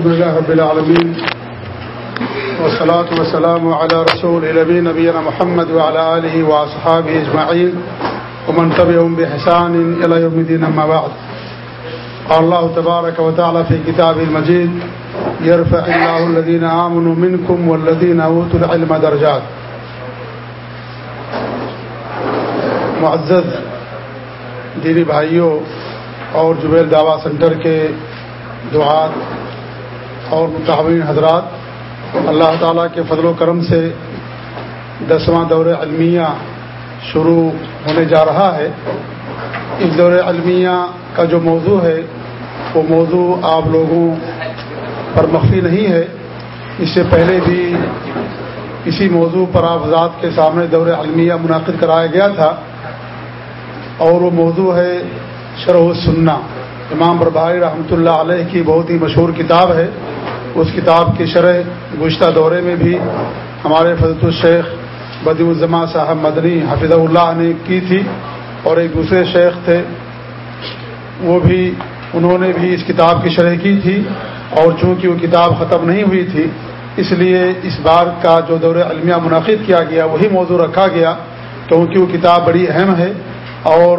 الحمد لله رب العالمين. والصلاة والسلام على رسول الأبي نبينا محمد وعلى آله وأصحابه اجمعين ومن تبعهم بحسان إلى يوم الدين أما بعد. قال الله تبارك وتعالى في كتابه المجيد، يرفع الله الذين آمنوا منكم والذين أوتوا العلم درجات. معزز دینی بھائیوں اور جبیل دعویٰ سنٹر کے دعات اور متحمین حضرات، اللہ تعالیٰ کے فضل و کرم سے دسواں دور علمیہ شروع ہونے جا رہا ہے۔ اس دور علمیہ کا جو موضوع ہے، وہ موضوع آپ لوگوں پر مخفی نہیں ہے۔ اس سے پہلے بھی اسی موضوع پر آپ ذات کے سامنے دور علمیہ منعقد کرایا گیا تھا۔ اور وہ موضوع ہے شرح سننا امام بربھائی رحمۃ اللہ علیہ کی بہت ہی مشہور کتاب ہے۔ اس کتاب کی شرح گزشتہ دورے میں بھی ہمارے فضرت الشیخ بدی الزماں صاحب مدنی حفظ اللہ نے کی تھی اور ایک دوسرے شیخ تھے، وہ بھی انہوں نے بھی اس کتاب کی شرح کی تھی اور چونکہ وہ کتاب ختم نہیں ہوئی تھی، اس لیے اس بار کا جو دور علمیہ منعقد کیا گیا، وہی موضوع رکھا گیا۔ کیونکہ وہ کتاب بڑی اہم ہے اور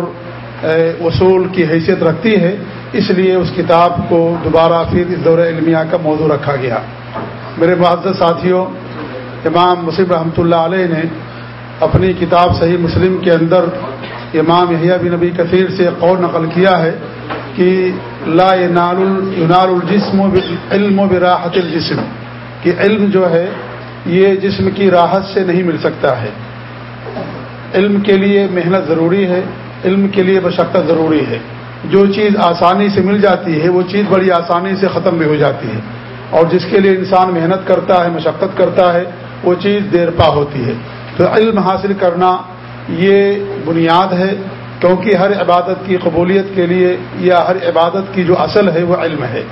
اصول کی حیثیت رکھتی ہے۔ اس لیے اس کتاب کو دوبارہ پھر اس دور علمیہ کا موضوع رکھا گیا۔ میرے معذر ساتھیوں، امام مسلم رحمۃ اللہ علیہ نے اپنی کتاب صحیح مسلم کے اندر امام یحییٰ بن نبی کثیر سے قول نقل کیا ہے کہ لا ینال الجسم و علم و براحت الجسم، کہ علم جو ہے یہ جسم کی راحت سے نہیں مل سکتا ہے۔ علم کے لیے محنت ضروری ہے، علم کے لیے مشقت ضروری ہے۔ جو چیز آسانی سے مل جاتی ہے، وہ چیز بڑی آسانی سے ختم بھی ہو جاتی ہے۔ اور جس کے لیے انسان محنت کرتا ہے، مشقت کرتا ہے، وہ چیز دیر پا ہوتی ہے۔ تو علم حاصل کرنا یہ بنیاد ہے، کیونکہ ہر عبادت کی قبولیت کے لیے یا ہر عبادت کی جو اصل ہے، وہ علم ہے۔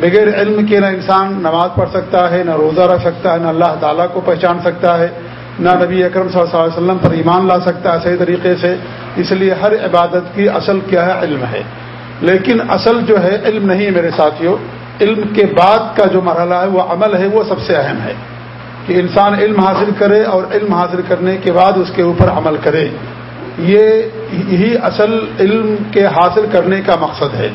بغیر علم کے نہ انسان نماز پڑھ سکتا ہے، نہ روزہ رکھ سکتا ہے، نہ اللہ تعالیٰ کو پہچان سکتا ہے۔ نہ نبی اکرم صلی اللہ علیہ وسلم پر ایمان لا سکتا ہے صحیح طریقے سے، اس لیے ہر عبادت کی اصل کیا ہے؟ علم ہے۔ لیکن اصل جو ہے، علم نہیں میرے ساتھیوں علم کے بعد کا جو مرحلہ ہے، وہ عمل ہے، وہ سب سے اہم ہے۔ کہ انسان علم حاصل کرے اور علم حاصل کرنے کے بعد اس کے اوپر عمل کرے۔ یہ یہی اصل علم کے حاصل کرنے کا مقصد ہے۔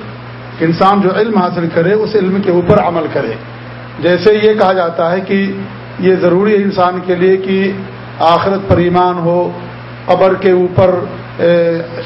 کہ انسان جو علم حاصل کرے، اس علم کے اوپر عمل کرے۔ جیسے یہ کہا جاتا ہے کہ یہ ضروری ہے انسان کے لیے کہ آخرت پر ایمان ہو، قبر کے اوپر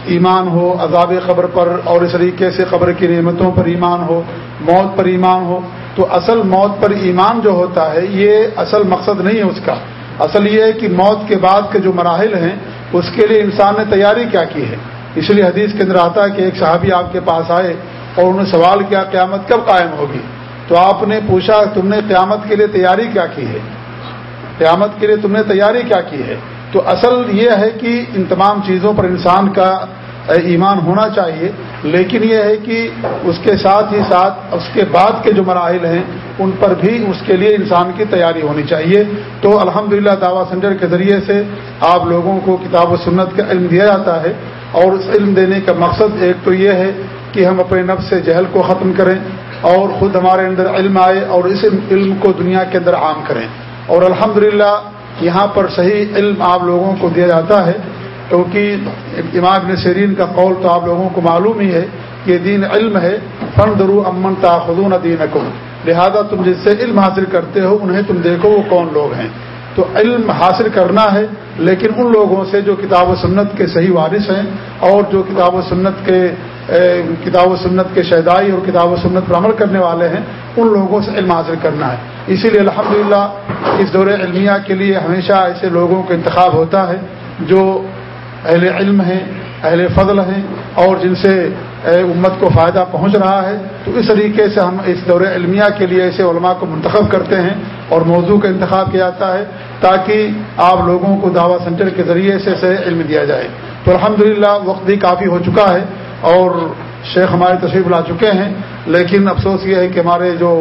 ایمان ہو، عذاب قبر پر، اور اس طریقے سے قبر کی نعمتوں پر ایمان ہو، موت پر ایمان ہو، تو اصل موت پر ایمان جو ہوتا ہے، یہ اصل مقصد نہیں ہے اس کا۔ اصل یہ ہے کہ موت کے بعد کے جو مراحل ہیں، اس کے لیے انسان نے تیاری کیا کی ہے۔ اس لیے حدیث کے اندر آتا ہے کہ ایک صحابی آپ کے پاس آئے اور انہوں نے سوال کیا، قیامت کب قائم ہوگی؟ تو آپ نے پوچھا، تم نے قیامت کے لیے تیاری کیا کی ہے؟ قیامت کے لیے تم نے تیاری کیا کی ہے؟ تو اصل یہ ہے کہ ان تمام چیزوں پر انسان کا ایمان ہونا چاہیے، لیکن یہ ہے کہ اس کے ساتھ ہی ساتھ اس کے بعد کے جو مراحل ہیں، ان پر بھی اس کے لیے انسان کی تیاری ہونی چاہیے۔ تو الحمد للہ دعوی سینٹر کے ذریعے سے آپ لوگوں کو کتاب و سنت کا علم دیا جاتا ہے۔ اور اس علم دینے کا مقصد ایک تو یہ ہے کہ ہم اپنے نفس سے جہل کو ختم کریں اور خود ہمارے اندر علم آئے اور اس علم کو دنیا کے اندر عام کریں۔ اور الحمد یہاں پر صحیح علم آپ لوگوں کو دیا جاتا ہے، کیونکہ امام ابن سیرین کا قول تو آپ لوگوں کو معلوم ہی ہے کہ دین علم ہے فن درو امن تاخذون دین لہذا تم جس سے علم حاصل کرتے ہو، انہیں تم دیکھو وہ کون لوگ ہیں۔ تو علم حاصل کرنا ہے، لیکن ان لوگوں سے جو کتاب و سنت کے صحیح وارث ہیں اور جو کتاب و سنت کے کتاب و سنت کے شہدائی اور کتاب و سنت پر عمل کرنے والے ہیں، ان لوگوں سے علم حاصل کرنا ہے۔ اسی لیے الحمدللہ اس دور علمیہ کے لیے ہمیشہ ایسے لوگوں کا انتخاب ہوتا ہے جو اہل علم ہیں، اہل فضل ہیں اور جن سے امت کو فائدہ پہنچ رہا ہے۔ تو اس طریقے سے ہم اس دور علمیہ کے لیے ایسے علماء کو منتخب کرتے ہیں اور موضوع کا انتخاب کیا جاتا ہے تاکہ آپ لوگوں کو دعوی سینٹر کے ذریعے سے سے علم دیا جائے۔ تو الحمدللہ وقت بھی کافی ہو چکا ہے اور شیخ ہماری تشریف لا چکے ہیں، لیکن افسوس یہ ہے کہ ہمارے جو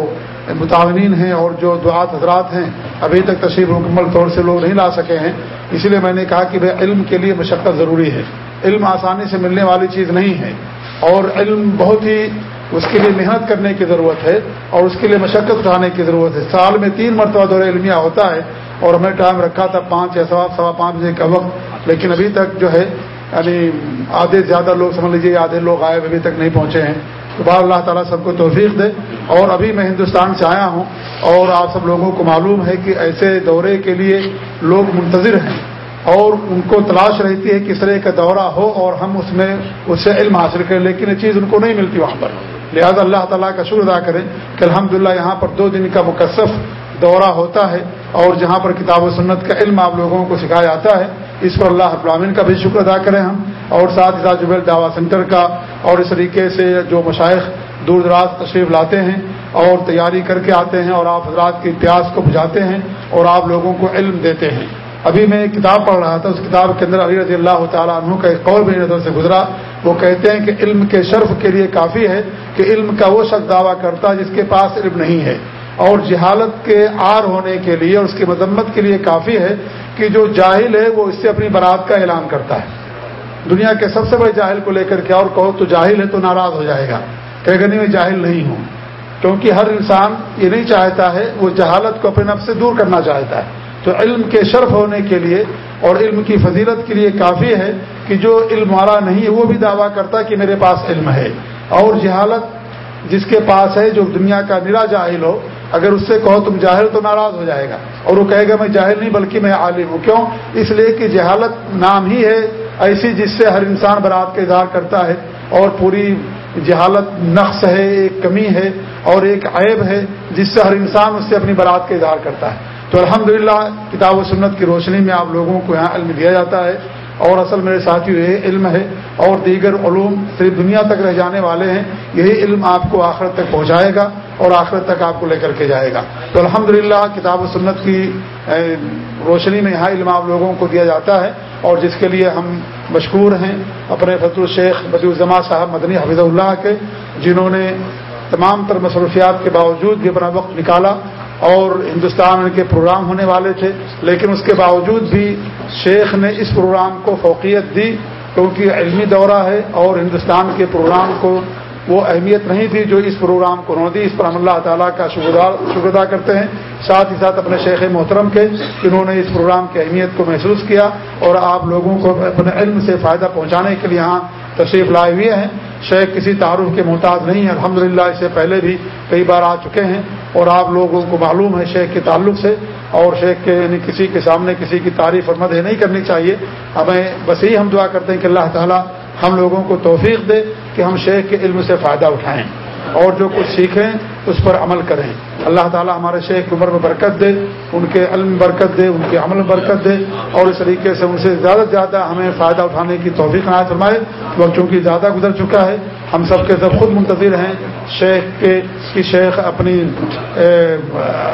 متعین ہیں اور جو دعات حضرات ہیں، ابھی تک تشریف مکمل طور سے لوگ نہیں لا سکے ہیں۔ اسی لیے میں نے کہا کہ بھائی، علم کے لیے مشقت ضروری ہے۔ علم آسانی سے ملنے والی چیز نہیں ہے۔ اور علم بہت ہی اس کے لیے محنت کرنے کی ضرورت ہے اور اس کے لیے مشقت اٹھانے کی ضرورت ہے۔ سال میں تین مرتبہ دور علمیہ ہوتا ہے اور ہمیں ٹائم رکھا تھا پانچ یا سوا سوا پانچ بجے کا وقت، لیکن ابھی تک جو ہے یعنی آدھے زیادہ لوگ، سمجھ لیجیے آدھے لوگ آئے ابھی تک نہیں پہنچے ہیں۔ تو بار اللہ تعالیٰ سب کو توفیق دے۔ اور ابھی میں ہندوستان سے آیا ہوں اور آپ سب لوگوں کو معلوم ہے کہ ایسے دورے کے لیے لوگ منتظر ہیں اور ان کو تلاش رہتی ہے کس طرح کا دورہ ہو اور ہم اس میں اس سے علم حاصل کریں۔ لیکن یہ چیز ان کو نہیں ملتی وہاں پر۔ لہذا اللہ تعالیٰ کا شکر ادا کریں کہ الحمد یہاں پر دو دن کا مقصف دورہ ہوتا ہے اور جہاں پر کتاب و سنت کا علم آپ لوگوں کو سکھایا جاتا ہے، اس پر اللہ ابراہین کا بھی شکر ادا کریں ہم۔ اور ساتھ ہی جبیل دعوی سینٹر کا اور اس طریقے سے جو مشائق دور دراز تشریف لاتے ہیں اور تیاری کر کے آتے ہیں اور آپ حضرات کے اتہاس کو بجھاتے ہیں اور آپ لوگوں کو علم دیتے ہیں۔ ابھی میں ایک کتاب پڑھ رہا تھا، اس کتاب کے اندر علی رضی اللہ تعالیٰ عنہ کا ایک قول بھی نظر سے گزرا۔ وہ کہتے ہیں کہ علم کے شرف کے لیے کافی ہے کہ علم کا وہ شخص دعویٰ کرتا جس کے پاس علم نہیں ہے۔ اور جہالت کے آر ہونے کے لیے اور اس کی مذمت کے لیے کافی ہے کہ جو جاہل ہے وہ اس سے اپنی برات کا اعلان کرتا ہے۔ دنیا کے سب سے بڑے جاہل کو لے کر کے اور کہو تو جاہل ہے تو ناراض ہو جائے گا۔ کہ نہیں میں جاہل نہیں ہوں۔ کیونکہ ہر انسان یہ نہیں چاہتا ہے وہ جہالت کو اپنے نفس سے دور کرنا چاہتا ہے۔ تو علم کے شرف ہونے کے لیے اور علم کی فضیلت کے لیے کافی ہے کہ جو علم والا نہیں ہے وہ بھی دعویٰ کرتا کہ میرے پاس علم ہے۔ اور جہالت جس کے پاس ہے جو دنیا کا نرا جاہل ہو اگر اس سے کہو تم جاہل تو ناراض ہو جائے گا اور وہ کہے گا میں جاہل نہیں بلکہ میں عالم ہوں۔ کیوں؟ اس لیے کہ جہالت نام ہی ہے ایسی جس سے ہر انسان برات کا اظہار کرتا ہے اور پوری جہالت نقص ہے، ایک کمی ہے اور ایک عیب ہے جس سے ہر انسان اس سے اپنی برات کا اظہار کرتا ہے۔ تو الحمدللہ کتاب و سنت کی روشنی میں آپ لوگوں کو یہاں علم دیا جاتا ہے۔ اور اصل میرے ساتھی یہ علم ہے اور دیگر علوم صرف دنیا تک رہ جانے والے ہیں، یہی علم آپ کو آخرت تک پہنچائے گا اور آخرت تک آپ کو لے کر کے جائے گا۔ تو الحمدللہ، کتاب و سنت کی روشنی میں یہاں علم آپ لوگوں کو دیا جاتا ہے اور جس کے لیے ہم مشکور ہیں، اپنے فضل الشیخ بدی الزما صاحب مدنی حفیظ اللہ کے، جنہوں نے تمام تر مصروفیات کے باوجود بھی اپنا وقت نکالا اور ہندوستان کے پروگرام ہونے والے تھے، لیکن اس کے باوجود بھی شیخ نے اس پروگرام کو فوقیت دی، کیونکہ علمی دورہ ہے اور ہندوستان کے پروگرام کو وہ اہمیت نہیں تھی جو اس پروگرام کو انہوں دی۔ اس پر ہم اللہ تعالیٰ کا شکر ادا کرتے ہیں۔ ساتھ ہی ساتھ اپنے شیخ محترم کے، جنہوں نے اس پروگرام کی اہمیت کو محسوس کیا اور آپ لوگوں کو اپنے علم سے فائدہ پہنچانے کے لیے یہاں تشریف لائے ہوئے ہیں۔ شیخ کسی تعارف کے محتاج نہیں ہے الحمدللہ، اس سے پہلے بھی کئی بار آ چکے ہیں۔ اور آپ لوگوں کو معلوم ہے شیخ کے تعلق سے اور شیخ کے یعنی کسی کے سامنے کسی کی تعریف اور مدح نہیں کرنی چاہیے۔ ہمیں بس یہی ہم دعا کرتے ہیں کہ اللہ تعالیٰ ہم لوگوں کو توفیق دے کہ ہم شیخ کے علم سے فائدہ اٹھائیں اور جو کچھ سیکھیں اس پر عمل کریں۔ اللہ تعالیٰ ہمارے شیخ عمر میں برکت دے، ان کے علم میں برکت دے، ان کے عمل میں برکت دے، اور اس طریقے سے ان سے زیادہ سے زیادہ ہمیں فائدہ اٹھانے کی توفیق نہ فرمائے۔ وہ چونکہ زیادہ گزر چکا ہے، ہم سب کے سب خود منتظر ہیں۔ شیخ کے، کہ شیخ اپنی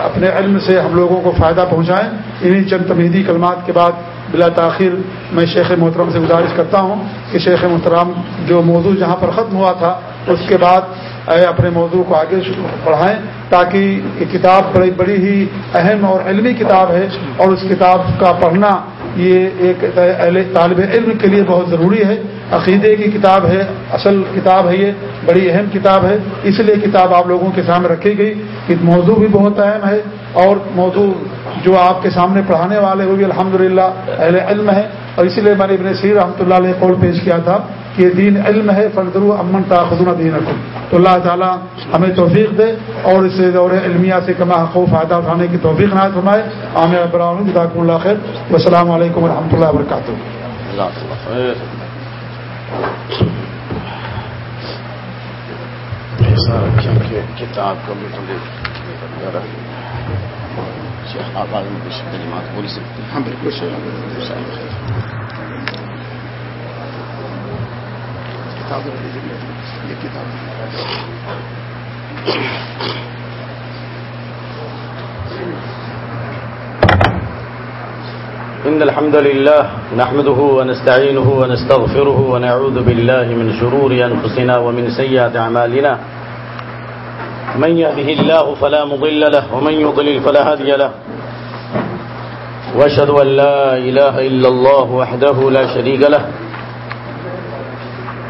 اپنے علم سے ہم لوگوں کو فائدہ پہنچائیں۔ انہیں چند تمیدی کلمات کے بعد بلا تاخیر میں شیخ محترم سے گزارش کرتا ہوں کہ شیخ محترم جو موضوع جہاں پر ختم ہوا تھا، اس کے بعد اپنے موضوع کو آگے پڑھائیں تاکہ یہ کتاب بڑی بڑی ہی اہم اور علمی کتاب ہے اور اس کتاب کا پڑھنا یہ ایک طالب علم کے لیے بہت ضروری ہے۔ عقیدے کی کتاب ہے، اصل کتاب ہے یہ، بڑی اہم کتاب ہے۔ اس لیے کتاب آپ لوگوں کے سامنے رکھی گئی کہ موضوع بھی بہت اہم ہے اور موضوع جو آپ کے سامنے پڑھانے والے وہ بھی الحمد اہل علم ہے اور اسی لیے میں نے ابن سیر رحمۃ اللہ علیہ قول پیش کیا تھا۔ کہ دین علم ہے فردرو امن خدون دین تو اللہ تعالیٰ ہمیں توفیق دے اور اس دور علمیہ سے کما حقوق فائدہ اٹھانے کی توفیق نہ فرمائے۔ عامر ابراہم جداک اللہ خیر۔ السلام علیکم و رحمۃ اللہ وبرکاتہ۔ کتاب کو بول سکتے ہاں بالکل یہ کتاب إن الحمد لله نحمده ونستعينه ونستغفره ونعوذ بالله من شرور أنفسنا ومن سيئات عمالنا من يهده الله فلا مضل له ومن يضلل فلا هدي له۔ واشهد أن لا إله إلا الله وحده لا شريك له۔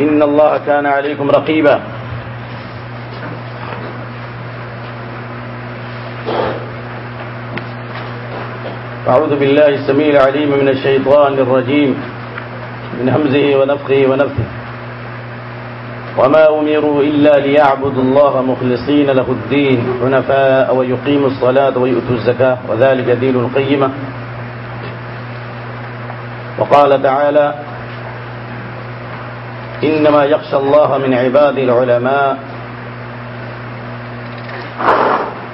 إن الله كان عليكم رقيبا. أعوذ بالله السميع العليم من الشيطان الرجيم. من همزه ونفخه ونفثه وما أمروا إلا ليعبدوا الله مخلصين له الدين حنفاء ويقيموا الصلاة ويؤتوا الزكاة، وذلك دين القيمة. وقال تعالى إنما يخشى الله من عباد العلماء.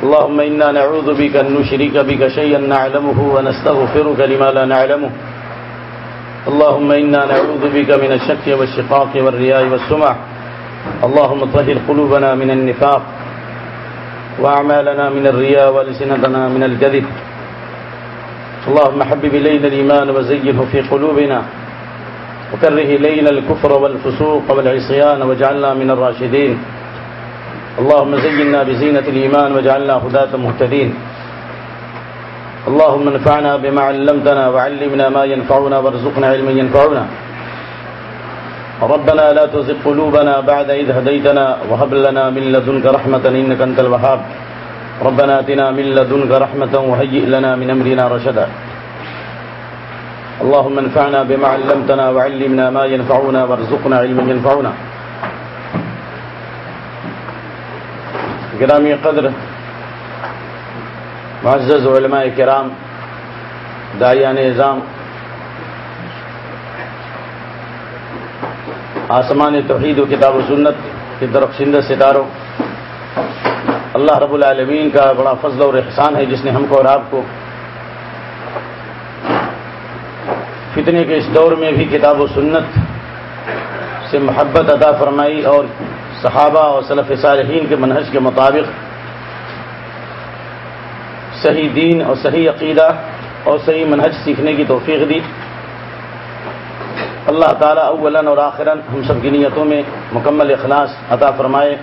اللهم إنا نعوذ بك أن نشرك بك شيئا نعلمه ونستغفرك لما لا نعلمه. اللهم إنا نعوذ بك من الشك والشقاق والرياء والسمع. اللهم طهر قلوبنا من النفاق وأعمالنا من الرياء ولسنتنا من الكذب اللهم حبب إلينا الإيمان وزينه في قلوبنا. وكره إلينا الكفر والفسوق والعصيان واجعلنا من الراشدين. اللهم زينا بزينة الإيمان واجعلنا هداة مهتدين. اللهم انفعنا بما علمتنا وعلمنا ما ينفعنا وارزقنا علما ينفعنا. ربنا لا تزغ قلوبنا بعد إذ هديتنا وهب لنا من لدنك رحمة إنك أنت الوهاب. ربنا آتنا من لدنك رحمة وهيئ لنا من أمرنا رشدا. اللهم انفعنا بما علمتنا وعلمنا ما ينفعنا وارزقنا علما ينفعنا. گرامی قدر، معزز علماء کرام دائیان نظام، آسمان توحید و کتاب و سنت کی طرف سندھ ستاروں، اللہ رب العالمین کا بڑا فضل اور احسان ہے جس نے ہم کو اور آپ کو فتنے کے اس دور میں بھی کتاب و سنت سے محبت عطا فرمائی اور صحابہ اور صلف صالحین کے منہج کے مطابق صحیح دین اور صحیح عقیدہ اور صحیح منہج سیکھنے کی توفیق دی۔ اللہ تعالیٰ اولن اور آخراً ہم سب کی نیتوں میں مکمل اخلاص عطا فرمائے۔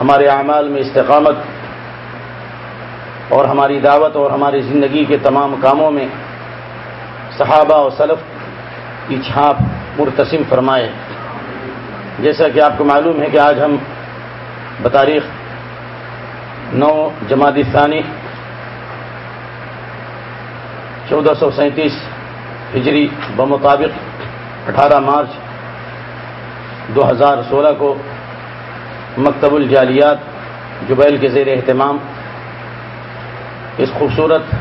ہمارے اعمال میں استقامت اور ہماری دعوت اور ہماری زندگی کے تمام کاموں میں صحابہ اور سلف کی چھاپ مرتسم فرمائے۔ جیسا کہ آپ کو معلوم ہے کہ آج ہم بتاریخ نو جماعت ثانی چودہ سو سینتیس ہجری بمطابق اٹھارہ مارچ دو ہزار سولہ کو مکتب الجالیات جبیل کے زیر اہتمام اس خوبصورت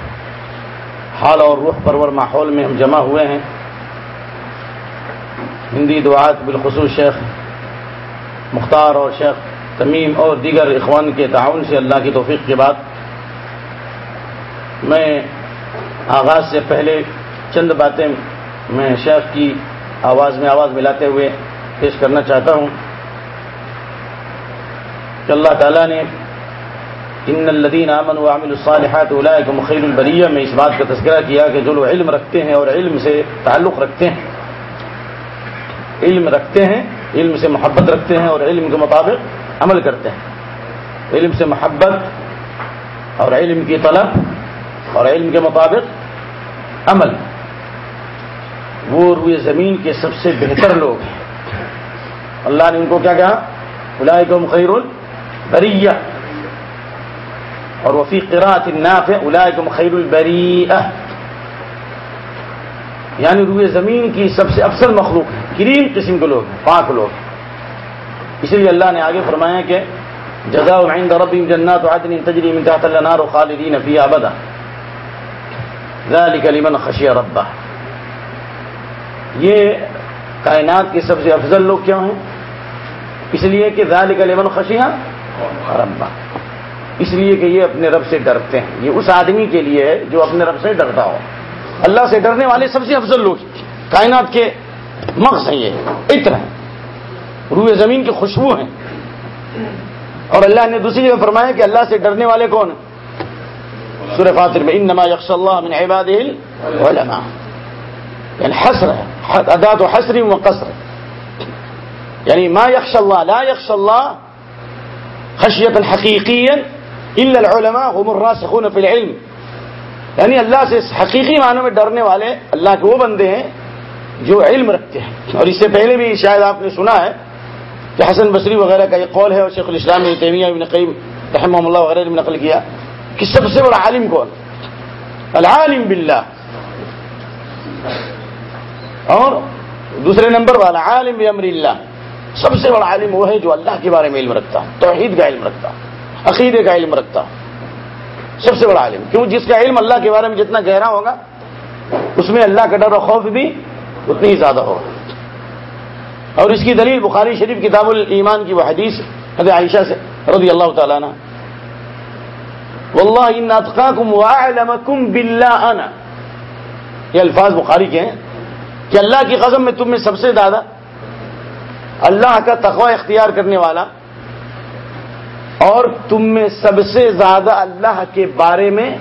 حال اور روح پرور ماحول میں ہم جمع ہوئے ہیں۔ ہندی دعات بالخصوص شیخ مختار اور شیخ تمیم اور دیگر اخوان کے تعاون سے اللہ کی توفیق کے بعد میں آغاز سے پہلے چند باتیں میں شیخ کی آواز میں آواز ملاتے ہوئے پیش کرنا چاہتا ہوں کہ اللہ تعالیٰ نے ان الدین امن و عامل الصالحات علاء مخیر البریہ میں اس بات کا تذکرہ کیا کہ جو لوگ علم رکھتے ہیں اور علم سے تعلق رکھتے ہیں، علم رکھتے ہیں، علم سے محبت رکھتے ہیں اور علم کے مطابق عمل کرتے ہیں۔ علم سے محبت اور علم کی طلب اور علم کے مطابق عمل۔ وہ روئے زمین کے سب سے بہتر لوگ ہیں۔ اللہ نے ان کو کیا کہا؟ بلائے مخیر البریہ اور وفی قرات الناف اولائے کو البریہ یعنی روئے زمین کی سب سے افضل مخلوق ہے کریم قسم کے لوگ ہیں، پاک لوگ اسی لیے اللہ نے آگے فرمایا کہ جزا عند ربهم جنات عدن تجري من تحت الانهار خالدين فيها ابدا. ذلك لمن خشي ربه یہ کائنات کے سب سے افضل لوگ کیوں ہیں؟ اس لیے کہ ذالک لمن خشیہ ربا اس لیے کہ یہ اپنے رب سے ڈرتے ہیں۔ یہ اس آدمی کے لیے ہے جو اپنے رب سے ڈرتا ہو۔ اللہ سے ڈرنے والے سب سے افضل لوگ کائنات کے مغز ہیں یہ۔ اتنا ہے روئے زمین کی خوشبو ہیں۔ اور اللہ نے دوسری جگہ فرمایا کہ اللہ سے ڈرنے والے کون سورہ فاتر میں انما یکش اللہ من عباد العلماء۔ یعنی حسر ہے۔ ادات حسری و قصر یعنی ما یکش اللہ لا یکش اللہ خشیت الحقیقی الا العلماء هم الراسخون في العلم. یعنی اللہ سے حقیقی معنوں میں ڈرنے والے اللہ کے وہ بندے ہیں جو علم رکھتے ہیں. اور اس سے پہلے بھی شاید آپ نے سنا ہے کہ حسن بصری وغیرہ کا یہ قول ہے اور شیخ الاسلام تیمیہ ابن قیم رحمہ اللہ وغیرہ نے نقل کیا کہ سب سے بڑا عالم کون؟ العالم باللہ. اور دوسرے نمبر والا، عالم بمر اللہ. سب سے بڑا عالم وہ ہے جو اللہ کے بارے میں علم رکھتا، توحید کا علم رکھتا. عقیدے کا علم رکھتا ہوں۔ سب سے بڑا عالم کیوں؟ جس کا علم اللہ کے بارے میں جتنا گہرا ہوگا، اس میں اللہ کا ڈر و خوف بھی اتنی ہی زیادہ ہوگا۔ اور اس کی دلیل بخاری شریف کتاب الایمان کی وہ حدیث، حضرت عائشہ سے، رضی اللہ تعالیٰ عنہ۔ واللہ ان اتقاکم واعلمکم باللہ انا۔ یہ الفاظ بخاری کے ہیں کہ اللہ کی قسم میں تم میں سب سے زیادہ اللہ کا تقوی اختیار کرنے والا اور تم میں سب سے زیادہ اللہ کے بارے میں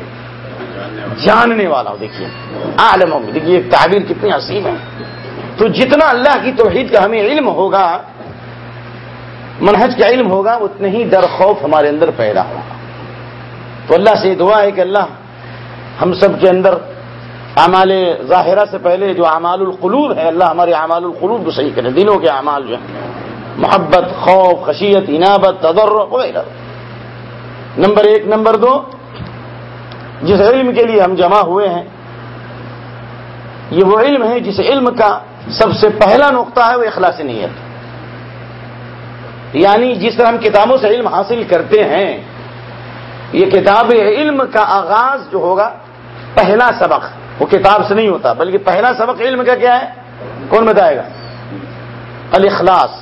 جاننے والا ہوں۔ دیکھیے، عالم دیکھیے تعبیر کتنی عظیم ہے۔ تو جتنا اللہ کی توحید کا ہمیں علم ہوگا، منہج کا علم ہوگا اتنے ہی ڈر خوف ہمارے اندر پیدا ہوگا۔ تو اللہ سے یہ دعا ہے کہ اللہ ہم سب کے اندر اعمال ظاہرہ سے پہلے جو اعمال القلوب ہے اللہ ہمارے اعمال القلوب کو صحیح کرے، دلوں کے اعمال جو ہیں۔ محبت، خوف، خشیت، عنابت تدر وغیرہ۔ نمبر ایک، نمبر دو، جس علم کے لیے ہم جمع ہوئے ہیں، یہ وہ علم ہے جس علم کا سب سے پہلا نقطہ ہے، وہ اخلاص نیت۔ یعنی جس طرح ہم کتابوں سے علم حاصل کرتے ہیں، یہ کتاب علم کا آغاز جو ہوگا، پہلا سبق۔ وہ کتاب سے نہیں ہوتا، بلکہ پہلا سبق علم کا کیا ہے؟ کون بتائے گا؟ الاخلاص۔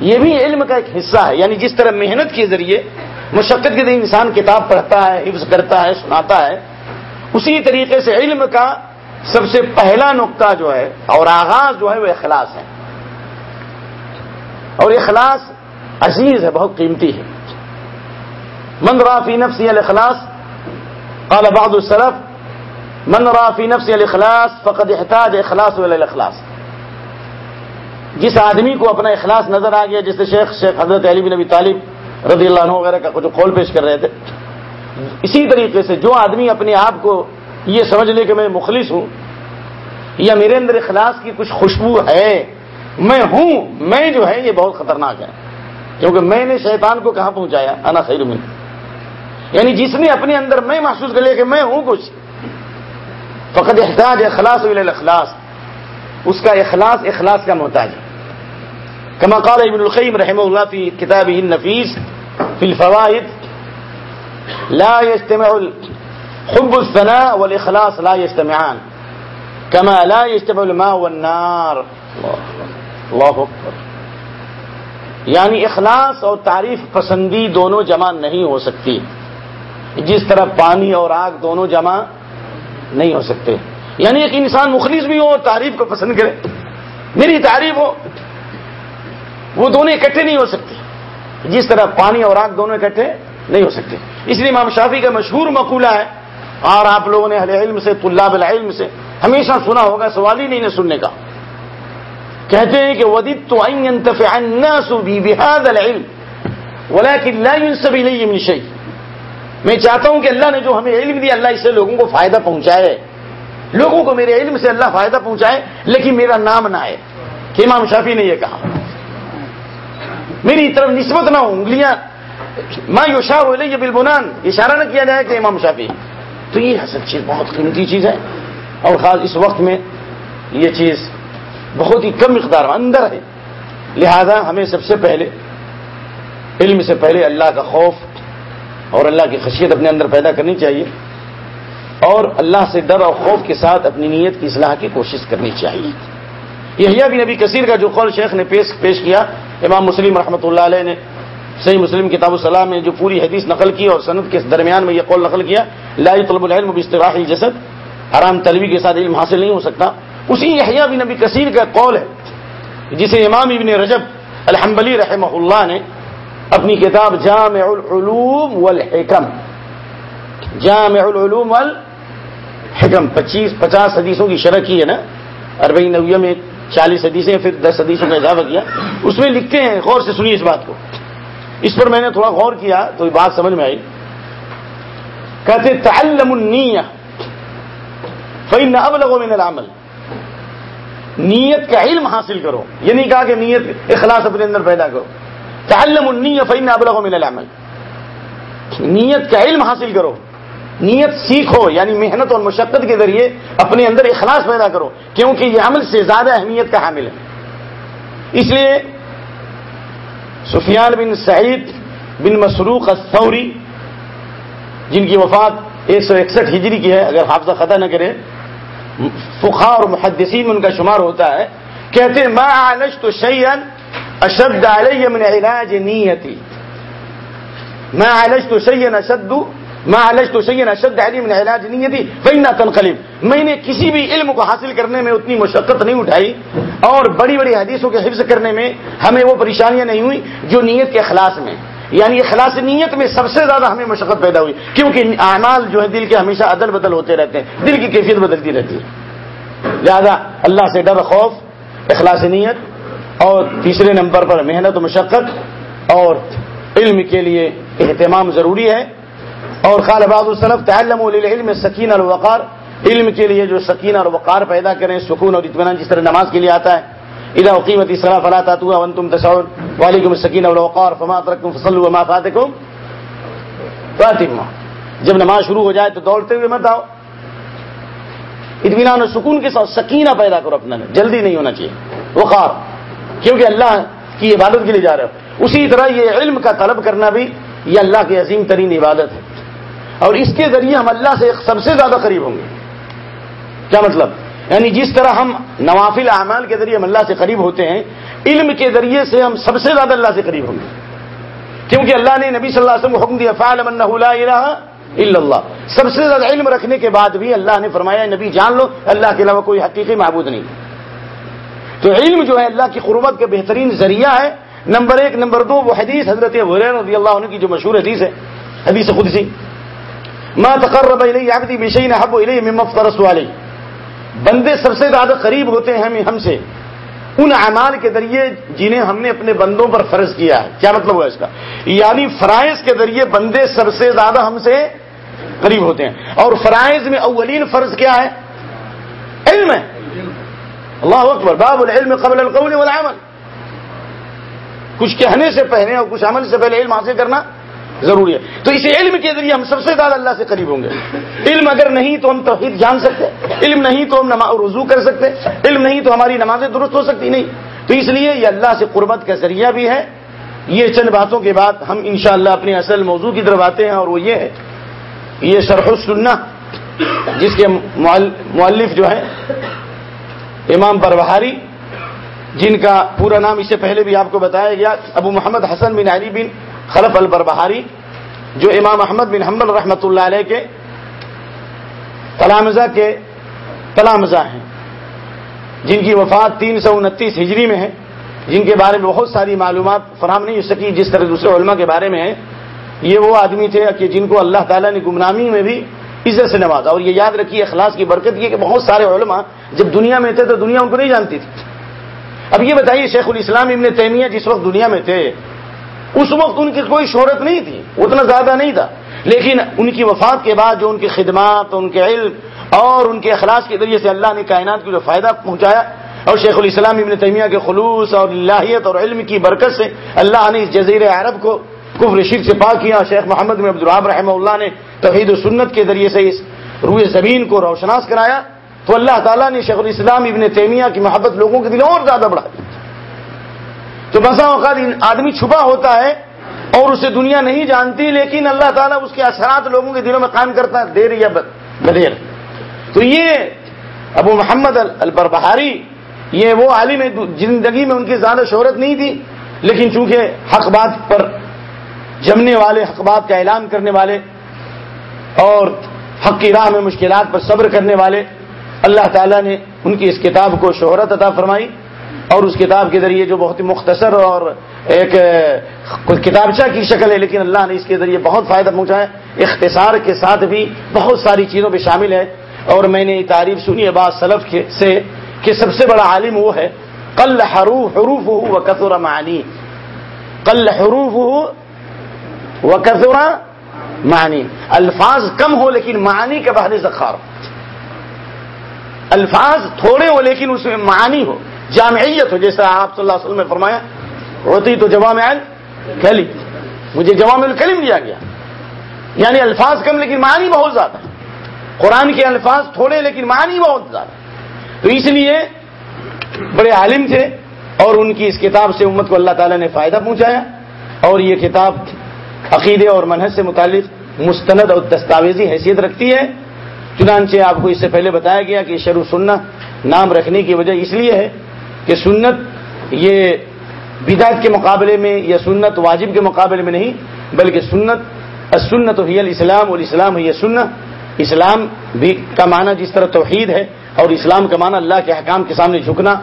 یہ بھی علم کا ایک حصہ ہے۔ یعنی جس طرح محنت کے ذریعے مشقت کے دن انسان کتاب پڑھتا ہے، حفظ کرتا ہے، سناتا ہے، اسی طریقے سے علم کا سب سے پہلا نقطہ جو ہے اور آغاز جو ہے وہ اخلاص ہے۔ اور اخلاص عزیز ہے، بہت قیمتی ہے۔ من رافی نفسی الاخلاص قال بعض السلف، من رافی نفسی الاخلاص فقد احتاج اخلاص الاخلاص جس آدمی کو اپنا اخلاص نظر آ گیا جس سے شیخ شیخ حضرت علی بن نبی طالب رضی اللہ عنہ وغیرہ کا جو قول پیش کر رہے تھے۔ اسی طریقے سے جو آدمی اپنے آپ کو یہ سمجھ لے کہ میں مخلص ہوں یا میرے اندر اخلاص کی کچھ خوشبو ہے، میں ہوں، میں جو ہے یہ بہت خطرناک ہے۔ کیونکہ میں نے شیطان کو کہاں پہنچایا؟ انا خیر من یعنی جس نے اپنے اندر میں محسوس کر لیا کہ میں ہوں کچھ۔ فقط احتاج اخلاص اخلاص اس کا اخلاص اخلاص کا محتاج ہے۔ كما قال ابن القيم رحمه الله في كتابه النفيس في الفوائد، لا يجتمع حب الثناء والإخلاص لا يجتمعان كما لا يجتمع الماء والنار. الله أكبر یعنی اخلاص اور تعریف پسندی دونوں جمع نہیں ہو سکتی۔ جس طرح پانی اور آگ دونوں جمع نہیں ہو سکتے۔ یعنی ایک انسان مخلص بھی ہو تعریف کو پسند کرے، میری تعریف ہو۔ وہ دونوں اکٹھے نہیں ہو سکتے۔ جس طرح پانی اور آگ دونوں اکٹھے نہیں ہو سکتے۔ اس لیے امام شافی کا مشہور مقولہ ہے، اور آپ لوگوں نے علم سے، طلاب العلم سے ہمیشہ سنا ہوگا، سوال ہی نہیں نے سننے کا۔ کہتے ہیں کہ ودیت تو میں چاہتا ہوں کہ اللہ نے جو ہمیں علم دیا، اللہ اس سے لوگوں کو فائدہ پہنچائے۔ لوگوں کو میرے علم سے اللہ فائدہ پہنچائے، لیکن میرا نام نہ آئے۔ کہ امام شافی نے یہ کہا۔ میری طرف نسبت نہ ہو، انگلیاں۔ ماں یو شاہ یہ بالبنان۔ اشارہ نہ کیا جائے کہ امام شافی تو یہ حسب چیز بہت قیمتی چیز ہے۔ اور خاص اس وقت میں یہ چیز بہت ہی کم مقدار اندر ہے۔ لہذا ہمیں سب سے پہلے علم سے پہلے اللہ کا خوف اور اللہ کی خشیت اپنے اندر پیدا کرنی چاہیے۔ اور اللہ سے ڈر اور خوف کے ساتھ اپنی نیت کی اصلاح کی کوشش کرنی چاہیے۔ یہ بھی نبی کثیر کا جو قول شیخ نے پیش پیش کیا امام مسلم رحمۃ اللہ علیہ نے صحیح مسلم کتاب السلام میں جو پوری حدیث نقل کی اور صنعت کے درمیان میں یہ قول نقل کیا، لا طلب العلم بستراح الجسد، حرام طلبی کے ساتھ علم حاصل نہیں ہو سکتا۔ اسی یحییٰ بھی نبی کثیر کا قول ہے، جسے امام ابن رجب الحمبلی رحمہ اللہ نے اپنی کتاب جامع العلوم والحکم، جامع العلوم والحکم، پچیس، پچاس حدیثوں کی شرح کی ہے نا اربئی نویہ میں چالیس حدیثیں، پھر دس حدیثوں کا اضافہ کیا۔ اس میں لکھتے ہیں، غور سے سنیے اس بات کو۔ اس پر میں نے تھوڑا غور کیا تو یہ بات سمجھ میں آئی۔ کہتے تعلم النیہ، فإن ابلغ من العمل۔ نیت کا علم حاصل کرو۔ یہ نہیں کہا کہ نیت، اخلاص اپنے اندر پیدا کرو۔ تعلم النیہ، فإن ابلغ من العمل۔ نیت کا علم حاصل کرو۔ نیت سیکھو یعنی محنت اور مشقت کے ذریعے اپنے اندر اخلاص پیدا کرو، کیونکہ یہ عمل سے زیادہ اہمیت کا حامل ہے۔ اس لیے سفیان بن سعید بن مسروق الثوری، جن کی وفات ایک سو اکسٹھ ہجری کی ہے، اگر حافظہ خطا نہ کرے فخا اور محدثین ان کا شمار ہوتا ہے، کہتے ہیں، ما عالجت شيئا اشد علی من علاج نیتی۔ ما عالجت شيئا اشد ما عالجت شيئا اشد علی من علاج نیتی، فإنا تنقلب۔ میں نے کسی بھی علم کو حاصل کرنے میں اتنی مشقت نہیں اٹھائی، اور بڑی بڑی حدیثوں کے حفظ کرنے میں ہمیں وہ پریشانیاں نہیں ہوئی جو نیت کے اخلاص میں۔ یعنی اخلاص نیت میں سب سے زیادہ ہمیں مشقت پیدا ہوئی، کیونکہ اعمال جو ہے دل کے ہمیشہ عدل بدل ہوتے رہتے ہیں، دل کی کیفیت بدلتی رہتی ہے۔ لہذا اللہ سے ڈر، خوف، اخلاص نیت، اور تیسرے نمبر پر محنت و مشقت، اور علم کے لیے اہتمام ضروری ہے۔ اور خال اباد الصنف تعلم علم سکین الوقار، علم کے لیے جو سکین اور وقار پیدا کریں، سکون اور اطمینان جس طرح نماز کے لیے آتا ہے. ادا قیمت صلاح فلا تاتوا وانتم تشعرون وعلیکم السکینہ والوقار، فما ترکتم فصلوا وما فاتکم فاتما جب نماز شروع ہو جائے تو دوڑتے ہوئے مت آؤ. اطمینان و سکون کے ساتھ سکینہ پیدا کرو اپنا. جلدی نہیں ہونا چاہیے. وقار، کیونکہ اللہ کی عبادت کے لیے جا رہے ہو. اسی طرح یہ علم کا طلب کرنا بھی یہ اللہ کی عظیم ترین عبادت ہے. اور اس کے ذریعے ہم اللہ سے سب سے زیادہ قریب ہوں گے۔ کیا مطلب؟ یعنی جس طرح ہم نوافل اعمال کے ذریعے ہم اللہ سے قریب ہوتے ہیں، علم کے ذریعے سے ہم سب سے زیادہ اللہ سے قریب ہوں گے۔ کیونکہ اللہ نے نبی صلی اللہ علیہ وسلم کو حکم دیا فعل من لا الہ الا اللہ سب سے زیادہ علم رکھنے کے بعد بھی اللہ نے فرمایا نبی جان لو، اللہ کے علاوہ کوئی حقیقی معبود نہیں۔ تو علم جو ہے اللہ کی قربت کے بہترین ذریعہ ہے۔ نمبر ایک، نمبر دو، وہ حدیث حضرت رضی اللہ عنہ کی جو مشہور حدیث ہے، حدیث خود ما تقرب الی عبدی بشیء احب الی مما بندے سب سے زیادہ قریب ہوتے ہیں ہم سے. ان اعمال کے ذریعے جنہیں ہم نے اپنے بندوں پر فرض کیا ہے. کیا مطلب ہوا اس کا؟ یعنی فرائض کے ذریعے بندے سب سے زیادہ ہم سے قریب ہوتے ہیں. اور فرائض میں اولین فرض کیا ہے؟ علم ہے. اللہ اکبر. باب العلم قبل القول والعمل. کچھ کہنے سے پہلے اور کچھ عمل سے پہلے علم حاصل کرنا ضروری ہے۔ تو اسی علم کے ذریعے ہم سب سے زیادہ اللہ سے قریب ہوں گے۔ علم اگر نہیں تو ہم توحید جان سکتے۔ علم نہیں تو ہم رضو کر سکتے۔ علم نہیں تو ہماری نمازیں درست ہو سکتی نہیں۔ تو اس لیے یہ اللہ سے قربت کا ذریعہ بھی ہے۔ یہ چند باتوں کے بعد ہم انشاءاللہ اپنے اصل موضوع کی طرف آتے ہیں اور وہ یہ ہے۔ یہ شرح السنہ، جس کے مؤلف جو ہے امام پروہاری، جن کا پورا نام اس سے پہلے بھی آپ کو بتایا گیا، ابو محمد حسن بن علی بن خلف البربہاری، جو امام احمد بن حمل رحمۃ اللہ علیہ کے تلامزہ کے تلامزہ ہیں۔ جن کی وفات تین سو انتیس ہجری میں ہے، جن کے بارے میں بہت ساری معلومات فراہم نہیں ہو سکی، جس طرح دوسرے علماء کے بارے میں ہے یہ وہ آدمی تھے کہ جن کو اللہ تعالیٰ نے گمنامی میں بھی عزت سے نوازا۔ اور یہ یاد رکھیے، اخلاص کی برکت یہ کہ بہت سارے علماء جب دنیا میں تھے تو دنیا ان کو نہیں جانتی تھی۔ اب یہ بتائیے، شیخ الاسلام ابن تیمیہ جس وقت دنیا میں تھے اس وقت ان کی کوئی شہرت نہیں تھی، اتنا زیادہ نہیں تھا۔ لیکن ان کی وفات کے بعد جو ان کی خدمات، ان کے علم اور ان کے اخلاص کے ذریعے سے اللہ نے کائنات کو جو فائدہ پہنچایا اور شیخ الاسلام ابن تیمیہ کے خلوص اور اللہیت اور علم کی برکت سے اللہ نے اس جزیر عرب کو کفر رشید سے پاک کیا۔ شیخ محمد بن عبدالرحاب رحمہ اللہ نے توحید و سنت کے ذریعے سے اس روئے زمین کو روشناس کرایا۔ تو اللہ تعالیٰ نے شیخ الاسلام ابن تیمیہ کی محبت لوگوں کے دلوں اور زیادہ بڑھا دی۔ تو بسا اوقات آدمی چھپا ہوتا ہے اور اسے دنیا نہیں جانتی لیکن اللہ تعالیٰ اس کے اثرات لوگوں کے دلوں میں قائم کرتا ہے، دیر یا بدیر۔ تو یہ ابو محمد البربہاری، یہ وہ عالم ہے، زندگی میں ان کی زیادہ شہرت نہیں تھی، لیکن چونکہ حق بات پر جمنے والے، حق بات کا اعلان کرنے والے اور حق کی راہ میں مشکلات پر صبر کرنے والے، اللہ تعالیٰ نے ان کی اس کتاب کو شہرت عطا فرمائی۔ اور اس کتاب کے ذریعے جو بہت ہی مختصر اور ایک کتابچہ کی شکل ہے، لیکن اللہ نے اس کے ذریعے بہت فائدہ پہنچا ہے۔ اختصار کے ساتھ بھی بہت ساری چیزوں پہ شامل ہے۔ اور میں نے یہ تعریف سنی ہے بعض سلف سے کہ سب سے بڑا عالم وہ ہے۔ کل حروف حروف ہو وہ کثور معنی کل حروف ہو وہ کثورا معنی الفاظ کم ہو لیکن معنی کے بہت زخار الفاظ تھوڑے ہو لیکن اس میں معنی ہو۔ جامعیت ہو، جیسا آپ صلی اللہ علیہ وسلم نے فرمایا ہوتی تو جوام الکلم، مجھے جوام الکلم دیا گیا۔ یعنی الفاظ کم لیکن معنی بہت زیادہ قرآن کے الفاظ تھوڑے لیکن معنی بہت زیادہ تو اس لیے بڑے عالم تھے اور ان کی اس کتاب سے امت کو اللہ تعالیٰ نے فائدہ پہنچایا۔ اور یہ کتاب عقیدے اور منحص سے متعلق مستند اور دستاویزی حیثیت رکھتی ہے۔ چنانچہ آپ کو اس سے پہلے بتایا گیا کہ شروع سننا نام رکھنے کی وجہ اس لیے ہے کہ سنت یہ بدعت کے مقابلے میں یا سنت واجب کے مقابلے میں نہیں، بلکہ سنت سنت ہی الاسلام اور اسلام ہی سنت اسلام بھی کا معنی جس طرح توحید ہے اور اسلام کا معنی اللہ کے حکام کے سامنے جھکنا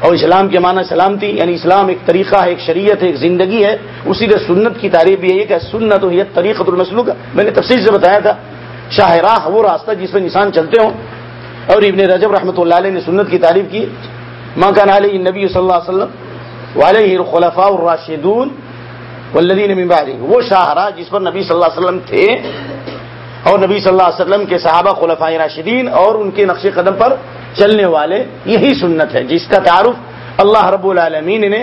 اور اسلام کے معنی سلامتی یعنی اسلام ایک طریقہ ہے، ایک شریعت ہے، ایک زندگی ہے، اسی طرح سنت کی تعریف بھی ہے کہ سنت ہی طریقت المسلوق میں نے تفصیل سے بتایا تھا شاہراہ وہ راستہ جس پر انسان چلتے ہوں۔ اور ابن رجب رحمۃ اللہ علیہ نے سنت کی تعریف کی۔ ماں کا نال نبی صلی اللہ علیہ وسلم والے خلفاء الراشدون والذین من بعد وہ شاہراہ جس پر نبی صلی اللہ علیہ وسلم تھے اور نبی صلی اللہ علیہ وسلم کے صحابہ خلفاء راشدین اور ان کے نقش قدم پر چلنے والے، یہی سنت ہے، جس کا تعارف اللہ رب العالمین نے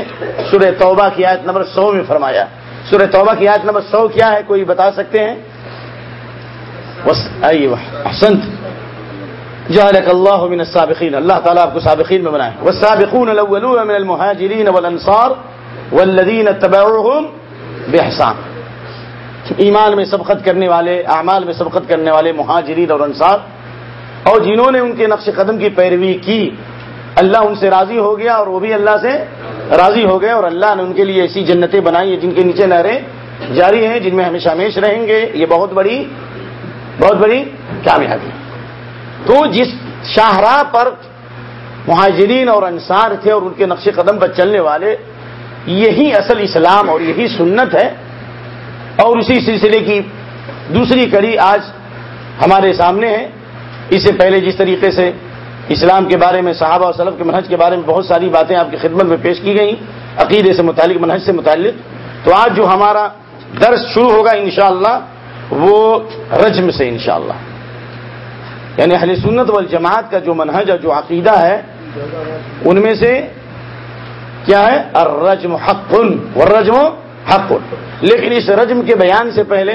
سورہ توبہ کی آیت نمبر سو میں فرمایا۔ سورہ توبہ کی آیت نمبر سو کیا ہے، کوئی بتا سکتے ہیں؟ احسنت۔ جعلك الله من السابقين. اللہ تعالیٰ آپ کو سابقین میں بنائے. والسابقون الاولون من المهاجرين والانصار والذين اتبعوهم باحسان ایمان میں سبقت کرنے والے، اعمال میں سبقت کرنے والے مہاجرین اور انصار. اور جنہوں نے ان کے نقش قدم کی پیروی کی، اللہ ان سے راضی ہو گیا اور وہ بھی اللہ سے راضی ہو گئے اور اللہ نے ان کے لیے ایسی جنتیں بنائی ہیں جن کے نیچے نہریں جاری ہیں، جن میں ہمیشہ ہمیش رہیں گے. یہ بہت بڑی بہت بڑی کامیابی. تو جس شاہراہ پر مہاجرین اور انصار تھے اور ان کے نقش قدم پر چلنے والے، یہی اصل اسلام اور یہی سنت ہے۔ اور اسی سلسلے کی دوسری کڑی آج ہمارے سامنے ہے۔ اس سے پہلے جس طریقے سے اسلام کے بارے میں صحابہ اور سلف کے منہج کے بارے میں بہت ساری باتیں آپ کی خدمت میں پیش کی گئیں، عقیدے سے متعلق، منہج سے متعلق۔ تو آج جو ہمارا درس شروع ہوگا انشاءاللہ، وہ رجم سے انشاءاللہ۔ یعنی اہل سنت والجماعت کا جو منہج اور جو عقیدہ ہے، ان میں سے کیا ہے؟ الرجم حق والرجم حق. لیکن اس رجم کے بیان سے پہلے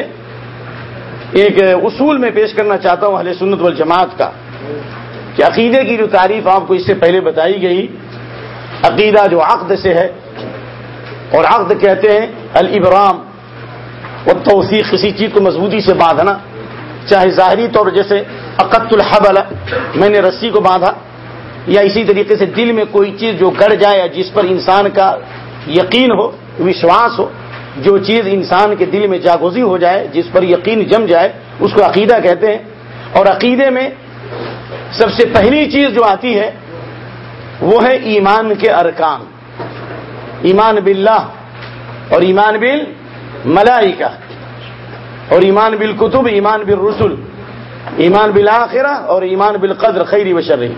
ایک اصول میں پیش کرنا چاہتا ہوں اہل سنت والجماعت کا، کہ عقیدے کی جو تعریف آپ کو اس سے پہلے بتائی گئی، عقیدہ جو عقد سے ہے، اور عقد کہتے ہیں الابرام اور توثیق کسی چیز کو مضبوطی سے باندھنا، چاہے ظاہری طور جیسے عقت الحبل، میں نے رسی کو باندھا، یا اسی طریقے سے دل میں کوئی چیز جو گڑ جائے یا جس پر انسان کا یقین ہو، وشواس ہو، جو چیز انسان کے دل میں جاگوزی ہو جائے، جس پر یقین جم جائے، اس کو عقیدہ کہتے ہیں۔ اور عقیدے میں سب سے پہلی چیز جو آتی ہے، وہ ہے ایمان کے ارکان۔ ایمان باللہ اور ایمان بل ملائکہ اور ایمان بالکتب، ایمان بالرسل۔ ایمان بالآخرہ اور ایمان بالقدر خیری و شرری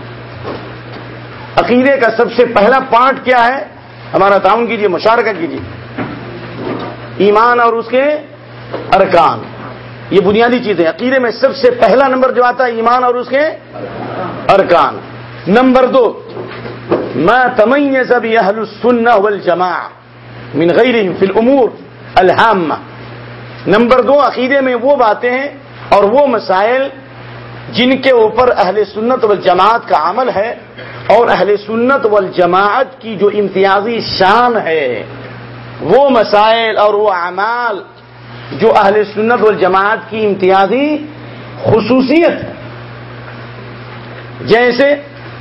عقیدے کا سب سے پہلا پارٹ کیا ہے؟ ہمارا تعاون کیجیے مشارکہ کیجیے ایمان اور اس کے ارکان۔ یہ بنیادی چیزیں عقیدے میں سب سے پہلا نمبر جو آتا ہے، ایمان اور اس کے ارکان۔ نمبر دو میں تمین سب اہل السنہ والجماع من غیر فی الامور الحام نمبر دو، عقیدے میں وہ باتیں ہیں اور وہ مسائل جن کے اوپر اہل سنت والجماعت کا عمل ہے اور اہل سنت والجماعت کی جو امتیازی شان ہے، وہ مسائل اور وہ اعمال جو اہل سنت والجماعت کی امتیازی خصوصیت ہے۔ جیسے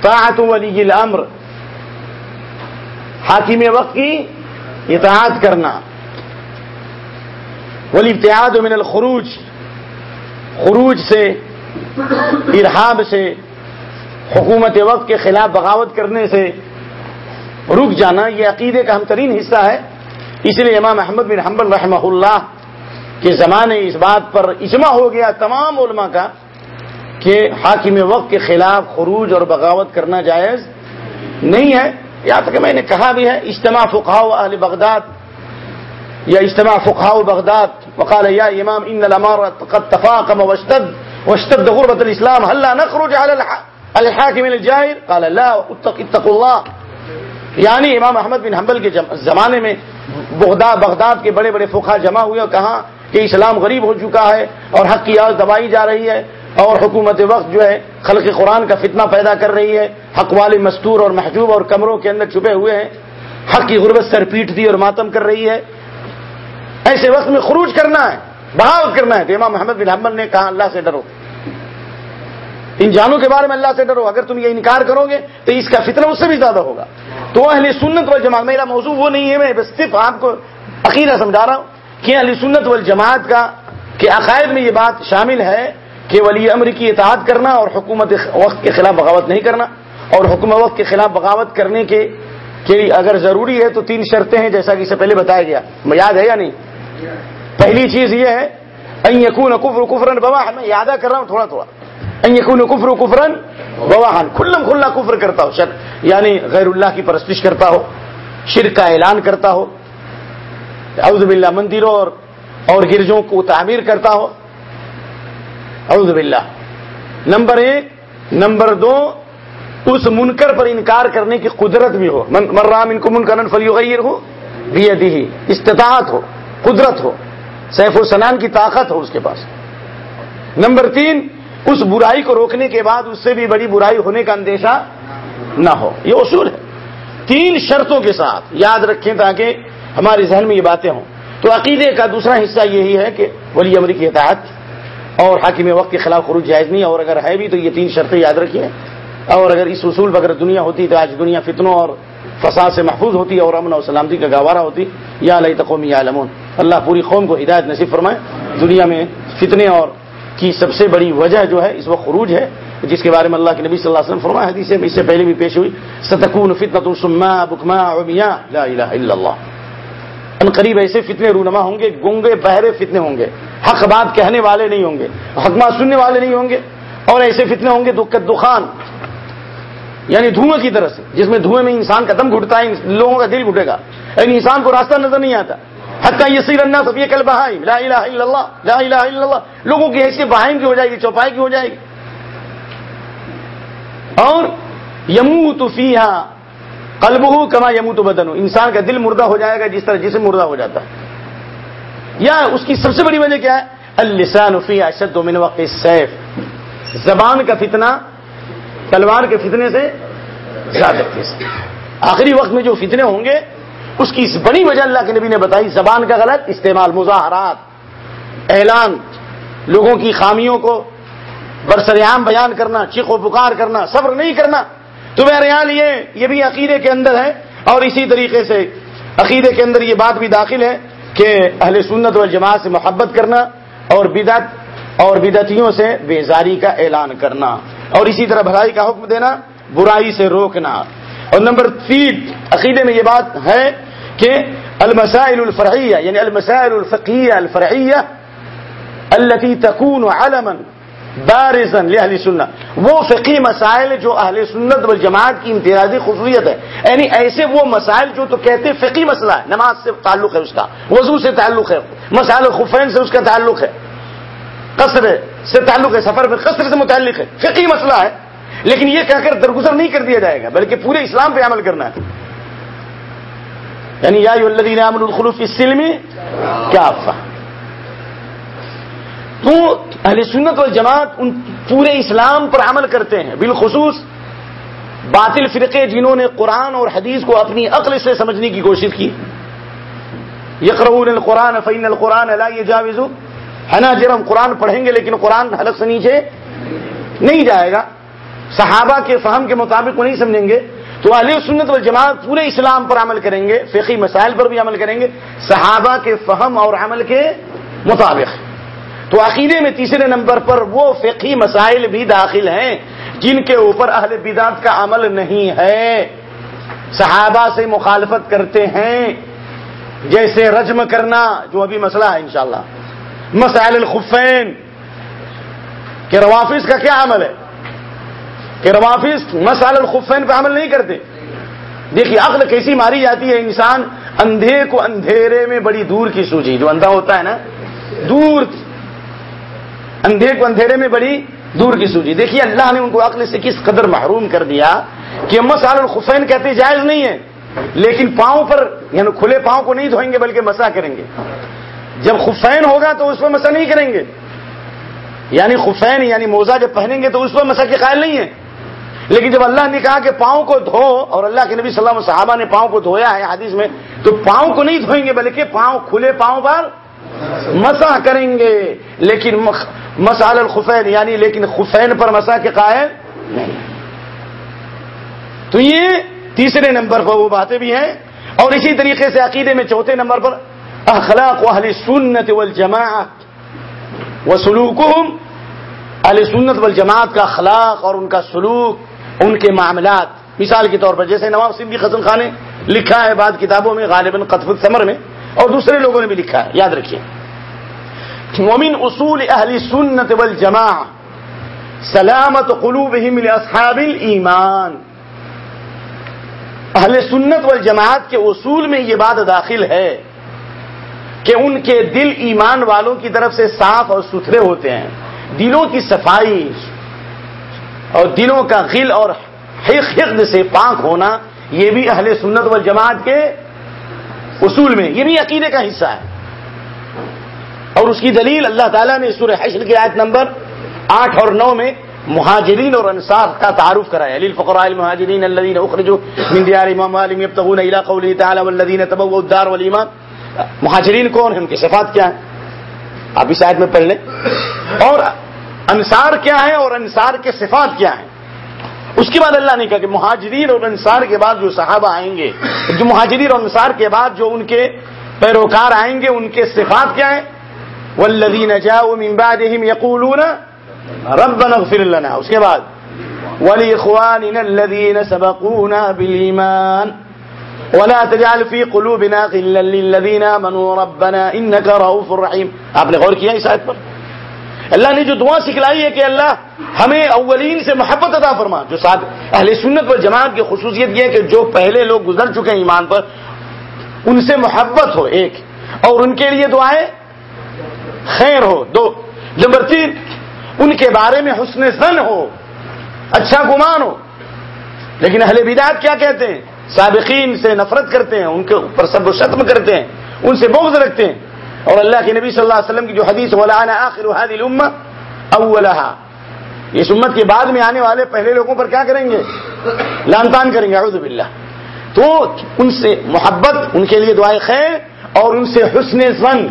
طاعت ولی الامر، حاکم وقت کی اطاعت کرنا ولی من الخروج خروج سے، ارحاب سے، حکومت وقت کے خلاف بغاوت کرنے سے رک جانا یہ عقیدے کا ہم ترین حصہ ہے۔ اس لیے امام احمد بن حنبل رحمہ اللہ کے زمانے اس بات پر اجماع ہو گیا تمام علماء کا کہ حاکم وقت کے خلاف خروج اور بغاوت کرنا جائز نہیں ہے۔ یا تک میں نے کہا بھی ہے، اجتماع فقاؤ اہل بغداد یا اجتماع فقاؤ بغداد وقال یا امام ان قد تفاقم واشتد واشتد غربت الاسلام هل نخرج على الحاکم الجائر قال لا اتقوا الله. یعنی امام احمد بن حنبل کے زمانے میں بغداد بغداد کے بڑے بڑے فقہ جمع ہوئے اور کہا کہ اسلام غریب ہو چکا ہے اور حق کی آواز دبائی جا رہی ہے اور حکومت وقت جو ہے خلق قرآن کا فتنہ پیدا کر رہی ہے، حق والی مستور اور محجوب اور کمروں کے اندر چھپے ہوئے ہیں۔ حق کی غربت سر پیٹ دی اور ماتم کر رہی ہے۔ ایسے وقت میں خروج کرنا ہے بہاوت کرنا ہے۔ تو امام محمد بن حمل نے کہا، اللہ سے ڈرو۔ ان جانوں کے بارے میں اللہ سے ڈرو۔ اگر تم یہ انکار کرو گے تو اس کا فتنہ اس سے بھی زیادہ ہوگا۔ تو اہل سنت والجماعت، میرا موضوع وہ نہیں ہے، میں بس صرف آپ کو عقیدہ سمجھا رہا ہوں کہ اہل سنت والجماعت کا کہ عقائد میں یہ بات شامل ہے کہ ولی امر کی اطاعت کرنا اور حکومت وقت کے خلاف بغاوت نہیں کرنا۔ اور حکومت وقت کے خلاف بغاوت کرنے کے اگر ضروری ہے تو تین شرطیں ہیں، جیسا کہ اسے پہلے بتایا گیا۔ یاد ہے یا نہیں؟ پہلی چیز یہ ہے یقون کفر کفرن بواہ میں یادہ کر رہا ہوں تھوڑا تھوڑا۔ یقون کفر کفرن بواہن کھلم کھلا کفر کرتا ہو شر یعنی غیر اللہ کی پرستش کرتا ہو، شرک کا اعلان کرتا ہو۔ اعوذ باللہ، مندروں اور اور گرجوں کو تعمیر کرتا ہو۔ اعوذ باللہ۔ نمبر ایک، نمبر دو، اس منکر پر انکار کرنے کی قدرت بھی ہو۔ مرام ان کو منکرن فلی ہو بھی استطاعت ہو۔ قدرت ہو، سیف السنان کی طاقت ہو اس کے پاس۔ نمبر تین، اس برائی کو روکنے کے بعد اس سے بھی بڑی برائی ہونے کا اندیشہ نہ ہو۔ یہ اصول ہے۔ تین شرطوں کے ساتھ یاد رکھیں تاکہ ہمارے ذہن میں یہ باتیں ہوں۔ تو عقیدے کا دوسرا حصہ یہی ہے کہ ولی امریکی اطاعت اور حاکم وقت کے خلاف خروج جائز نہیں اور اگر ہے بھی تو یہ تین شرطیں یاد رکھیے۔ اور اگر اس اصول پر اگر دنیا ہوتی تو آج دنیا فتنوں اور فساد سے محفوظ ہوتی اور امن اور سلامتی کا گوارا ہوتی۔ یا علیہ تقومی یا اللہ پوری قوم کو ہدایت نصیب فرمائے۔ دنیا میں فتنے اور کی سب سے بڑی وجہ جو ہے، اس وقت خروج ہے، جس کے بارے میں اللہ کے نبی صلی اللہ علیہ وسلم فرمایا حدیث میں اس سے پہلے بھی پیش ہوئی۔ ستکون فتنۃ السما بکما عمیا لا الہ الا اللہ۔ ان قریب ایسے فتنے رونما ہوں گے، گونگے بہرے فتنے ہوں گے۔ حق بات کہنے والے نہیں ہوں گے، حق بات سننے والے نہیں ہوں گے۔ اور ایسے فتنے ہوں گے دخان یعنی دھواں کی طرح سے، جس میں دھوئیں میں انسان کا دم گھٹتا ہے لوگوں کا دل گھٹے گا۔ یعنی انسان کو راستہ نظر نہیں آتا۔ حتیٰ یہ سیر اللہ سب یہ کل بہائم لا الہ الا اللہ لا الہ الا اللہ لوگوں کی حیثیت بہائم کی ہو جائے گی؟ چوپائی کی ہو جائے گی؟ اور یمو تو فیحا قلب ہو کما یمو تو بدن انسان کا دل مردہ ہو جائے گا جس طرح جسم مردہ ہو جاتا ہے۔ یا اس کی سب سے بڑی وجہ کیا ہے؟ السان فی اشد من وقت سیف زبان کا فتنہ تلوار کے فتنے سے زیادہ آخری وقت میں جو فتنے ہوں گے اس کی اس بڑی وجہ اللہ کے نبی نے بتائی، زبان کا غلط، استعمال مظاہرات، اعلان، لوگوں کی خامیوں کو برسر عام بیان کرنا، چیخ و پکار کرنا، صبر نہیں کرنا۔ تو بہرحال یہ یہ بھی عقیدے کے اندر ہے۔ اور اسی طریقے سے عقیدے کے اندر یہ بات بھی داخل ہے کہ اہل سنت والجماعت سے محبت کرنا اور بدعت، اور بدعتیوں سے بیزاری کا اعلان کرنا۔ اور اسی طرح بھلائی کا حکم دینا، برائی سے روکنا۔ اور نمبر تین، عقیدے میں یہ بات ہے کہ المسائل الفرعیہ یعنی المسائل الفقیہ الفرعیہ التي تكون علما بارزا لاهل سنت۔ وہ فقی مسائل جو اہل سنت والجماعت کی امتیازی خصوصیت ہے۔ یعنی ایسے وہ مسائل جو تو کہتے فقی مسئلہ ہے، نماز سے تعلق ہے اس کا، وضو سے تعلق ہے، مسائل خفین سے اس کا تعلق ہے، قصر سے تعلق ہے، سفر میں قصر سے متعلق ہے فقی مسئلہ ہے۔ لیکن یہ کہہ کر درگزر نہیں کر دیا جائے گا، بلکہ پورے اسلام پہ عمل کرنا ہے۔ یعنی یا الدین الخلوف اسلم کیا تو اہل سنت و جماعت ان پورے اسلام پر عمل کرتے ہیں۔ بالخصوص باطل فرقے جنہوں نے قرآن اور حدیث کو اپنی عقل سے سمجھنے کی کوشش کی۔ یقرون القرآن فین القرآن اللہ جاویز ہے نا جب ہم قرآن پڑھیں گے لیکن قرآن حلق سے نیچے نہیں جائے گا۔ صحابہ کے فہم کے مطابق وہ نہیں سمجھیں گے۔ تو علیہ سنت والجماعت پورے اسلام پر عمل کریں گے فقی مسائل پر بھی عمل کریں گے، صحابہ کے فہم اور عمل کے مطابق۔ تو عقیدے میں تیسرے نمبر پر وہ فقی مسائل بھی داخل ہیں جن کے اوپر اہل بدات کا عمل نہیں ہے۔ صحابہ سے مخالفت کرتے ہیں، جیسے رجم کرنا جو ابھی مسئلہ ہے انشاءاللہ۔ مسائل الخفین، کہ روافظ کا کیا عمل ہے؟ کہ روافظ مسائل الخفین پہ عمل نہیں کرتے۔ دیکھیے، عقل کیسی ماری جاتی ہے انسان اندھے کو اندھیرے میں بڑی دور کی سوچی جو اندھا ہوتا ہے نا، دور۔ اندھے کو اندھیرے میں بڑی دور کی سوچی دیکھیے، اللہ نے ان کو عقل سے کس قدر محروم کر دیا کہ مسال الخفین کہتے جائز نہیں ہے۔ لیکن پاؤں پر یعنی کھلے پاؤں کو نہیں دھوئیں گے، بلکہ مسا کریں گے۔ جب خفین ہوگا تو اس پر مسا نہیں کریں گے۔ یعنی خفین یعنی موزہ جب پہنیں گے تو اس پر مسا کے قائل نہیں ہے۔ لیکن جب اللہ نے کہا کہ پاؤں کو دھو، اور اللہ کے نبی صلی اللہ علیہ صحابہ نے پاؤں کو دھویا ہے حدیث میں، تو پاؤں کو نہیں دھوئیں گے، بلکہ پاؤں کھلے پاؤں پر مسا کریں گے۔ لیکن مسال الخفین یعنی لیکن خفین پر مسا کے قائل نہیں۔ تو یہ تیسرے نمبر پر وہ باتیں بھی ہیں۔ اور اسی طریقے سے عقیدے میں چوتھے نمبر پر، اخلاق و اہل سنت والجماعت و سلوکہم اہل سنت والجماعت کا اخلاق اور ان کا سلوک ان کے معاملات مثال کے طور پر جیسے نواب صدیق حسن خان نے لکھا ہے بعد کتابوں میں، غالباً قطف سمر میں اور دوسرے لوگوں نے بھی لکھا ہے، یاد رکھیے۔ مومن اصول اہل سنت والجماع سلامت قلوبہم لاصحاب الایمان۔ اہل سنت والجماعت کے اصول میں یہ بات داخل ہے کہ ان کے دل ایمان والوں کی طرف سے صاف اور ستھرے ہوتے ہیں، دلوں کی صفائی اور دلوں کا غل اور حقد سے پاک ہونا، یہ بھی اہل سنت والجماعت کے اصول میں، یہ بھی عقیدے کا حصہ ہے۔ اور اس کی دلیل اللہ تعالیٰ نے سورہ حشر کی آیت نمبر آٹھ اور نو میں مہاجرین اور انصار کا تعارف کرایا۔ علی الفقراء المهاجرین الذين اخرجوا من ديار اموالهم يبتغون الى قوله تعالى والذين تبوؤوا الدار والايمان مہاجرین کون ہیں؟ ان کی صفات کیا ہیں؟ آپ اس آیت میں پڑھ لیں۔ اور انصار کیا ہے اور انصار کے صفات کیا ہیں؟ اس کے بعد اللہ نے کہا کہ مہاجرین اور انصار کے بعد جو صحابہ آئیں گے، جو مہاجرین اور انصار کے بعد جو ان کے پیروکار آئیں گے، ان کے صفات کیا ہیں؟ والذین جاؤوا من بعدهم يقولون ربنا اغفر لنا۔ اس کے بعد ولاخواننا الذين سبقونا بالايمان ولا تجعل في قلوبنا غلا للذين امنوا ربنا انك رؤوف رحيم۔ آپ نے غور کیا اس آیت پر؟ اللہ نے جو دعا سکھلائی ہے کہ اللہ ہمیں اولین سے محبت عطا فرما، جو ساتھ اہل سنت و جماعت کی خصوصیت یہ ہے کہ جو پہلے لوگ گزر چکے ہیں ایمان پر، ان سے محبت ہو ایک، اور ان کے لیے دعائیں خیر ہو، دو، نمبر تین، ان کے بارے میں حسن زن ہو اچھا گمان ہو۔ لیکن اہل بدعت کیا کہتے ہیں؟ سابقین سے نفرت کرتے ہیں، ان کے اوپر سب و شتم کرتے ہیں، ان سے بغض رکھتے ہیں۔ اور اللہ کے نبی صلی اللہ علیہ وسلم کی جو حدیث ولانا آخر هذه الامه اولها اس امت کے بعد میں آنے والے پہلے لوگوں پر کیا کریں گے؟ لانتان کریں گے، اعوذ باللہ۔ تو ان سے محبت، ان کے لیے دعائیں خیر اور ان سے حسن زن۔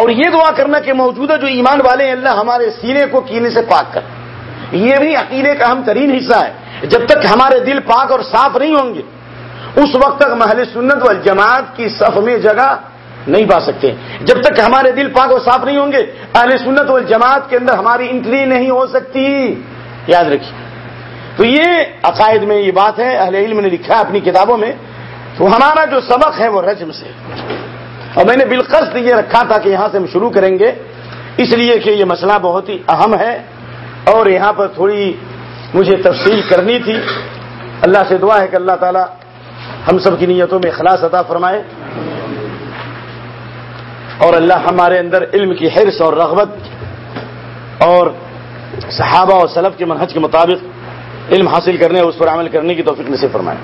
اور یہ دعا کرنا کہ موجودہ جو ایمان والے ہیں، اللہ ہمارے سینے کو کینے سے پاک کر۔ یہ بھی عقیدے کا اہم ترین حصہ ہے۔ جب تک ہمارے دل پاک اور صاف نہیں ہوں گے، اس وقت تک محل سنت والجماعت کی صف میں جگہ نہیں پا سکتے۔ جب تک ہمارے دل پاک اور صاف نہیں ہوں گے، اہل سنت والجماعت کے اندر ہماری انٹری نہیں ہو سکتی۔ یاد رکھیے۔ تو یہ عقائد میں یہ بات ہے، اہل علم نے لکھا ہے اپنی کتابوں میں۔ تو ہمارا جو سبق ہے وہ رجم سے۔ اور میں نے بالقصد یہ رکھا تھا کہ یہاں سے ہم شروع کریں گے۔ اس لیے کہ یہ مسئلہ بہت ہی اہم ہے۔ اور یہاں پر تھوڑی مجھے تفصیل کرنی تھی۔ اللہ سے دعا ہے کہ اللہ تعالی ہم سب کی نیتوں میں خلاص عطا فرمائے۔ اور اللہ ہمارے اندر علم کی حرص اور رغبت اور صحابہ اور سلف کے منہج کے مطابق علم حاصل کرنے اور اس پر عمل کرنے کی توفیق نصیب فرمائے۔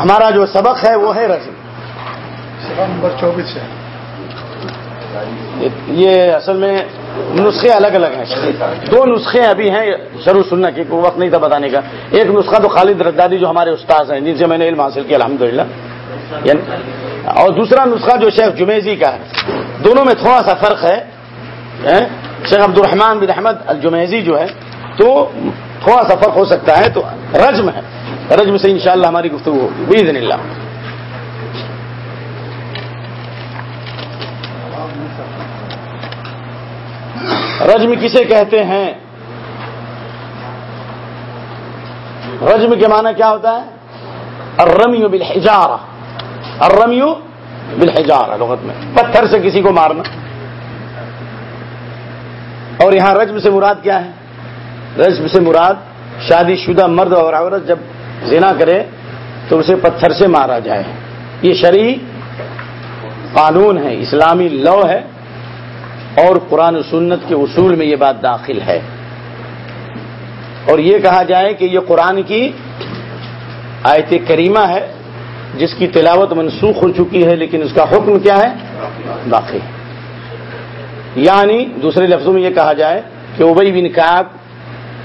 ہمارا جو سبق ہے وہ ہے رسم نمبر چوبیس ہے۔ یہ اصل میں نسخے الگ الگ ہیں۔ دو نسخے ابھی ہیں شروع سننا کوئی وقت نہیں تھا بتانے کا۔ ایک نسخہ تو خالد ردادی جو ہمارے استاد ہیں جن سے میں نے علم حاصل کیا الحمد للہ یعنی اور دوسرا نسخہ جو شیخ جمیزی کا ہے۔ دونوں میں تھوڑا سا فرق ہے۔ شیخ عبد الرحمان بن احمد الجمیزی جو ہے، تو تھوڑا سا فرق ہو سکتا ہے۔ تو رجم ہے۔ رجم سے انشاءاللہ ہماری گفتگو ہوگی۔ باذن اللہ۔ رجم کسے کہتے ہیں؟ رجم کے معنی کیا ہوتا ہے؟ الرمی بالحجارہ الرمی بالحجارہ لغت میں۔ پتھر سے کسی کو مارنا۔ اور یہاں رجم سے مراد کیا ہے؟ رجم سے مراد شادی شدہ مرد اور عورت جب زنا کرے تو اسے پتھر سے مارا جائے۔ یہ شرعی قانون ہے، اسلامی لو ہے اور قرآن و سنت کے اصول میں یہ بات داخل ہے۔ اور یہ کہا جائے کہ یہ قرآن کی آیت کریمہ ہے۔ جس کی تلاوت منسوخ ہو چکی ہے لیکن اس کا حکم کیا ہے؟ باقی۔ یعنی دوسرے لفظوں میں یہ کہا جائے کہ ابئی بن کاب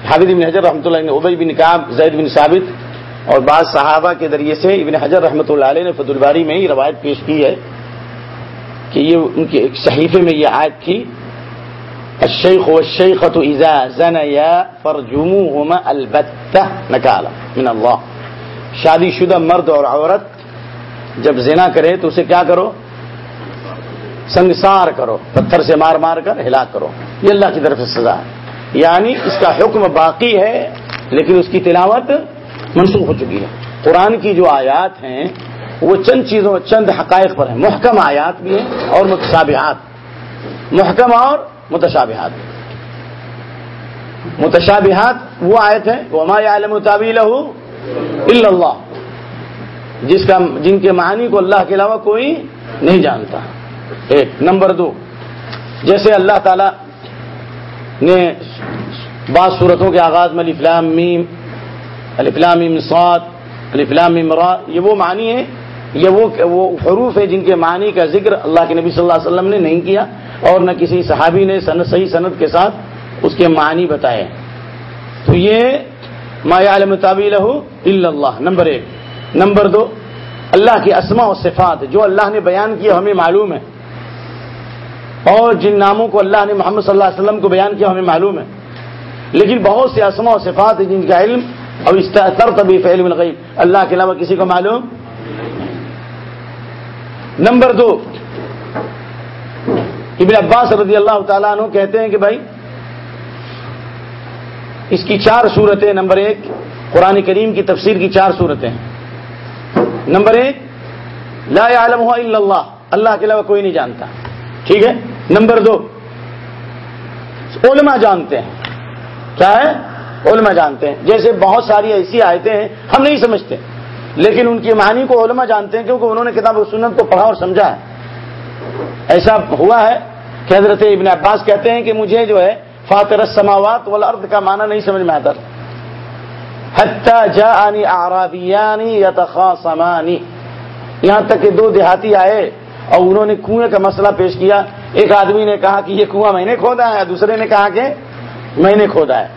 حابد بن حجر رحمۃ اللہ ابئی بن کاب زید بن ثابت اور بعض صحابہ کے ذریعے سے ابن حجر رحمۃ اللہ علیہ نے فت الباری میں ہی روایت پیش کی ہے کہ یہ ان کے ایک صحیفے میں یہ آیت تھی، الشیخ والشیخة اذا زنیا فرجموهما البتہ، نکالا، من اللہ۔ شادی شدہ مرد اور عورت جب زنا کرے تو اسے کیا کرو؟ سنگسار کرو، پتھر سے مار مار کر ہلاک کرو۔ یہ اللہ کی طرف سے سزا ہے۔ یعنی اس کا حکم باقی ہے، لیکن اس کی تلاوت منسوخ ہو چکی ہے۔ قرآن کی جو آیات ہیں، وہ چند چیزوں، چند حقائق پر ہیں۔ محکم آیات بھی ہیں اور متشابہات۔ محکم اور متشابہات۔ متشابہات وہ آیت ہے وہ ہمارے عالم اللہ جس کا جن کے معنی کو اللہ کے علاوہ کوئی نہیں جانتا۔ ایک، نمبر دو، جیسے اللہ تعالی نے بعض صورتوں کے آغاز میں الفلام میم الفلام صاد الفلام را، یہ وہ معنی ہے یہ وہ وہ حروف ہے جن کے معنی کا ذکر اللہ کے نبی صلی اللہ علیہ وسلم نے نہیں کیا اور نہ کسی صحابی نے سند، صحیح صنعت کے ساتھ اس کے معنی بتائے۔ تو یہ ما عالم تعبی لہو اللہ، نمبر ایک۔ نمبر دو، اللہ کی اسما و صفات، جو اللہ نے بیان کیا ہمیں معلوم ہے۔ اور جن ناموں کو اللہ نے محمد صلی اللہ علیہ وسلم کو بیان کیا ہمیں معلوم ہے۔ لیکن بہت سے اسما و صفات جن کا علم اور اس طرح طبی فعلم الغیب۔ اللہ کے علاوہ کسی کو معلوم؟ نمبر دو، ابن عباس رضی اللہ تعالیٰ عنہ کہتے ہیں کہ بھائی، اس کی چار صورتیں، نمبر ایک، قرآن کریم کی تفسیر کی چار صورتیں۔ نمبر ایک، لا عالم ہوا اللہ اللہ کے علاوہ کوئی نہیں جانتا۔ ٹھیک ہے؟ نمبر دو، علماء جانتے ہیں۔ کیا ہے؟ علماء جانتے ہیں۔ جیسے بہت ساری ایسی آیتیں ہیں، ہم نہیں سمجھتے۔ لیکن ان کی معنی کو علماء جانتے ہیں کیونکہ انہوں نے کتاب و سنت کو پڑھا اور سمجھا ہے۔ ایسا ہوا ہے کہ حضرت ابن عباس کہتے ہیں کہ مجھے جو ہے فاتر السماوات والارض کا معنی نہیں سمجھ میں آتا جاءنی آرابیانی یتخاصمانی. یہاں تک کہ دو دیہاتی آئے اور انہوں نے کنویں کا مسئلہ پیش کیا۔ ایک آدمی نے کہا کہ یہ کنواں میں نے کھودا ہے، دوسرے نے کہا کہ میں نے کھودا ہے۔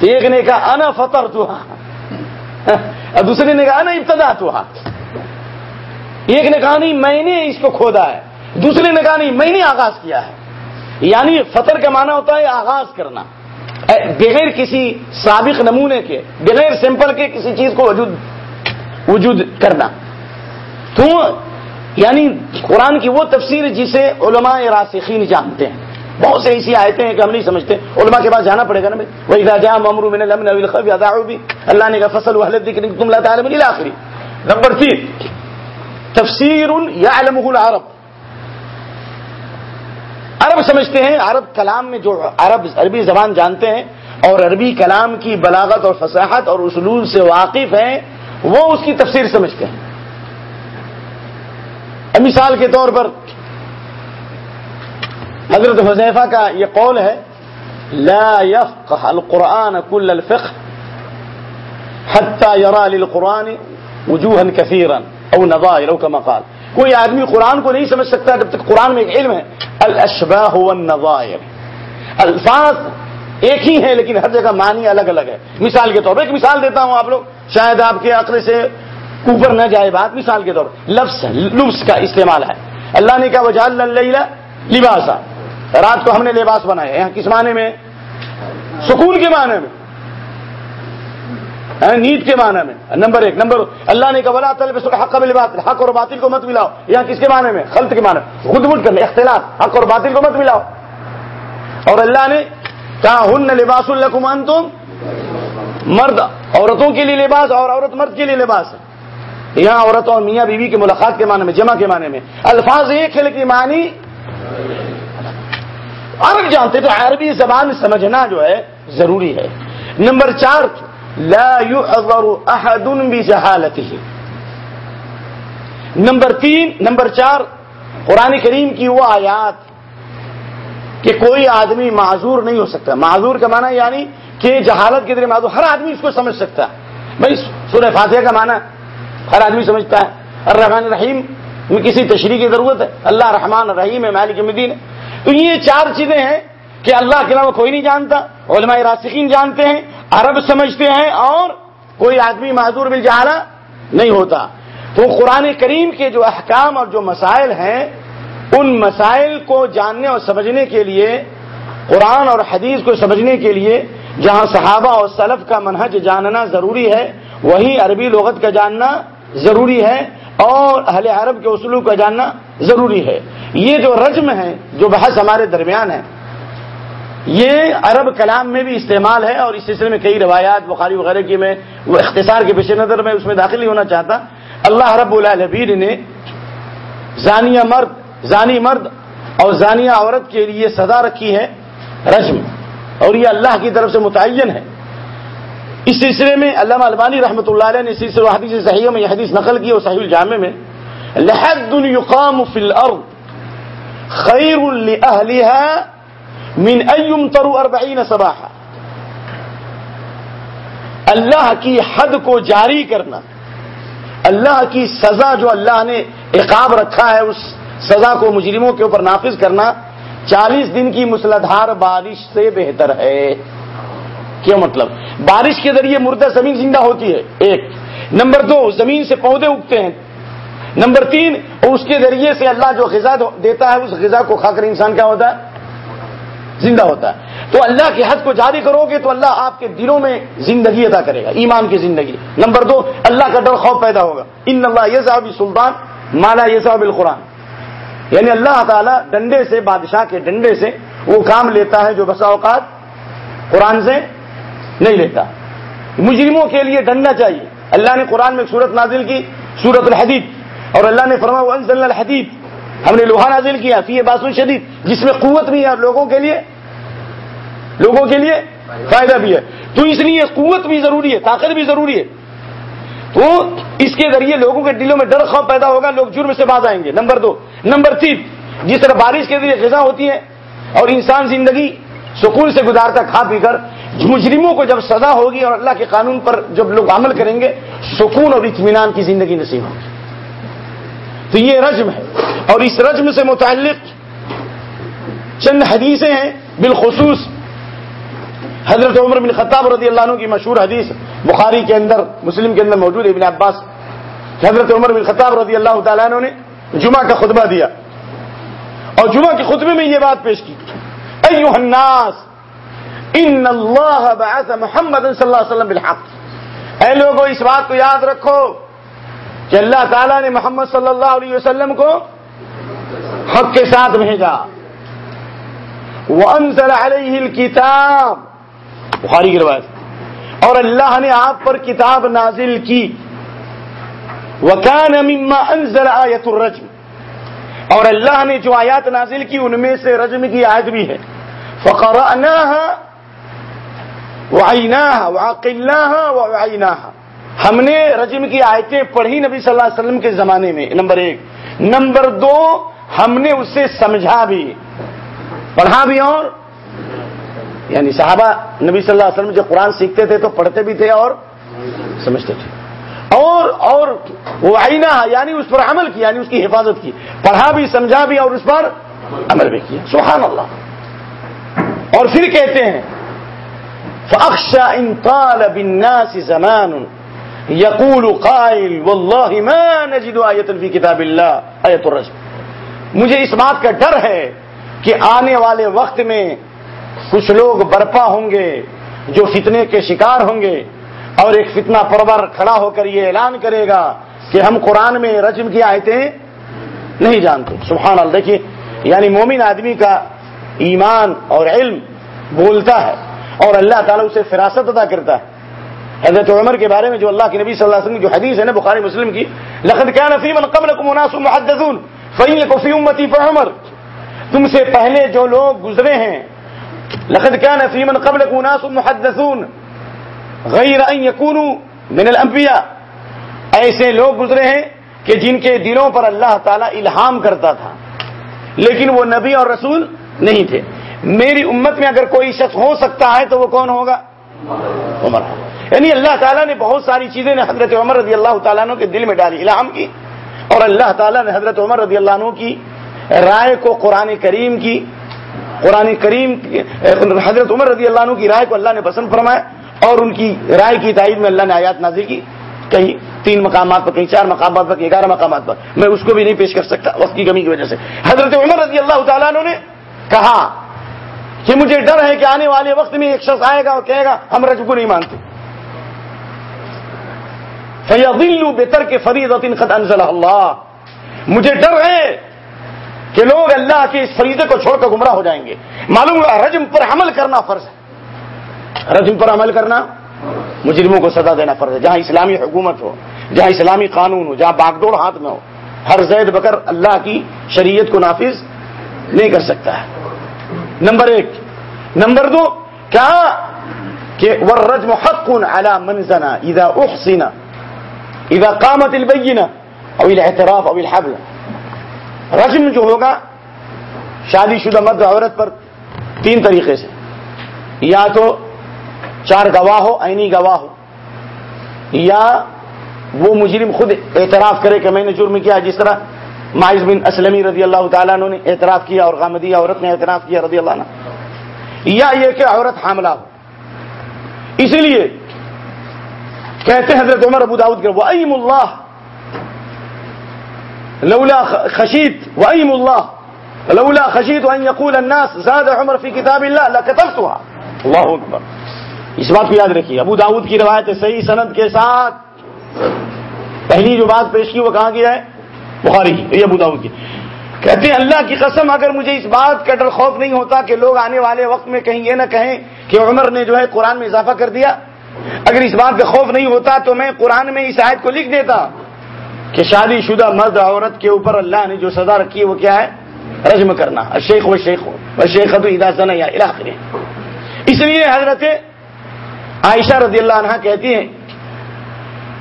تو ایک نے کہا، انا فطر تو اور دوسرے نے کہا نا ابتدا تو ایک نے کہا، نہیں، میں نے اس کو کھودا ہے۔ دوسرے نے کہا، نہیں، میں نے آغاز کیا ہے۔ یعنی فطر کا معنی ہوتا ہے آغاز کرنا۔ بغیر کسی سابق نمونے کے، بغیر سمپل کے کسی چیز کو وجود وجود کرنا۔ تو یعنی قرآن کی وہ تفسیر جسے علماء راسخین جانتے ہیں۔ بہت سے ایسی آیتیں ہیں کہ ہم نہیں سمجھتے۔ علماء کے پاس جانا پڑے گا نا وہی ممرو میں اللہ نے کہا فصل تم اللہ تعالیٰ آخری نمبر تین، تفسیر یا العرب۔ عرب سمجھتے ہیں، عرب کلام میں جو عرب، عربی زبان جانتے ہیں اور عربی کلام کی بلاغت اور فصاحت اور اسلوب سے واقف ہیں، وہ اس کی تفسیر سمجھتے ہیں۔ مثال کے طور پر حضرت حضیفہ کا یہ قول ہے، لا يفقه القرآن كل الفقه حتى يرى للقرآن وجوها كثيرا او نظائر او كما قال۔ کوئی آدمی قرآن کو نہیں سمجھ سکتا جب تک قرآن میں ایک علم ہے۔ الاشباہ والنظائر۔ الفاظ ایک ہی ہیں لیکن ہر جگہ معنی الگ الگ ہے۔ مثال کے طور پر ایک مثال دیتا ہوں آپ لوگ۔ شاید آپ کے عقل سے اوپر نہ جائے بات، مثال کے طور پر۔ لفظ لفظ کا استعمال ہے۔ اللہ نے کہا وجال لباسا۔ رات کو ہم نے لباس بنایا یہاں کس معنی میں؟ سکون کے معنی میں۔ نیند کے معنی میں۔ نمبر ایک، نمبر اللہ نے کہا حق بات حق اور باطل کو مت ملاؤ۔ یہاں کس کے معنی میں؟ خلط کے معنی خود مٹ کرنے اختلاف حق اور باطل کو مت ملاؤ۔ اور اللہ نے کہا، ہن لباس الکمان تم مرد عورتوں کے لیے لباس اور عورت مرد کے لیے لباس۔ ہے یہاں عورت اور میاں بیوی کے ملاقات کے معنی میں، جمع کے معنی میں۔ الفاظ ایک ہے، لیکن معنی عرب جانتے تو عربی زبان سمجھنا جو ہے، ضروری ہے۔ نمبر چار لا يعذر احد بجهالته. نمبر تین نمبر چار، قرآن کریم کی وہ آیات کہ کوئی آدمی معذور نہیں ہو سکتا. معذور کا معنی یعنی کہ جہالت کے ذریعے معذور، ہر آدمی اس کو سمجھ سکتا. ہے بھائی، سورہ فاتحہ کا معنی، ہر آدمی سمجھتا ہے. الرحمن الرحیم میں کسی تشریح کی ضرورت ہے. اللہ رحمان الرحیم ہے، مالک مدین تو یہ چار چیزیں ہیں کہ اللہ کے علاوہ کوئی نہیں جانتا، علماء راسقین جانتے ہیں، عرب سمجھتے ہیں، اور کوئی آدمی معذور مل جہالا نہیں ہوتا۔ تو قرآن کریم کے جو احکام اور جو مسائل ہیں، ان مسائل کو جاننے اور سمجھنے کے لیے، قرآن اور حدیث کو سمجھنے کے لیے جہاں صحابہ اور سلف کا منہج جاننا ضروری ہے، وہی عربی لغت کا جاننا ضروری ہے، اور اہل عرب کے اصولوں کا جاننا ضروری ہے۔ یہ جو رجم ہے جو بحث ہمارے درمیان ہے یہ عرب کلام میں بھی استعمال ہے اور اس سلسلے میں کئی روایات بخاری وغیرہ کی میں وہ اختصار کے پیش نظر میں اس میں داخل نہیں ہونا چاہتا۔ اللہ رب العالبیر نے زانیہ مرد، زانی مرد اور زانیہ عورت کے لیے سزا رکھی ہے رجم اور یہ اللہ کی طرف سے متعین ہے۔ اس سلسلے میں علامہ البانی رحمۃ اللہ علیہ نے سلسلہ حدیث صحیح میں یہ حدیث نقل کی اور صحیح الجامع میں لحد يقام في الارض خیر لاهلها من ايم ترو اربعین صباحا. اللہ کی حد کو جاری کرنا، اللہ کی سزا جو اللہ نے عقاب رکھا ہے، اس سزا کو مجرموں کے اوپر نافذ کرنا چالیس دن کی مسلادھار بارش سے بہتر ہے۔ کیا مطلب؟ بارش کے ذریعے مردہ زمین زندہ ہوتی ہے، ایک۔ نمبر دو، زمین سے پودے اگتے ہیں۔ نمبر تین، اس کے ذریعے سے اللہ جو غذا دیتا ہے، اس غذا کو کھا کر انسان کیا ہوتا ہے؟ زندہ ہوتا ہے۔ تو اللہ کے حد کو جاری کرو گے تو اللہ آپ کے دلوں میں زندگی ادا کرے گا، ایمان کی زندگی۔ نمبر دو، اللہ کا ڈر خوف پیدا ہوگا۔ ان اللہ یہ صاحب سلطان مالا یہ صاحب القرآن یعنی اللہ تعالیٰ ڈنڈے سے، بادشاہ کے ڈنڈے سے وہ کام لیتا ہے جو بسا اوقات قرآن سے نہیں لیتا۔ مجرموں کے لیے ڈنڈا چاہیے۔ اللہ نے قرآن میں صورت نازل کی، سورت الحدید۔ اور اللہ نے فرما الحدید۔ ہم نے لوہا نازل کیا، فی باسو شدید، جس میں قوت بھی ہے اور لوگوں کے لیے لوگوں کے لیے فائدہ بھی ہے۔ تو اس لیے قوت بھی ضروری ہے، طاقت بھی ضروری ہے۔ تو اس کے ذریعے لوگوں کے دلوں میں ڈر خوف پیدا ہوگا، لوگ جرم سے باز آئیں گے۔ نمبر دو۔ نمبر تین، جس طرح بارش کے ذریعے غذا ہوتی ہے اور انسان زندگی سکون سے گزارتا کھا پی کر، مجرموں کو جب سزا ہوگی اور اللہ کے قانون پر جب لوگ عمل کریں گے، سکون اور اطمینان کی زندگی نصیب ہوگی۔ تو یہ رجم ہے۔ اور اس رجم سے متعلق چند حدیثیں ہیں، بالخصوص حضرت عمر بن خطاب رضی اللہ عنہ کی مشہور حدیث بخاری کے اندر، مسلم کے اندر موجود ہے، ابن عباس۔ حضرت عمر بن خطاب رضی اللہ تعالیٰ عنہ نے جمعہ کا خطبہ دیا۔ اور جمعہ کے خطبے میں یہ بات پیش کی۔ ایوہ الناس، ان اللہ بعث محمد صلی اللہ علیہ وسلم بالحق۔ اے لوگوں اس بات کو یاد رکھو کہ اللہ تعالیٰ نے محمد صلی اللہ علیہ وسلم کو حق کے ساتھ بھیجا۔ وَأَنزَلَ عَلَيْهِ الْكِتَابِ بخاری کی روایت اور اللہ نے آپ پر کتاب نازل کی۔ وکان مما انزل آیت الرجم۔ اور اللہ نے جو آیات نازل کی، ان میں سے رجم کی آیت بھی ہے۔ فقرأناها وعیناها وعقلناها وعیناها ہم نے رجم کی آیتیں پڑھی نبی صلی اللہ علیہ وسلم کے زمانے میں۔ نمبر ایک۔ نمبر دو، ہم نے اسے سمجھا بھی۔ پڑھا بھی اور یعنی صحابہ نبی صلی اللہ علیہ وسلم جب قرآن سیکھتے تھے تو پڑھتے بھی تھے اور سمجھتے تھے۔ اور اور وہ آئینہ یعنی اس پر عمل کیا یعنی اس کی حفاظت کی۔ پڑھا بھی، سمجھا بھی اور اس پر عمل بھی کیا۔ سبحان اللہ۔ اور پھر کہتے ہیں فاخشا ان قال بالناس زمان يقول قائل والله ما نجد آیت فی کتاب اللہ آیت الرجم۔ مجھے اس بات کا ڈر ہے کہ آنے والے وقت میں کچھ لوگ برپا ہوں گے جو فتنے کے شکار ہوں گے اور ایک فتنہ پرور کھڑا ہو کر یہ اعلان کرے گا کہ ہم قرآن میں رجم کی آیتیں نہیں جانتے۔ سبحان اللہ، دیکھیے یعنی مومن آدمی کا ایمان اور علم بولتا ہے اور اللہ تعالیٰ اسے فراست ادا کرتا ہے۔ حضرت عمر کے بارے میں جو اللہ کے نبی صلی اللہ علیہ وسلم کی جو حدیث ہے نا، بخاری مسلم کی، لقد كان في من قبلكم اناس محدثون في امتي فعمر تم سے پہلے جو لوگ گزرے ہیں لقد كان في من قبلكم اناس محدثون غیر ان يكونوا من الانبیاء ایسے لوگ گزرے ہیں کہ جن کے دلوں پر اللہ تعالی الہام کرتا تھا، لیکن وہ نبی اور رسول نہیں تھے۔ میری امت میں اگر کوئی شخص ہو سکتا ہے تو وہ کون ہوگا؟ عمر۔ یعنی اللہ تعالیٰ نے بہت ساری چیزیں حضرت عمر رضی اللہ تعالیٰ عنہ کے دل میں ڈالی، الہام کی۔ اور اللہ تعالیٰ نے حضرت عمر رضی اللہ عنہ کی رائے کو قرآن کریم کی قرآن کریم حضرت عمر رضی اللہ عنہ کی رائے کو اللہ نے پسند فرمایا اور ان کی رائے کی تائید میں اللہ نے آیات نازل کی۔ کہیں تین مقامات پر، کہیں چار مقامات پر گیارہ مقامات پر۔ میں اس کو بھی نہیں پیش کر سکتا، وقت کی کمی کی وجہ سے۔ حضرت عمر رضی اللہ تعالیٰ عنہ نے کہا کہ مجھے ڈر ہے کہ آنے والے وقت میں ایک شخص آئے گا اور کہے گا، ہم رجب کو نہیں مانتے۔ فیضلو بہتر کے فرید انزل اللہ مجھے ڈر ہے کہ لوگ اللہ کے اس فریدے کو چھوڑ کر گمراہ ہو جائیں گے۔ معلوم ہوا رجم پر عمل کرنا فرض ہے۔ رجم پر عمل کرنا مجرموں کو سزا دینا فرض ہے۔ جہاں اسلامی حکومت ہو، جہاں اسلامی قانون ہو، جہاں باغڈور ہاتھ میں ہو، ہر زید بکر اللہ کی شریعت کو نافذ نہیں کر سکتا ہے۔ نمبر ایک۔ نمبر دو، کیا کہ ورج حق على من زنا اذا احسن، اذا قامت البینہ او الاعتراف او الحبل۔ رجم جو ہوگا، شادی شدہ مرد عورت پر تین طریقے سے۔ یا تو چار گواہ ہو، عینی گواہ ہو، یا وہ مجرم خود اعتراف کرے کہ میں نے جرم کیا، جس طرح مائز بن اسلمی رضی اللہ تعالیٰ نے اعتراف کیا اور غامدی عورت نے اعتراف کیا رضی اللہ عنہ۔ یا یہ کہ عورت حاملہ ہو۔ اسی لیے کہتے حضرت عمر ابو داود کے وعیم اللہ لولا خشیت وعیم اللہ لولا خشیت وان يقول الناس زاد عمر فی کتاب اللہ لكتبتها. اللہ اکبر اس بات کو یاد رکھیے. ابو داود کی روایت صحیح سند کے ساتھ. پہلی جو بات پیش کی وہ کہاں کی ہے؟ بخاری کی، یہ ابو داود کی. کہتے ہیں، اللہ کی قسم، اگر مجھے اس بات کا ڈر خوف نہیں ہوتا کہ لوگ آنے والے وقت میں کہیں یہ نہ کہیں کہ عمر نے جو ہے قرآن میں اضافہ کر دیا، اگر اس بات کا خوف نہیں ہوتا تو میں قرآن میں اس آیت کو لکھ دیتا. کہ شادی شدہ مرد عورت کے اوپر اللہ نے جو سزا رکھی ہے وہ کیا ہے؟ رجم کرنا۔ شیخ و شیخ ہو شیخ علاقے اس لیے حضرت عائشہ رضی اللہ عنہ کہتی ہیں،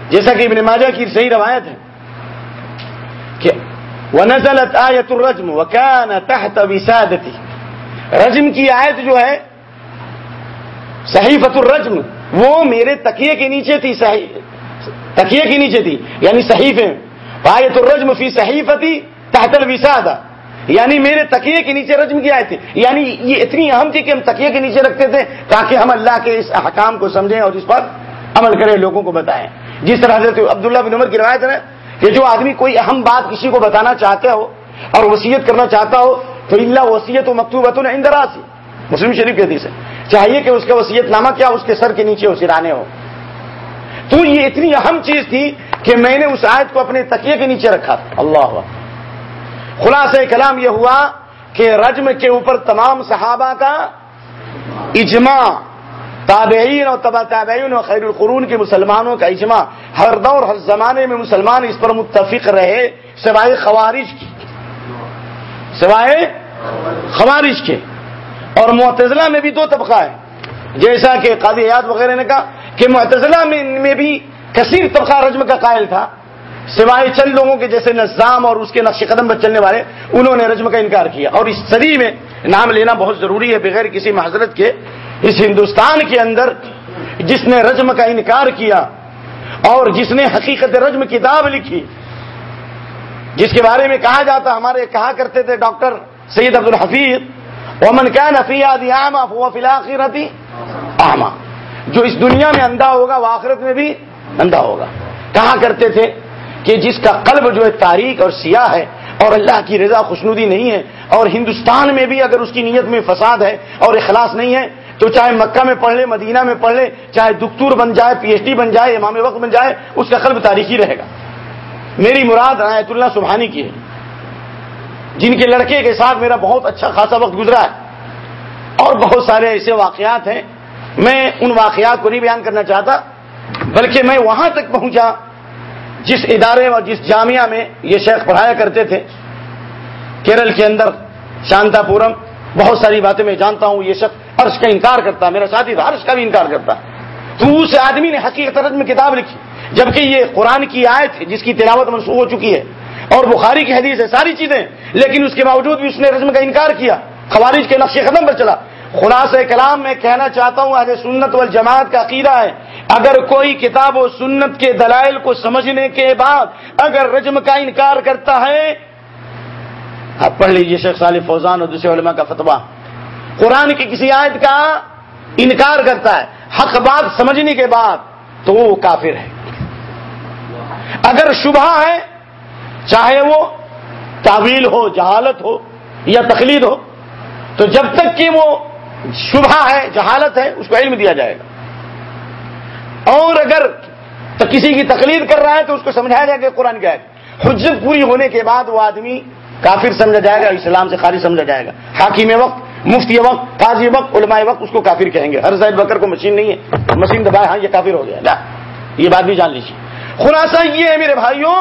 جیسا کہ ابن ماجہ کی صحیح روایت ہے کہ ونزلت آیت الرجم وکان تحت وسادتی رجم کی آیت جو ہے صحیفت الرجم، وہ میرے تکیے کے نیچے تھی، صحیح تکیے کے نیچے تھی یعنی صحیفے آیت الرجم فی صحیفتی تحت الوسادہ یعنی میرے تکیے کے نیچے رجم کی آئے تھے یعنی یہ اتنی اہم تھی کہ ہم تکیے کے نیچے رکھتے تھے تاکہ ہم اللہ کے اس احکام کو سمجھیں اور اس پر عمل کریں، لوگوں کو بتائیں۔ جس طرح حضرت عبداللہ بن عمر کی روایت ہے کہ جو آدمی کوئی اہم بات کسی کو بتانا چاہتا ہو اور وسیعت کرنا چاہتا ہو تو اللہ وسیعت و مکتوبت اندراز مسلم شریف کے حدیث ہے۔ چاہیے کہ اس کا وسیعت نامہ کیا اس کے سر کے نیچے ہو سرانے ہو۔ تو یہ اتنی اہم چیز تھی کہ میں نے اس آیت کو اپنے تکیے کے نیچے رکھا تھا۔ اللہ خلاصہ کلام یہ ہوا کہ رجم کے اوپر تمام صحابہ کا اجماع، تابعین اور تبا تابعین اور خیر القرون کے مسلمانوں کا اجماع۔ ہر دور، ہر زمانے میں مسلمان اس پر متفق رہے، سوائے خوارج کی سوائے خوارج کے۔ اور معتزلہ میں بھی دو طبقہ ہے جیسا کہ قاضی یاد وغیرہ نے کہا کہ معتزلہ میں بھی کثیر طبقہ رجم کا قائل تھا، سوائے چند لوگوں کے جیسے نظام اور اس کے نقش قدم پر چلنے والے، انہوں نے رجم کا انکار کیا۔ اور اس صدی میں نام لینا بہت ضروری ہے، بغیر کسی معذرت کے، اس ہندوستان کے اندر جس نے رجم کا انکار کیا اور جس نے حقیقت رجم کتاب لکھی، جس کے بارے میں کہا جاتا، ہمارے کہا کرتے تھے ڈاکٹر سید عبد الحفیظ امن کا نفیات فلاخرتی آما جو اس دنیا میں اندھا ہوگا، وہ آخرت میں بھی اندھا ہوگا۔ کہا کرتے تھے کہ جس کا قلب جو ہے تاریخ اور سیاہ ہے اور اللہ کی رضا خوشنودی نہیں ہے اور ہندوستان میں بھی اگر اس کی نیت میں فساد ہے اور اخلاص نہیں ہے، تو چاہے مکہ میں پڑھ لے، مدینہ میں پڑھ لے، چاہے دکتور بن جائے، پی ایچ ڈی بن جائے، امام وقت بن جائے، اس کا قلب تاریخی رہے گا۔ میری مراد رایت اللہ سبحانی کی ہے۔ جن کے لڑکے کے ساتھ میرا بہت اچھا خاصا وقت گزرا ہے اور بہت سارے ایسے واقعات ہیں میں ان واقعات کو نہیں بیان کرنا چاہتا، بلکہ میں وہاں تک پہنچا جس ادارے اور جس جامعہ میں یہ شیخ پڑھایا کرتے تھے، کیرل کے اندر شانتا پورم بہت ساری باتیں میں جانتا ہوں، یہ شخص عرش کا انکار کرتا، میرا ساتھی تھا عرش کا بھی انکار کرتا۔ تو اس آدمی نے حقیقت میں کتاب لکھی، جبکہ یہ قرآن کی آیت ہے، جس کی تلاوت منسوخ ہو چکی ہے۔ اور بخاری کی حدیث ہے، ساری چیزیں، لیکن اس کے باوجود بھی اس نے رزم کا انکار کیا۔ خوارج کے نقش قدم پر چلا۔ خلاص کلام میں کہنا چاہتا ہوں، اہل سنت والجماعت کا عقیدہ ہے، اگر کوئی کتاب و سنت کے دلائل کو سمجھنے کے بعد اگر رجم کا انکار کرتا ہے، آپ پڑھ لیجیے شیخ صالح فوزان اور دوسرے علماء کا فتوا قرآن کی کسی آیت کا انکار کرتا ہے، حق بات سمجھنے کے بعد تو وہ کافر ہے۔ اگر شبہ ہے، چاہے وہ تعویل ہو، جہالت ہو یا تقلید ہو، تو جب تک کہ وہ شبہ ہے، جہالت ہے، اس کو علم دیا جائے گا۔ اور اگر کسی کی تقلید کر رہا ہے تو اس کو سمجھایا جائے گا قرآن کیا ہے۔ حجت پوری ہونے کے بعد وہ آدمی کافر سمجھا جائے گا، اسلام سے خارج سمجھا جائے گا۔ حاکم وقت، مفتی وقت، قاضی وقت، علماء وقت، اس کو کافر کہیں گے۔ ہر زید بکر کو مشین نہیں ہے۔ مشین دبائے ہاں یہ کافر ہو گیا۔ یہ بات بھی جان لیجیے خلاصہ یہ ہے میرے بھائیوں،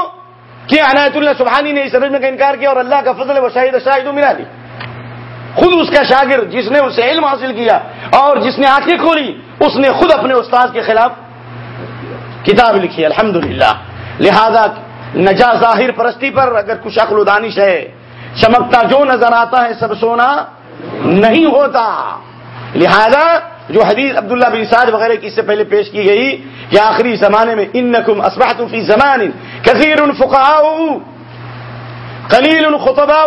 کہ عنایت اللہ سبحانی نے اس رجم کا انکار کیا اور اللہ کا فضل و شاہد شاہد ملا دی خود اس کا شاگرد جس نے اسے علم حاصل کیا اور جس نے آنکھیں کھولی، اس نے خود اپنے استاد کے خلاف کتاب لکھی الحمد للہ لہذا نجا ظاہر پرستی پر اگر کچھ عقل و دانش ہے، چمکتا جو نظر آتا ہے، سب سونا نہیں ہوتا۔ لہذا جو حدیث عبداللہ بن سعد وغیرہ کی اس سے پہلے پیش کی گئی کہ آخری زمانے میں انکم اصبحتم فی زمان کثیر فقہاء قلیل خطباء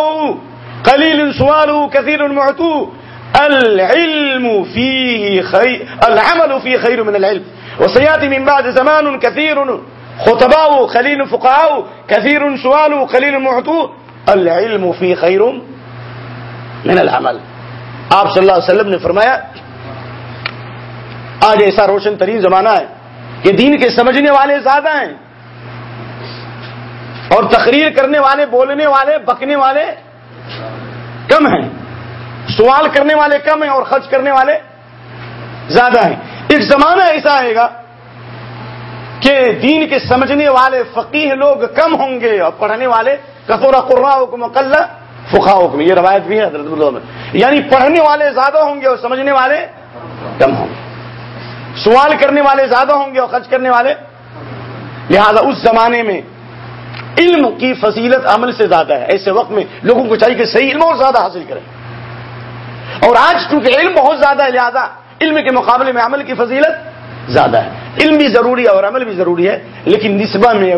قلیل سوال کثیر معتو العلم فيه خير العمل فيه خير من العلم. وسياتي من بعد زمان كثير خطباء قليل فقهاء كثير سوال قليل معتو العلم فيه خير من العمل. آپ صلی اللہ علیہ وسلم نے فرمایا، آج ایسا روشن ترین زمانہ ہے کہ دین کے سمجھنے والے زیادہ ہیں اور تقریر کرنے والے، بولنے والے، بکنے والے کم ہیں۔ سوال کرنے والے کم ہیں اور خرچ کرنے والے زیادہ ہیں۔ ایک زمانہ ایسا آئے گا کہ دین کے سمجھنے والے فقیح لوگ کم ہوں گے اور پڑھنے والے کثورہ قرا حکم کل فخا حکم یہ روایت بھی ہے حضرت میں یعنی پڑھنے والے زیادہ ہوں گے اور سمجھنے والے کم ہوں گے۔ سوال کرنے والے زیادہ ہوں گے اور خرچ کرنے والے؟ لہذا اس زمانے میں علم کی فضیلت عمل سے زیادہ ہے۔ ایسے وقت میں لوگوں کو چاہیے کہ صحیح علم اور زیادہ حاصل کریں۔ اور آج کیونکہ علم بہت زیادہ ہے، لہذا علم کے مقابلے میں عمل کی فضیلت زیادہ ہے۔ علم بھی ضروری ہے اور عمل بھی ضروری ہے، لیکن نسبہ میں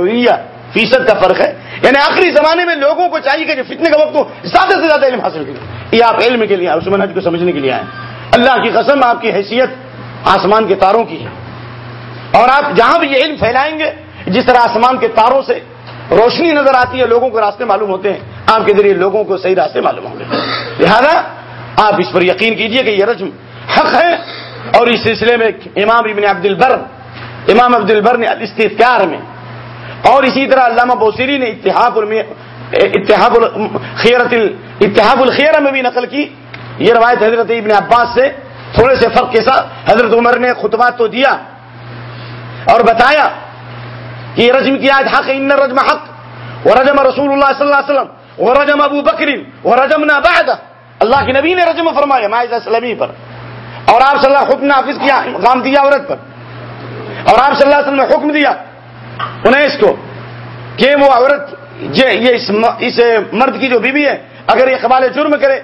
فیصد کا فرق ہے۔ یعنی آخری زمانے میں لوگوں کو چاہیے کہ فتنے کا وقت ہو، زیادہ سے زیادہ علم حاصل کریں۔ یہ آپ علم کے لیے اس منہج کو سمجھنے کے لیے آئے اللہ کی قسم، آپ کی حیثیت آسمان کے تاروں کی ہے۔ اور آپ جہاں بھی یہ علم پھیلائیں گے، جس طرح آسمان کے تاروں سے روشنی نظر آتی ہے، لوگوں کو راستے معلوم ہوتے ہیں۔ آپ کے ذریعے لوگوں کو صحیح راستے معلوم ہوں گے۔ لہذا آپ اس پر یقین کیجیے کہ یہ رجم حق ہے۔ اور اس سلسلے میں امام ابن عبد البر، امام عبد البر نے استفار میں اور اسی طرح علامہ بوسری نے اتحاب اتحاب الخیرت اتحاب الخیر میں بھی نقل کی۔ یہ روایت حضرت ابن عباس سے تھوڑے سے فرق کے ساتھ حضرت عمر نے خطبات تو دیا اور بتایا یہ رجم کی آج حق ان رجم حق وہ رجم رسول اللہ صلی اللہ علیہ وسلم وہ رجم ابو بکری وہ رجم نہ اللہ کے نبی نے رجم فرمایا مائزہ سلمی پر اور آپ صلی اللہ حکم نافذ کیا کام دیا عورت پر اور آپ صلی اللہ علیہ وسلم نے حکم دیا انیس کو کہ وہ عورت یہ اس مرد کی جو بیوی ہے اگر یہ قبال جرم کرے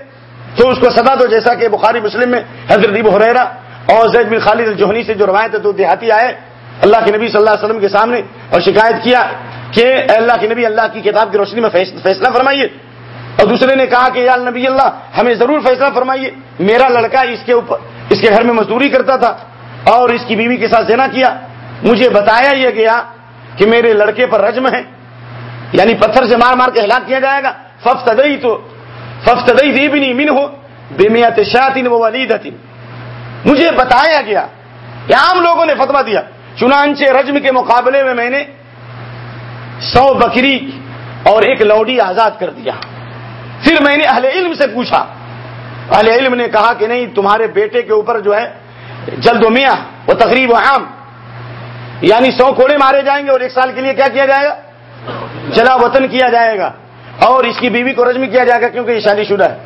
تو اس کو سزا دو جیسا کہ بخاری مسلم میں حضرت ابو حریرا اور زید بن خالد الجوہنی سے جو روایت ہے تو دیہاتی آئے اللہ کے نبی صلی اللہ علیہ وسلم کے سامنے اور شکایت کیا کہ اللہ کے نبی، اللہ کی کتاب کی روشنی میں فیصلہ فرمائیے۔ اور دوسرے نے کہا کہ یا نبی اللہ، ہمیں ضرور فیصلہ فرمائیے۔ میرا لڑکا اس کے اوپر، اس کے گھر میں مزدوری کرتا تھا اور اس کی بیوی کے ساتھ زنا کیا۔ مجھے بتایا یہ گیا کہ میرے لڑکے پر رجم ہے یعنی پتھر سے مار مار کے ہلاک کیا جائے گا۔ ففت تو ففتدئی دی بھی نہیں من ہو بے میات شاطن و ولید مجھے بتایا گیا کہ عام لوگوں نے فتوا دیا۔ چنانچہ رجم کے مقابلے میں میں نے سو بکری اور ایک لوڈی آزاد کر دیا۔ پھر میں نے اہل علم سے پوچھا۔ اہل علم نے کہا کہ نہیں، تمہارے بیٹے کے اوپر جو ہے جلد و میاں وہ تقریب و عام یعنی سو کوڑے مارے جائیں گے اور ایک سال کے لیے کیا کیا جائے گا؟ جلا وطن کیا جائے گا۔ اور اس کی بیوی کو رجم کیا جائے گا کیونکہ یہ شادی شدہ ہے۔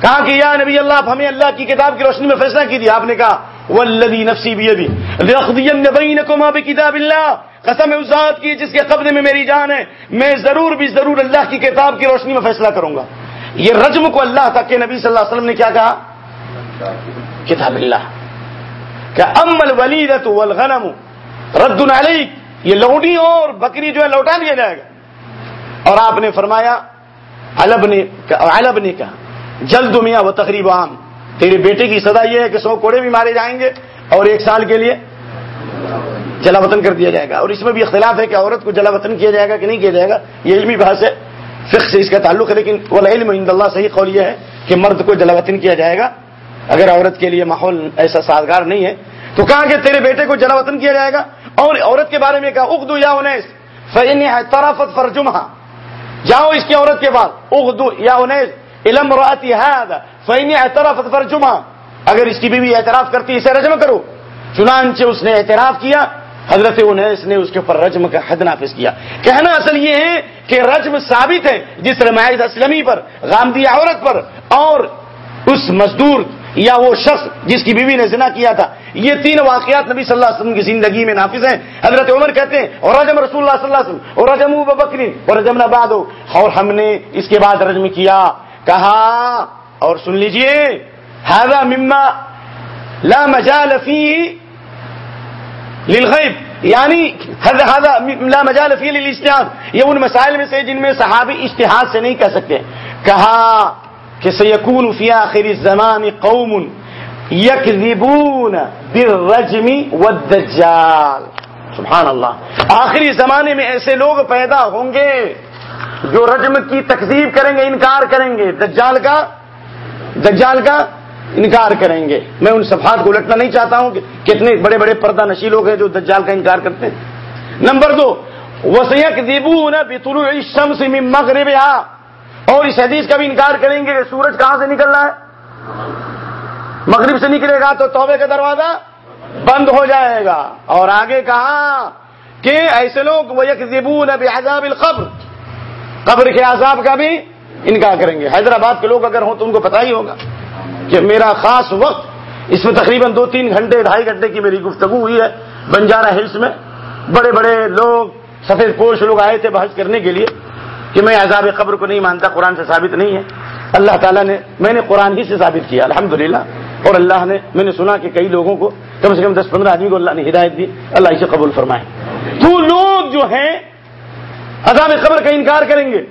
کہا کہ یا نبی اللہ ہمیں اللہ کی کتاب کی روشنی میں فیصلہ کی دیا آپ نے کہا ولدی نفسی کتاب اللہ. قسم ذات کی جس کے قبضے میں میری جان ہے. میں ضرور بھی ضرور اللہ کی کتاب کی روشنی میں فیصلہ کروں گا. یہ رجم کو اللہ تک کے نبی صلی اللہ علیہ وسلم نے کیا کہا؟ کتاب اللہ. کہ امل ولیدت والغنم رد علیک. یہ لوٹی اور بکری جو ہے لوٹا دیا جائے گا. اور آپ نے فرمایا الب نے الب نے کہا، جلد میاں وہ تقریب عام. تیرے بیٹے کی سزا یہ ہے کہ سو کوڑے بھی مارے جائیں گے اور ایک سال کے لیے جلا وطن کر دیا جائے گا اور اس میں بھی اختلاف ہے کہ عورت کو جلا وطن کیا جائے گا کہ نہیں کیا جائے گا، یہ علمی بحث ہے، فقہ سے اس کا تعلق ہے، لیکن وہ علم عند اللہ صحیح قول یہ ہے کہ مرد کو جلا وطن کیا جائے گا، اگر عورت کے لیے ماحول ایسا سازگار نہیں ہے، تو کہا کہ تیرے بیٹے کو جلا وطن کیا جائے گا؟ اور عورت کے بارے میں کہا اردو یا انیس فین فرجمہ جاؤ اس کی عورت کے بعد اردو یا انیس علم راتی ہے فین فرجمہ اگر اس کی بیوی اعتراف کرتی اسے رجم کرو. چنانچہ اس نے اعتراف کیا، حضرت انیس نے اس کے اوپر رجم کا حد نافذ کیا۔ کہنا اصل یہ ہے کہ رجم ثابت ہے جس رمایت اسلمی پر غامدی عورت پر، اور اس مزدور یا وہ شخص جس کی بیوی نے زنا کیا تھا۔ یہ تین واقعات نبی صلی اللہ علیہ وسلم کی زندگی میں نافذ ہیں۔ حضرت عمر کہتے ہیں، اور رجم رسول اللہ صلی اللہ علیہ وسلم، اور رجم بکری اور رجم نباد اور ہم نے اس کے بعد رجم کیا۔ کہا اور سن لیجیے ہاضا مما لا مجال فی للغیب. یعنی هذا لا مجال فی للاجتهاد یہ ان مسائل میں سے جن میں صحابی اجتہاد سے نہیں کہہ سکتے۔ کہا کہ سیکون فی آخر الزمان قوم یکذبون بالرجم والدجال۔ سبحان اللہ۔ آخری زمانے میں ایسے لوگ پیدا ہوں گے جو رجم کی تکذیب کریں گے، انکار کریں گے، دجال کا دجال کا انکار کریں گے۔ میں ان صفحات کو الٹنا نہیں چاہتا ہوں کہ کتنے بڑے بڑے پردہ نشی لوگ ہیں جو دجال کا انکار کرتے ہیں۔ نمبر دو وسیق دیبو نہ بطلوع الشمس من مغربها۔ اور اس حدیث کا بھی انکار کریں گے کہ سورج کہاں سے نکل رہا ہے؟ مغرب سے نکلے گا تو توبے کا دروازہ بند ہو جائے گا۔ اور آگے کہا کہ ایسے لوگ وہ یکذبون بعذاب القبر۔ قبر کے عذاب کا بھی انکار کریں گے۔ حیدرآباد کے لوگ اگر ہوں تو ان کو پتا ہی ہوگا کہ میرا خاص وقت اس میں تقریباً دو تین گھنٹے، ڈھائی گھنٹے کی میری گفتگو ہوئی ہے بنجارا ہلس میں۔ بڑے بڑے لوگ، سفید پوش لوگ آئے تھے بحث کرنے کے لیے کہ میں عذاب قبر کو نہیں مانتا، قرآن سے ثابت نہیں ہے۔ اللہ تعالیٰ نے، میں نے قرآن ہی سے ثابت کیا الحمد اور اللہ نے، میں نے سنا کہ کئی لوگوں کو کم سے کم دس پندرہ آدمی کو اللہ نے ہدایت دی، اللہ اسے قبول فرمائے۔ تو لوگ جو ہیں عذاب قبر کا انکار کریں گے۔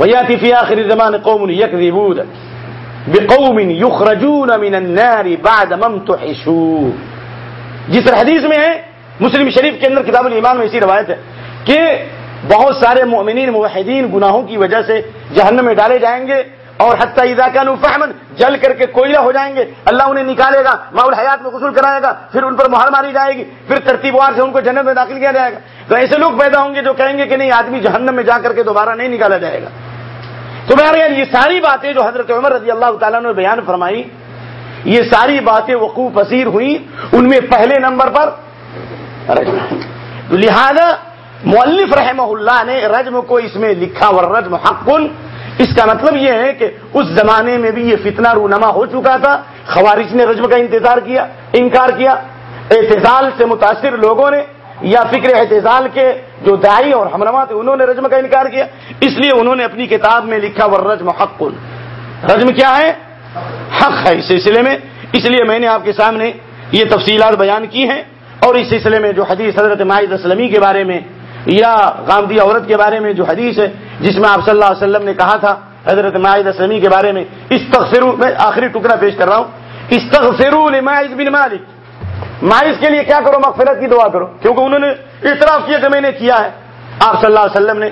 ویاتی فی آخر زمان قوم یکذبون بقوم یخرجون من النار بعد ممتحشون جس حدیث میں ہے، مسلم شریف کے اندر کتاب الایمان میں اسی روایت ہے کہ بہت سارے مؤمنین، موحدین گناہوں کی وجہ سے جہنم میں ڈالے جائیں گے اور حتیٰ اذا کانوا فحمن جل کر کے کوئلہ ہو جائیں گے۔ اللہ انہیں نکالے گا ماحول حیات میں غسل کرائے گا، پھر ان پر مہار ماری جائے گی، پھر ترتیبوار سے ان کو جنت میں داخل کیا جائے گا۔ تو ایسے لوگ پیدا ہوں گے جو کہیں گے کہ نہیں، آدمی جہنم میں جا کر کے دوبارہ نہیں نکالا جائے گا۔ تو بہرحال یہ ساری باتیں جو حضرت عمر رضی اللہ تعالیٰ نے بیان فرمائی، یہ ساری باتیں وقوع پذیر ہوئی ان میں پہلے نمبر پر لہذا مولف رحمہ اللہ نے رجم کو اس میں لکھا ورجم حق۔ اس کا مطلب یہ ہے کہ اس زمانے میں بھی یہ فتنہ رونما ہو چکا تھا۔ خوارج نے رجم کا انتظار کیا، انکار کیا۔ اعتزال سے متاثر لوگوں نے یا فکر اعتزال کے جو دائی اور ہمرما تھے، انہوں نے رجم کا انکار کیا۔ اس لیے انہوں نے اپنی کتاب میں لکھا ور رجم حق۔ رجم کیا ہے؟ حق ہے اس سلسلے میں۔ اس لیے میں نے آپ کے سامنے یہ تفصیلات بیان کی ہیں۔ اور اس سلسلے میں جو حدیث حضرت ماہد اسلمی کے بارے میں یا غامدی عورت کے بارے میں جو حدیث ہے، جس میں آپ صلی اللہ علیہ وسلم نے کہا تھا، حضرت ماہد اسلمی کے بارے میں اس میں آخری ٹکڑا پیش کر رہا ہوں۔ اس بن مالک۔ مائز کے لیے کیا کرو مغفرت کی دعا کرو کیونکہ انہوں نے اعتراف کیا کہ میں نے کیا ہے۔ آپ صلی اللہ علیہ وسلم نے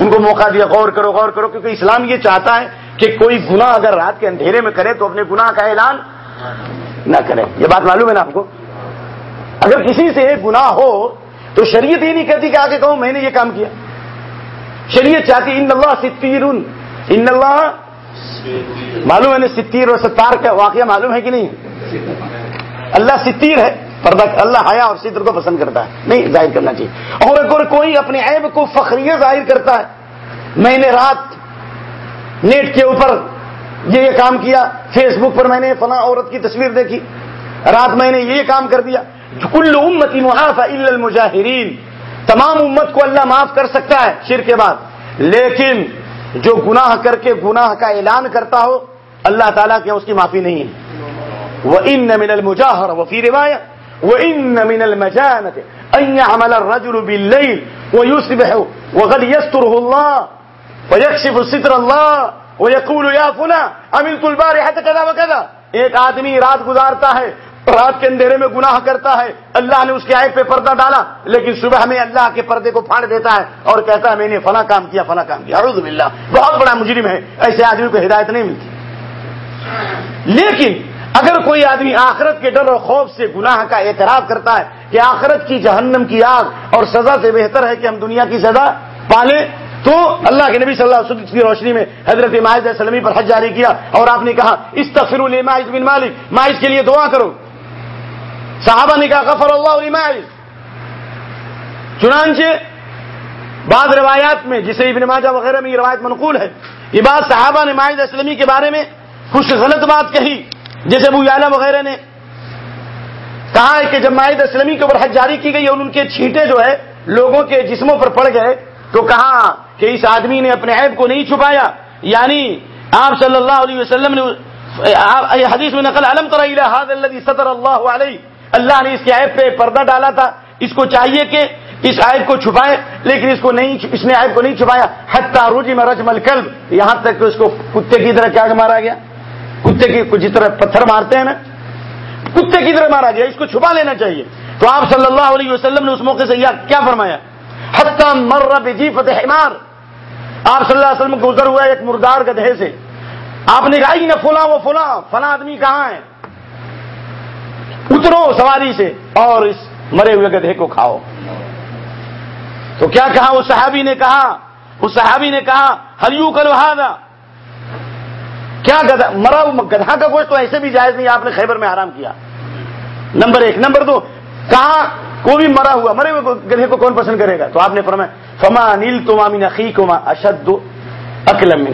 ان کو موقع دیا، غور کرو غور کرو، کیونکہ اسلام یہ چاہتا ہے کہ کوئی گناہ اگر رات کے اندھیرے میں کرے تو اپنے گناہ کا اعلان نہ کرے۔ یہ بات معلوم ہے نا آپ کو؟ اگر کسی سے گناہ ہو تو شریعت یہ نہیں کہتی کہ آگے کہوں میں نے یہ کام کیا۔ شریعت چاہتی ان اللہ ستیر ان اللہ معلوم ہے ستیر اور ستار کا واقعہ معلوم ہے کہ نہیں؟ اللہ ستیر ہے، پردہ اللہ حیا اور ستر کو پسند کرتا ہے۔ نہیں، ظاہر کرنا چاہیے۔ اور اگر کوئی اپنے عیب کو فخریہ ظاہر کرتا ہے۔ میں نے رات نیٹ کے اوپر یہ یہ کام کیا۔ فیس بک پر میں نے فلاں عورت کی تصویر دیکھی۔ رات میں نے یہ کام کر دیا۔ کل امت معاف المجاہرین۔ تمام امت کو اللہ معاف کر سکتا ہے شر کے بعد۔ لیکن جو گناہ کر کے گناہ کا اعلان کرتا ہو، اللہ تعالیٰ کے اس کی معافی نہیں ہے۔ وہ ان من المجاہر وہ فی روایت وہ ان من المجانت عمل الرجل باللیل ويصبح وقد يستره الله ويكشف ستر الله ويقول يا فلان عملت البارحة كذا وكذا ایک آدمی رات گزارتا ہے، رات کے اندھیرے میں گناہ کرتا ہے، اللہ نے اس کے آئے پہ پردہ ڈالا، لیکن صبح میں اللہ کے پردے کو پھاڑ دیتا ہے اور کہتا ہے، میں نے فلاں کام کیا، فلاں کام کیا۔ اعوذ باللہ، بہت بڑا مجرم ہے، ایسے آدمی کو ہدایت نہیں ملتی۔ لیکن اگر کوئی آدمی آخرت کے ڈر اور خوف سے گناہ کا اعتراف کرتا ہے کہ آخرت کی جہنم کی آگ اور سزا سے بہتر ہے کہ ہم دنیا کی سزا پالیں، تو اللہ کے نبی صلی اللہ علیہ وسلم کی روشنی میں حضرت ماہد سلمی پر حج جاری کیا اور آپ نے کہا اس تفر بن مالک ماہد کے لیے دعا کرو۔ صحابہ نے کہا، غفر اللہ علیہ چنانچہ بعض روایات میں، جسے ابن ماجہ وغیرہ میں یہ روایت منقول ہے، یہ بات صحابہ نے ماہد اسلمی کے بارے میں کچھ غلط بات کہی۔ جیسے ابو یالا وغیرہ نے کہا ہے کہ جب ماہد اسلمی کے اوپر حج جاری کی گئی اور ان کے چھینٹے جو ہے لوگوں کے جسموں پر پڑ گئے تو کہا کہ اس آدمی نے اپنے عیب کو نہیں چھپایا۔ یعنی آپ صلی اللہ علیہ وسلم نے حدیث میں نقل علم صدر اللہ علیہ۔ اللہ نے اس کے عیب پہ پردہ ڈالا تھا۔ اس کو چاہیے کہ اس عیب کو چھپائے، لیکن اس کو نہیں اس نے عیب کو نہیں چھپایا۔ حتیٰ روجی میں رجمل کلب یہاں تک کہ اس کو کتے کی طرح کیا مارا گیا۔ کتے کی جس طرح پتھر مارتے ہیں نا، کتے کی طرح مارا گیا اس کو چھپا لینا چاہیے۔ تو آپ صلی اللہ علیہ وسلم نے اس موقع سے کیا فرمایا؟ حتیٰ مر جی فتح آپ صلی اللہ علیہ وسلم کو گزر ہوا ایک مردار گدھے سے۔ آپ نے کہا نہ فلاں وہ فلاں فلاں آدمی کہاں ہے؟ اترو سواری سے اور اس مرے ہوئے گدھے کو کھاؤ۔ تو کیا کہا؟ وہ صحابی نے کہا اس صحابی نے کہا ہریو کرو کیا گدھا مرا گدھا کا گوشت تو ایسے بھی جائز نہیں، آپ نے خیبر میں آرام کیا۔ نمبر ایک. نمبر دو کہا کو بھی مرا ہوا مرے ہوئے گدھے کو کون پسند کرے گا؟ تو آپ نے فرمایا، فما نیل تو مامین عقیقما اشد اکلم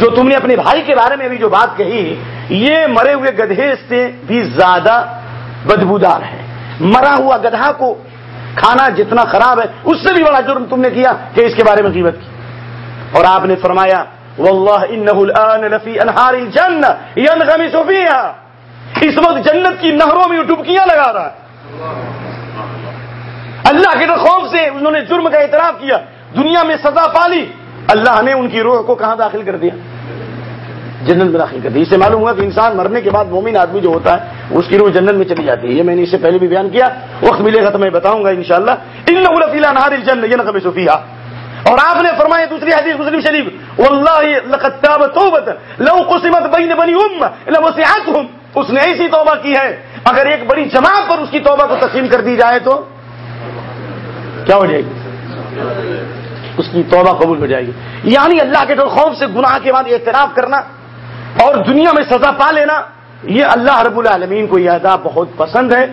جو تم نے اپنے بھائی کے بارے میں ابھی جو بات کہی، یہ مرے ہوئے گدھے سے بھی زیادہ بدبودار ہے۔ مرا ہوا گدھا کو کھانا جتنا خراب ہے، اس سے بھی بڑا جرم تم نے کیا کہ اس کے بارے میں قیمت کی۔ اور آپ نے فرمایا واللہ انہ الان لفی انہار الجنہ ينغمس فیہا۔ اس وقت جنت کی نہروں میں ڈبکیاں لگا رہا ہے۔ اللہ کے خوف سے انہوں نے جرم کا اعتراف کیا۔ دنیا میں سزا پالی۔ اللہ نے ان کی روح کو کہاں داخل کر دیا؟ جنت میں داخل کر دی۔ اس سے معلوم ہوا کہ انسان مرنے کے بعد مومن آدمی جو ہوتا ہے، اس کی روح جنت میں چلی جاتی ہے۔ یہ میں نے اس سے پہلے بھی بیان کیا۔ وقت ملے گا تو میں بتاؤں گا ان شاء اللہ نہار جن صوفیہ اور آپ نے فرمایا دوسری حدیث مسلم شریف، واللہ توبت، لو قسمت بین بنی ام لوسعتهم اس نے ایسی توبہ کی ہے، اگر ایک بڑی جماعت پر اس کی توبہ کو تقسیم کر دی جائے تو کیا ہو جائے گی؟ اس کی توبہ قبول ہو جائے گی۔ یعنی اللہ کے خوف سے گناہ کے بعد اعتراف کرنا اور دنیا میں سزا پا لینا، یہ اللہ رب العالمین کو یہ ادا بہت پسند ہے۔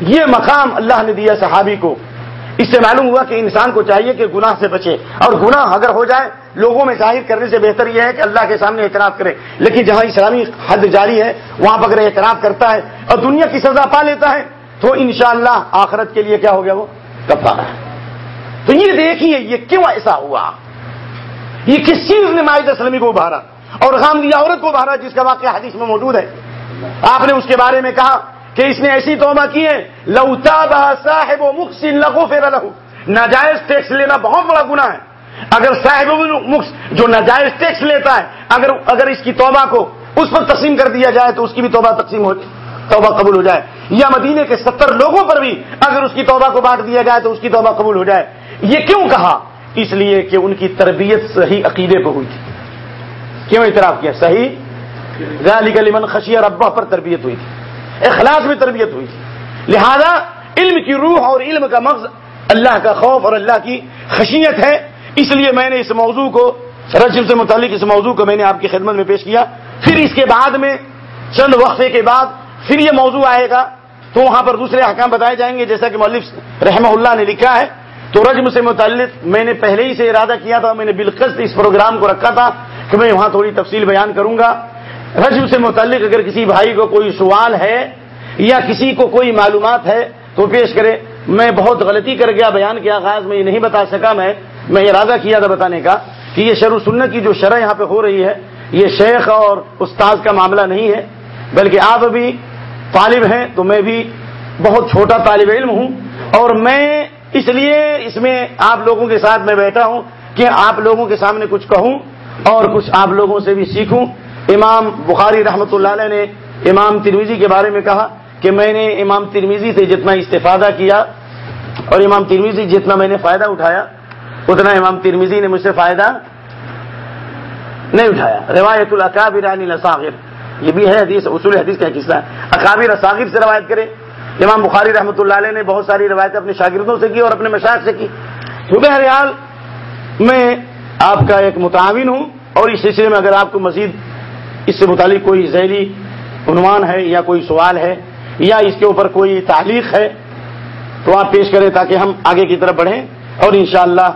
یہ مقام اللہ نے دیا صحابی کو۔ اس سے معلوم ہوا کہ انسان کو چاہیے کہ گناہ سے بچے۔ اور گناہ اگر ہو جائے، لوگوں میں ظاہر کرنے سے بہتر یہ ہے کہ اللہ کے سامنے اعتراف کرے۔ لیکن جہاں اسلامی حد جاری ہے، وہاں پر اگر اعتراف کرتا ہے اور دنیا کی سزا پا لیتا ہے، تو انشاءاللہ اللہ آخرت کے لیے کیا ہو گیا وہ؟ کفارہ۔ ہے تو یہ دیکھیے، یہ کیوں ایسا ہوا؟ یہ کس چیز نے ماہد اسلمی کو ابھارا؟ اور غام دیا عورت کو بہرا جس کا واقعہ حدیث میں موجود ہے۔ آپ نے اس کے بارے میں کہا کہ اس نے ایسی توبہ کی ہے لوتا صاحب و مخصن لگو فیر لہو ناجائز ٹیکس لینا بہت بڑا گنا ہے۔ اگر صاحب مخص جو ناجائز ٹیکس لیتا ہے، اگر اگر اس کی توبہ کو اس پر تقسیم کر دیا جائے تو اس کی بھی توبہ تقسیم ہو توبہ قبول ہو جائے۔ یا مدینے کے ستر لوگوں پر بھی اگر اس کی توبہ کو بانٹ دیا جائے تو اس کی توبہ قبول ہو جائے۔ یہ کیوں کہا؟ اس لیے کہ ان کی تربیت صحیح عقیدے پہ ہوئی تھی۔ کیوں اعتراف کیا؟ صحیح؟ ذالک لمن خشی ربہ پر تربیت ہوئی تھی۔ اخلاص میں تربیت ہوئی۔ تھی لہذا علم کی روح اور علم کا مغز اللہ کا خوف اور اللہ کی خشیت ہے۔ اس لیے میں نے اس موضوع کو رجم سے متعلق اس موضوع کو میں نے آپ کی خدمت میں پیش کیا۔ پھر اس کے بعد میں چند وقفے کے بعد پھر یہ موضوع آئے گا۔ تو وہاں پر دوسرے احکام بتائے جائیں گے۔ جیسا کہ مولف رحمہ اللہ نے لکھا ہے۔ تو رجم سے متعلق میں نے پہلے ہی سے ارادہ کیا تھا۔ میں نے بالکل اس پروگرام کو رکھا تھا کہ میں وہاں تھوڑی تفصیل بیان کروں گا۔ رجم سے متعلق اگر کسی بھائی کو کوئی سوال ہے یا کسی کو کوئی معلومات ہے تو پیش کرے۔ میں بہت غلطی کر گیا بیان کے آغاز میں یہ نہیں بتا سکا میں۔ میں ارادہ کیا تھا بتانے کا کہ یہ شروع سنت کی جو شرح یہاں پہ ہو رہی ہے، یہ شیخ اور استاذ کا معاملہ نہیں ہے۔ بلکہ آپ ابھی طالب ہیں تو میں بھی بہت چھوٹا طالب علم ہوں۔ اور میں اس لیے اس میں آپ لوگوں کے ساتھ میں بیٹھا ہوں کہ آپ لوگوں کے سامنے کچھ کہوں اور کچھ آپ لوگوں سے بھی سیکھوں۔ امام بخاری رحمۃ اللہ علیہ نے امام ترمیزی کے بارے میں کہا کہ میں نے امام ترمیزی سے جتنا استفادہ کیا اور امام ترمیزی جتنا میں نے فائدہ اٹھایا، اتنا امام ترمیزی نے مجھ سے فائدہ نہیں اٹھایا۔ روایت القابر الصاغر یہ بھی ہے حدیث، اصول حدیث کا قصہ اکابر اصاغر سے روایت کرے امام بخاری رحمۃ اللہ علیہ نے بہت ساری روایتیں اپنے شاگردوں سے کی اور اپنے مشاق سے کی۔ تو بہرحال میں آپ کا ایک متعاون ہوں اور اس سلسلے میں اگر آپ کو مزید اس سے متعلق کوئی ذیلی عنوان ہے یا کوئی سوال ہے یا اس کے اوپر کوئی تعلیق ہے، تو آپ پیش کریں تاکہ ہم آگے کی طرف بڑھیں اور انشاءاللہ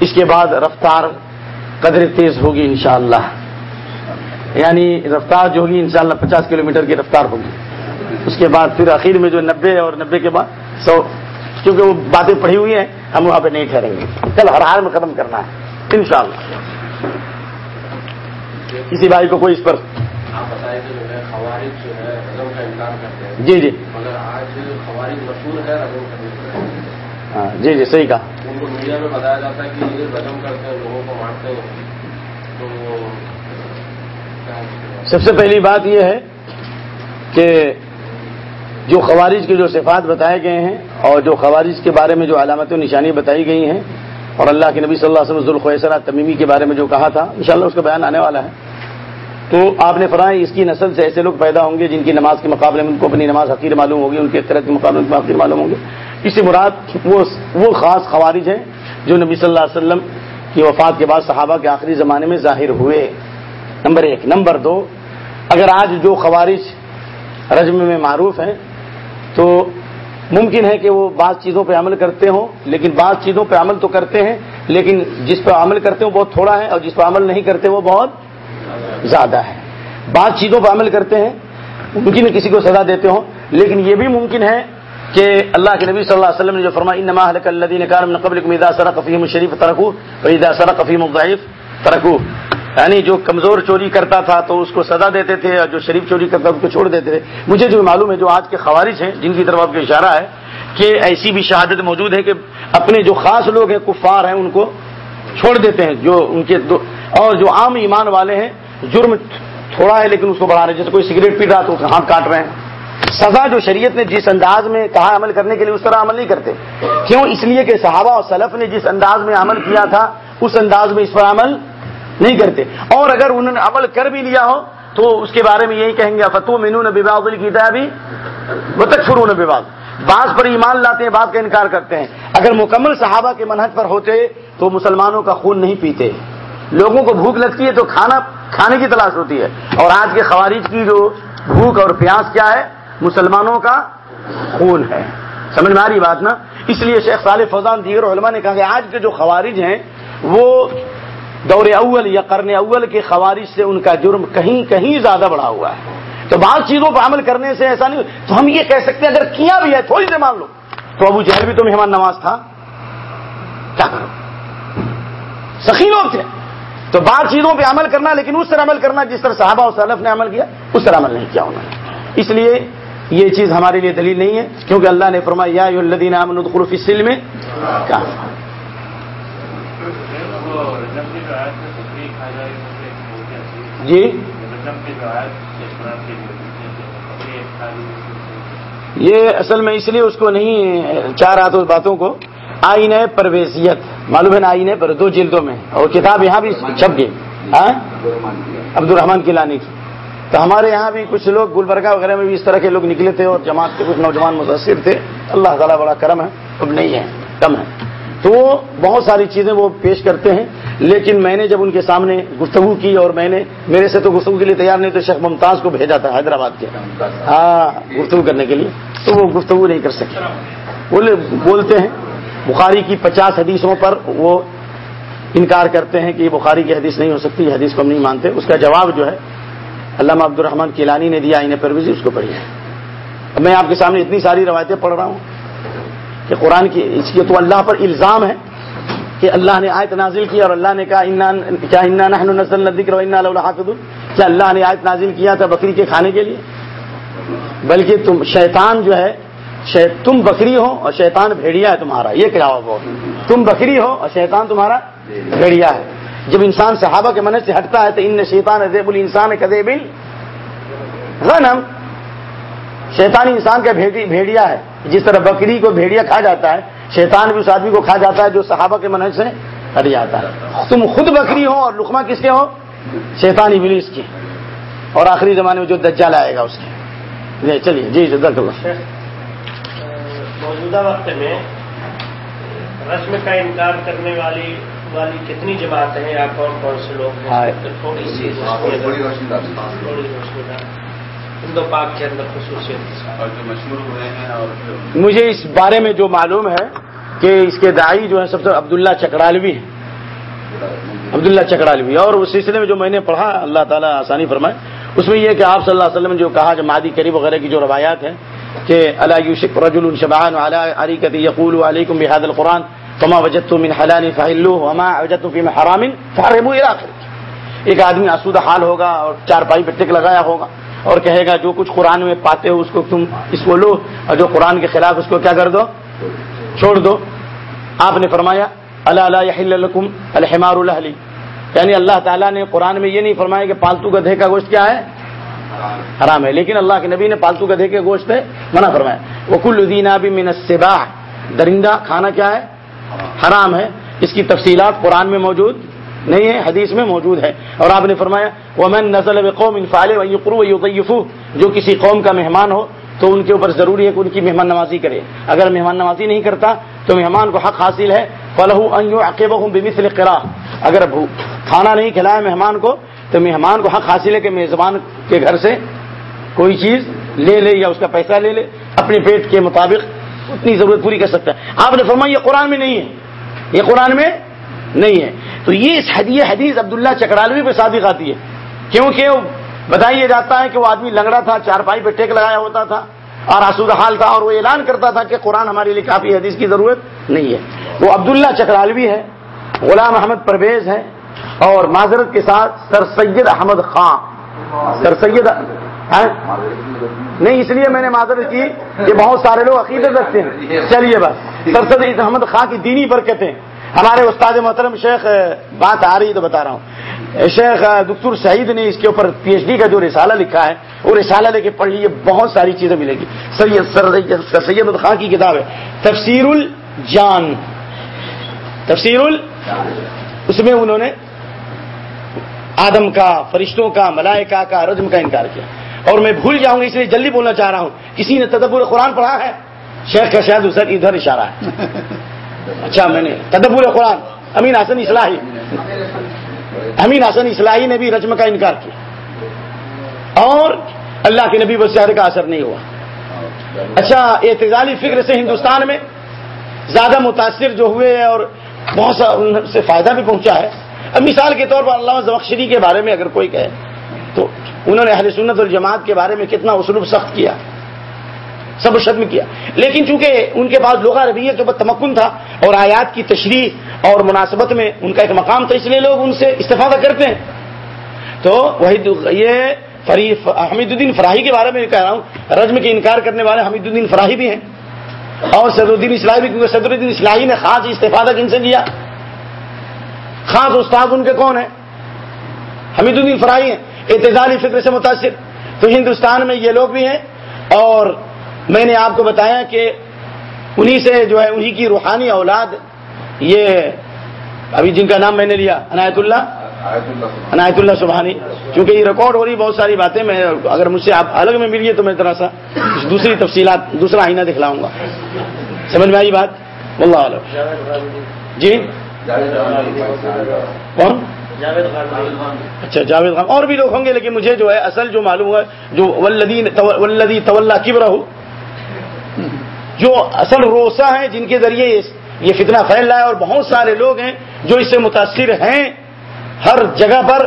اس کے بعد رفتار قدر تیز ہوگی انشاءاللہ۔ یعنی رفتار جو ہوگی انشاءاللہ پچاس کلومیٹر کی رفتار ہوگی۔ اس کے بعد پھر اخیر میں جو نبے اور نبے کے بعد، سو کیونکہ وہ باتیں پڑھی ہوئی ہیں، ہم وہاں پہ نہیں ٹھہریں گے۔ کل ہر حال میں ختم کرنا ہے۔ انشاءاللہ۔ کسی بھائی کو کوئی اس پر جی جی۔ ہاں جی جی صحیح کہا۔ میڈیا میں بتایا جاتا ہے کہ یہ کرتے ہیں لوگوں کو مارتے ہیں۔ تو سب سے پہلی بات یہ ہے کہ جو خوارج کے جو صفات بتائے گئے ہیں اور جو خوارج کے بارے میں جو علامت و نشانی بتائی گئی ہیں اور اللہ کے نبی صلی اللہ علیہ وسلم ذوالخویسرا تمیمی کے بارے میں جو کہا تھا، انشاءاللہ اس کا بیان آنے والا ہے۔ تو آپ نے فرمایا اس کی نسل سے ایسے لوگ پیدا ہوں گے جن کی نماز کے مقابلے میں ان کو اپنی نماز حقیر معلوم ہوگی، ان کے طرح کے مقابلے میں حقیر معلوم ہوں گے۔ اسی مراد وہ وہ خاص خوارج ہیں جو نبی صلی اللہ علیہ وسلم کی وفات کے بعد صحابہ کے آخری زمانے میں ظاہر ہوئے۔ نمبر ایک۔ نمبر دو، اگر آج جو خوارج رجم میں معروف ہیں، تو ممکن ہے کہ وہ بعض چیزوں پہ عمل کرتے ہوں، لیکن بعض چیزوں پہ عمل تو کرتے ہیں، لیکن جس پہ عمل کرتے ہوں بہت تھوڑا ہے اور جس پہ عمل نہیں کرتے وہ بہت زیادہ ہے۔ بعض چیزوں پہ عمل کرتے ہیں، ممکن ہے کسی کو سزا دیتے ہوں، لیکن یہ بھی ممکن ہے کہ اللہ کے نبی صلی اللہ علیہ وسلم نے جو فرمایا انما حلق الذين كانوا من قبلكم اذا سرق فيهم الشريف تركوه واذا سرق فيهم الضعيف تركوه. یعنی جو کمزور چوری کرتا تھا تو اس کو سزا دیتے تھے اور جو شریف چوری کرتا اس کو چھوڑ دیتے تھے۔ مجھے جو معلوم ہے، جو آج کے خوارج ہیں، جن کی طرف آپ کو اشارہ ہے کہ ایسی بھی شہادت موجود ہے کہ اپنے جو خاص لوگ ہیں، کفار ہیں، ان کو چھوڑ دیتے ہیں۔ جو ان کے دو اور جو عام ایمان والے ہیں، جرم تھوڑا ہے لیکن اس کو بڑھا رہے ہیں۔ جیسے کوئی سگریٹ پی رہا تو ہاتھ کاٹ رہے ہیں۔ سزا جو شریعت نے جس انداز میں کہا عمل کرنے کے لیے، اس طرح عمل نہیں کرتے۔ کیوں؟ اس لیے کہ صحابہ اور سلف نے جس انداز میں عمل کیا تھا، اس انداز میں اس پر عمل نہیں کرتے۔ اور اگر انہوں نے عمل کر بھی لیا ہو، تو اس کے بارے میں یہی کہیں گے فتو مینو نے بباد کی ابھی وہ تک شروع نے بباد بعض پر ایمان لاتے ہیں، بعض کا انکار کرتے ہیں۔ اگر مکمل صحابہ کے منہج پر ہوتے، تو مسلمانوں کا خون نہیں پیتے۔ لوگوں کو بھوک لگتی ہے تو کھانا، کھانے کی تلاش ہوتی ہے۔ اور آج کے خوارج کی جو بھوک اور پیاس کیا ہے، مسلمانوں کا خون ہے۔ سمجھ میں آ رہی بات نا؟ اس لیے شیخ صالح فوزان دیگر علماء نے کہا کہ آج کے جو خوارج ہیں، وہ دور اول یا قرن اول کے خوارج سے ان کا جرم کہیں کہیں زیادہ بڑھا ہوا ہے۔ تو بعض چیزوں پر عمل کرنے سے ایسا نہیں تو ہم یہ کہہ سکتے ہیں، اگر کیا بھی ہے، تھوڑی دیر مان لو۔ تو ابو جہل بھی تو مہمان نواز تھا۔ کیا کرو؟ سخی لوگ تھے۔ تو بعض چیزوں پہ عمل کرنا، لیکن اس طرح عمل کرنا جس طرح صحابہ و سلف نے عمل کیا، اس طرح عمل نہیں کیا انہوں نے۔ اس لیے یہ چیز ہمارے لیے دلیل نہیں ہے، کیونکہ اللہ نے فرمایا، یا الدین امن الخلف سل میں کہا جی؟ یہ اصل میں اس لیے اس کو نہیں چاہ رہا تھا اس باتوں کو۔ آئین پرویزیت معلوم ہے نا آئین پر دو جلدوں میں۔ اور کتاب یہاں بھی چھپ گئی۔ عبد الرحمان کی لانی کی۔ تو ہمارے یہاں بھی کچھ لوگ گلبرگہ وغیرہ میں بھی اس طرح کے لوگ نکلے تھے اور جماعت کے کچھ نوجوان متاثر تھے۔ اللہ تعالیٰ بڑا کرم ہے۔ اب نہیں ہے کم ہے۔ تو وہ بہت ساری چیزیں وہ پیش کرتے ہیں، لیکن میں نے جب ان کے سامنے گفتگو کی اور میں نے، میرے سے تو گفتگو کے لیے تیار نہیں، تو شیخ ممتاز کو بھیجا تھا حیدرآباد کے۔ ہاں گفتگو کرنے کے لیے۔ تو وہ گفتگو نہیں کر سکے۔ بولے، بولتے ہیں، بخاری کی پچاس حدیثوں پر وہ انکار کرتے ہیں کہ یہ بخاری کی حدیث نہیں ہو سکتی، یہ حدیث کو ہم نہیں مانتے۔ اس کا جواب جو ہے، علامہ عبد الرحمان کیلانی نے دیا انہیں پرویزی اس کو پڑھی ہے میں آپ کے سامنے اتنی ساری روایتیں پڑھ رہا ہوں۔ کہ قرآن کی اس کی تو اللہ پر الزام ہے کہ اللہ نے آیت نازل کی اور اللہ نے کہا کیا نحن اللہ حافظ کیا اللہ نے آیت نازل کیا تھا بکری کے کھانے کے لیے؟ بلکہ تم شیطان جو ہے تم بکری ہو اور شیطان بھیڑیا ہے تمہارا۔ یہ کیا ہو تم بکری ہو اور شیطان تمہارا بھیڑیا ہے۔ جب انسان صحابہ کے منت سے ہٹتا ہے تو ان شیطان ادیب الانسان کدے غنم۔ شیطان انسان کا بھیڑیا ہے جس طرح بکری کو بھیڑیا کھا جاتا ہے شیطان بھی اس آدمی کو کھا جاتا ہے جو صحابہ کے منج سے ہٹ جاتا ہے۔ تم خود بکری ہو اور لکما کس کے ہو؟ شیطان ابلیس کی۔ اور آخری زمانے میں جو دجال آئے گا اس کے۔ جی چلیے۔ جی جدک موجودہ وقت میں رسم کا انکار کرنے والی والی کتنی جماعتیں ہیں؟ یا کون کون سے لوگ ہیں؟ تھوڑی سی تھوڑی روشنی ہندو پاک کے اندر خصوصیت اور جو مشہور ہوئے ہیں اور مجھے اس بارے میں جو معلوم ہے کہ اس کے دائی جو ہے سب سے عبداللہ چکرالوی ہے عبداللہ چکرالوی۔ اور اس سلسلے میں جو میں نے پڑھا اللہ تعالیٰ آسانی فرمائے اس میں یہ کہ آپ صلی اللہ علیہ وسلم نے جو کہا جو مادی کریم وغیرہ کی جو روایات ہیں کہ اللہ یوشف رج الشبان علی یقول علیکم بحاد القرآن فما وجد من حلال فہلو وما وجد فی حرام فارم ایک آدمی آسودہ حال ہوگا اور چار پائی پہ ٹک لگایا ہوگا۔ اور کہے گا، جو کچھ قرآن میں پاتے ہو اس کو تم اس کو لو اور جو قرآن کے خلاف اس کو کیا کر دو؟ چھوڑ دو۔ آپ نے فرمایا اللہ الحم الحمار الحلی یعنی اللہ تعالیٰ نے قرآن میں یہ نہیں فرمایا کہ پالتو گدھے کا گوشت کیا ہے؟ حرام ہے۔ لیکن اللہ کے نبی نے پالتو گدھے کے گوشت ہے منع فرمایا۔ وہ کل دینا بھی منصبا درندہ کھانا کیا ہے؟ حرام ہے۔ اس کی تفصیلات قرآن میں موجود نہیں ہے، حدیث میں موجود ہے۔ اور آپ نے فرمایا وہ نزل قوم انفال ویقرو جو کسی قوم کا مہمان ہو، تو ان کے اوپر ضروری ہے کہ ان کی مہمان نوازی کرے۔ اگر مہمان نوازی نہیں کرتا، تو مہمان کو حق حاصل ہے۔ فلاح عقیب ہوں بمثل قرا اگر کھانا نہیں کھلایا مہمان کو، تو مہمان کو حق حاصل ہے کہ میزبان کے گھر سے کوئی چیز لے لے یا اس کا پیسہ لے لے۔ اپنے پیٹ کے مطابق اتنی ضرورت پوری کر سکتا ہے۔ آپ نے فرمایا، یہ قرآن میں نہیں ہے۔ یہ قرآن میں نہیں ہے۔ تو یہ حدیث حدیث عبداللہ چکرالوی پہ صادق آتی ہے۔ کیونکہ بتائیے جاتا ہے کہ وہ آدمی لنگڑا تھا، چار پائی پہ ٹیک لگایا ہوتا تھا اور آسود حال تھا اور وہ اعلان کرتا تھا کہ قرآن ہمارے لیے کافی حدیث کی ضرورت نہیں ہے۔ وہ عبداللہ چکرالوی ہے، غلام احمد پرویز ہے اور معذرت کے ساتھ سر سید احمد خان سر سید ہاں؟ نہیں، اس لیے میں نے معذرت کی کہ بہت سارے لوگ عقیدت رکھتے ہیں۔ چلیے بس۔ سر سید احمد خان کی دینی برکتیں۔ ہمارے استاد محترم شیخ بات آ رہی تو بتا رہا ہوں۔ شیخ دکتور سعید نے اس کے اوپر پی ایچ ڈی کا جو رسالہ لکھا ہے، وہ رسالہ لے کے پڑھ لیجیے بہت ساری چیزیں ملے گی۔ سید، سر، سید خان کی کتاب ہے۔ تفسیر الجان۔ تفسیر ال اس میں انہوں نے آدم کا، فرشتوں کا، ملائکہ کا، رجم کا انکار کیا۔ اور میں بھول جاؤں گا، اس لیے جلدی بولنا چاہ رہا ہوں۔ کسی نے تدبر قرآن پڑھا ہے؟ شیخ کا شاید اسر ادھر اشارہ ہے۔ اچھا میں نے تدبر قرآن، امین حسن اصلاحی۔ امین حسن اصلاحی نے بھی رجم کا انکار کیا۔ اور اللہ کے نبی بسہر کا اثر نہیں ہوا۔ اچھا اعتزالی فکر سے ہندوستان میں زیادہ متاثر جو ہوئے ہیں اور بہت سا ان سے فائدہ بھی پہنچا ہے۔ اب مثال کے طور پر علامہ زبخشری کے بارے میں اگر کوئی کہے، تو انہوں نے اہل سنت الجماعت کے بارے میں کتنا اسلوب سخت کیا۔ سب شدم کیا۔ لیکن چونکہ ان کے پاس لوگا رویہ کے بعد تمکن تھا اور آیات کی تشریح اور مناسبت میں ان کا ایک مقام تھا، اس لیے لوگ ان سے استفادہ کرتے ہیں۔ تو وہی یہ فریف حمید الدین فراہی کے بارے میں کہہ رہا ہوں۔ رجم کے انکار کرنے والے حمید الدین فراہی بھی ہیں۔ اور صدر الدین اسلائی بھی، کیونکہ صدر الدین اسلائی نے خاص استفادہ کن سے کیا؟ خاص استاد ان کے کون ہیں؟ حمید الدین فراہی ہیں۔ اعتدالی فکر سے متاثر۔ تو ہندوستان میں یہ لوگ بھی ہیں اور میں نے آپ کو بتایا کہ انہی سے جو ہے، انہی کی روحانی اولاد، یہ ابھی جن کا نام میں نے لیا عنایت اللہ عنایت اللہ سبحانی کیونکہ یہ ریکارڈ ہو رہی، بہت ساری باتیں میں اگر مجھ سے آپ الگ میں ملیے تو میں ذرا سا دوسری تفصیلات، دوسرا آئینہ دکھلاؤں گا۔ سمجھ میں آئی بات؟ واللہ عالم جی؟ کون؟ اچھا جاوید خان۔ اور بھی لوگ ہوں گے، لیکن مجھے جو ہے، اصل جو معلوم ہے، جو ولدی ولدی طول کبرا ہو جو اصل روسا ہیں جن کے ذریعے یہ فتنہ پھیل رہا ہے اور بہت سارے لوگ ہیں جو اس سے متاثر ہیں ہر جگہ پر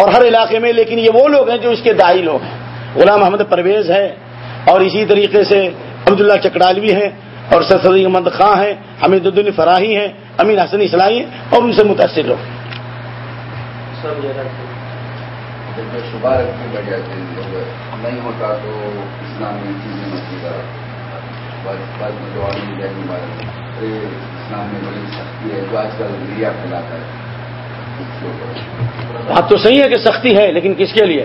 اور ہر علاقے میں لیکن یہ وہ لوگ ہیں جو اس کے دائی لوگ ہیں۔ غلام محمد پرویز ہے اور اسی طریقے سے عبداللہ چکڑالوی ہیں اور سر سید احمد خاں ہیں حمید الدین فراہی ہیں امین حسن اسلائی ہیں اور ان سے متاثر لوگ نہیں ہوتا تو اسلام میں چیزیں مسئلہ کے بارے میں اسلام میں بڑی سختی ہے، جو آج کل میڈیا پھیلاتا ہے۔ بات تو صحیح ہے کہ سختی ہے، لیکن کس کے لیے؟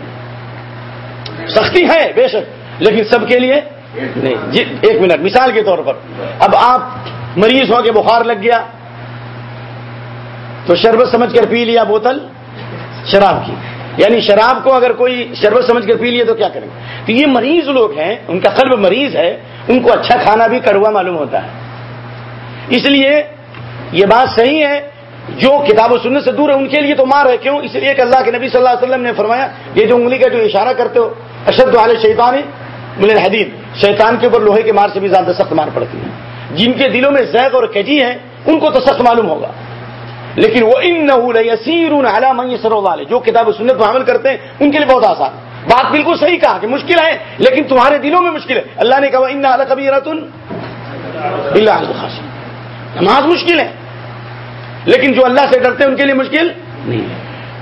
سختی ہے، بے شک۔ لیکن سب کے لیے؟ نہیں۔ جی ایک منٹ، مثال کے طور پر۔ اب آپ مریض ہو کے بخار لگ گیا، تو شربت سمجھ کر پی لیا بوتل، شراب کی۔ یعنی شراب کو اگر کوئی شربت سمجھ کر پی لیا تو کیا کریں گے؟ تو یہ مریض لوگ ہیں، ان کا قلب مریض ہے، ان کو اچھا کھانا بھی کڑوا معلوم ہوتا ہے۔ اس لیے یہ بات صحیح ہے، جو کتاب و سننے سے دور ہے، ان کے لیے تو مار ہے۔ کیوں؟ اس لیے کہ اللہ کے نبی صلی اللہ علیہ وسلم نے فرمایا، یہ جو انگلی کا جو اشارہ کرتے ہو، اشد والے شیطان من الحدید، شیطان کے اوپر لوہے کے مار سے بھی زیادہ سخت مار پڑتی ہے۔ جن کے دلوں میں زیغ اور کجی ہے ان کو تو سخت معلوم ہوگا۔ لیکن وہ ان نہ علام سرو والے جو کتاب و سنت پر عمل کرتے ہیں، ان کے لیے بہت آسان۔ بات بالکل صحیح کہا کہ مشکل ہے، لیکن تمہارے دلوں میں مشکل ہے۔ اللہ نے کہا ان کبھی رتن اللہ نماز مشکل ہے، لیکن جو اللہ سے ڈرتے ہیں، ان کے لیے مشکل نہیں ہے۔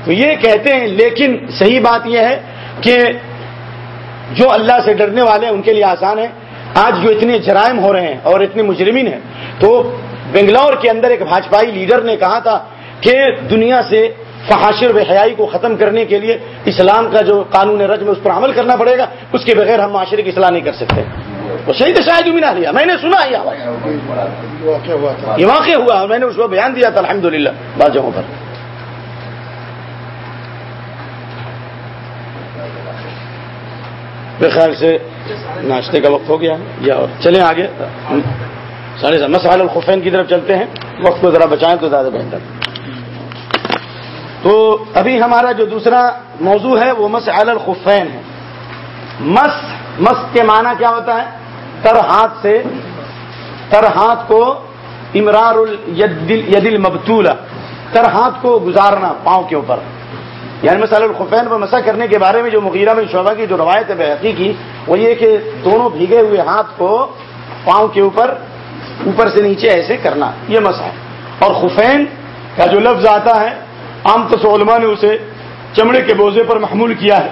تو یہ کہتے ہیں، لیکن صحیح بات یہ ہے کہ جو اللہ سے ڈرنے والے ہیں، ان کے لیے آسان ہے۔ آج جو اتنے جرائم ہو رہے ہیں اور اتنے مجرمین ہیں، تو بنگلور کے اندر ایک بھاجپائی لیڈر نے کہا تھا کہ دنیا سے فحاشر و حیائی کو ختم کرنے کے لیے اسلام کا جو قانون رجم ہے، اس پر عمل کرنا پڑے گا، اس کے بغیر ہم معاشرے کی اصلاح نہیں کر سکتے۔ وہ صحیح تو شاید بھی نہ لیا، میں نے سنا یہ آواز۔ واقع ہوا یہ واقع ہوا، میں نے اس کو بیان دیا تھا الحمد للہ بعض جگہوں پر۔ میرے خیال سے ناشتے کا وقت ہو گیا۔ یا اور چلیں آگے۔ ساڑھے سات مسائل الخفین کی طرف چلتے ہیں۔ وقت کو ذرا بچائیں تو زیادہ بہتر۔ تو ابھی ہمارا جو دوسرا موضوع ہے وہ مسائل الخفین ہے۔ مس مس کے معنی کیا ہوتا ہے؟ تر ہاتھ سے تر ہاتھ کو امرار ید المبتولہ تر ہاتھ کو گزارنا پاؤں کے اوپر۔ یعنی مثال الخفین پر مسا کرنے کے بارے میں جو مغیرہ میں شعبہ کی جو روایت ہے بحقی کی وہ یہ کہ دونوں بھیگے ہوئے ہاتھ کو پاؤں کے اوپر اوپر سے نیچے ایسے کرنا، یہ مسا ہے۔ اور خفین کا جو لفظ آتا ہے، عام طور سے علماء نے اسے چمڑے کے بوزے پر محمول کیا ہے۔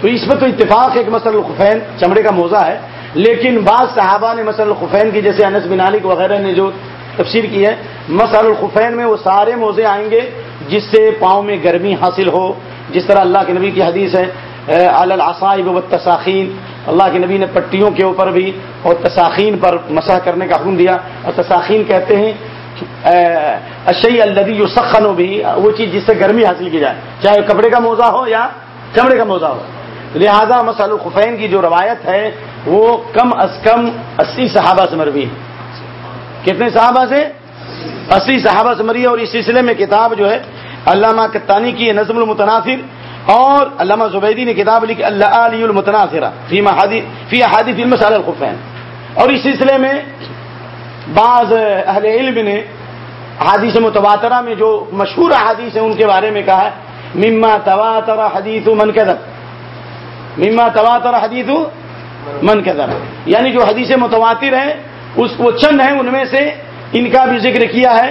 تو اس میں تو اتفاق ہے کہ الخفین چمڑے کا موزہ ہے، لیکن بعض صحابہ نے مسل الخفین کی، جیسے انس بن عالک وغیرہ نے جو تفسیر کی ہے مسل الخفین میں وہ سارے موزے آئیں گے، جس سے پاؤں میں گرمی حاصل ہو۔ جس طرح اللہ کے نبی کی حدیث ہے الصائب و تساخین اللہ کے نبی نے پٹیوں کے اوپر بھی اور تساخین پر مسح کرنے کا حکم دیا اور تساخین کہتے ہیں اشی الدی جو سخن ہو بھی، وہ چیز جس سے گرمی حاصل کی جائے، چاہے کپڑے کا موزہ ہو یا چمڑے کا موزہ ہو۔ لہذا مسل الخفین کی جو روایت ہے، وہ کم از کم اسی صحابہ سے مروی ہے۔ کتنے صحابہ سے؟ اسی صحابہ سے مری اور اس سلسلے میں کتاب جو ہے، علامہ کتانی کی نظم المتناثر اور علامہ زبیدی نے کتاب لکھی اللہ علی المتناثرہ فیما فی احادی فلم سال الخفین۔ اور اس سلسلے میں بعض اہل علم نے حادیث متواترہ میں جو مشہور حادیث ہیں ان کے بارے میں کہا ہے، مما تواتر حدیث من کدب مما تواتر حدیث من کدب یعنی جو حدیث متواتر ہیں، اس وہ چند ہیں، ان میں سے ان کا بھی ذکر کیا ہے،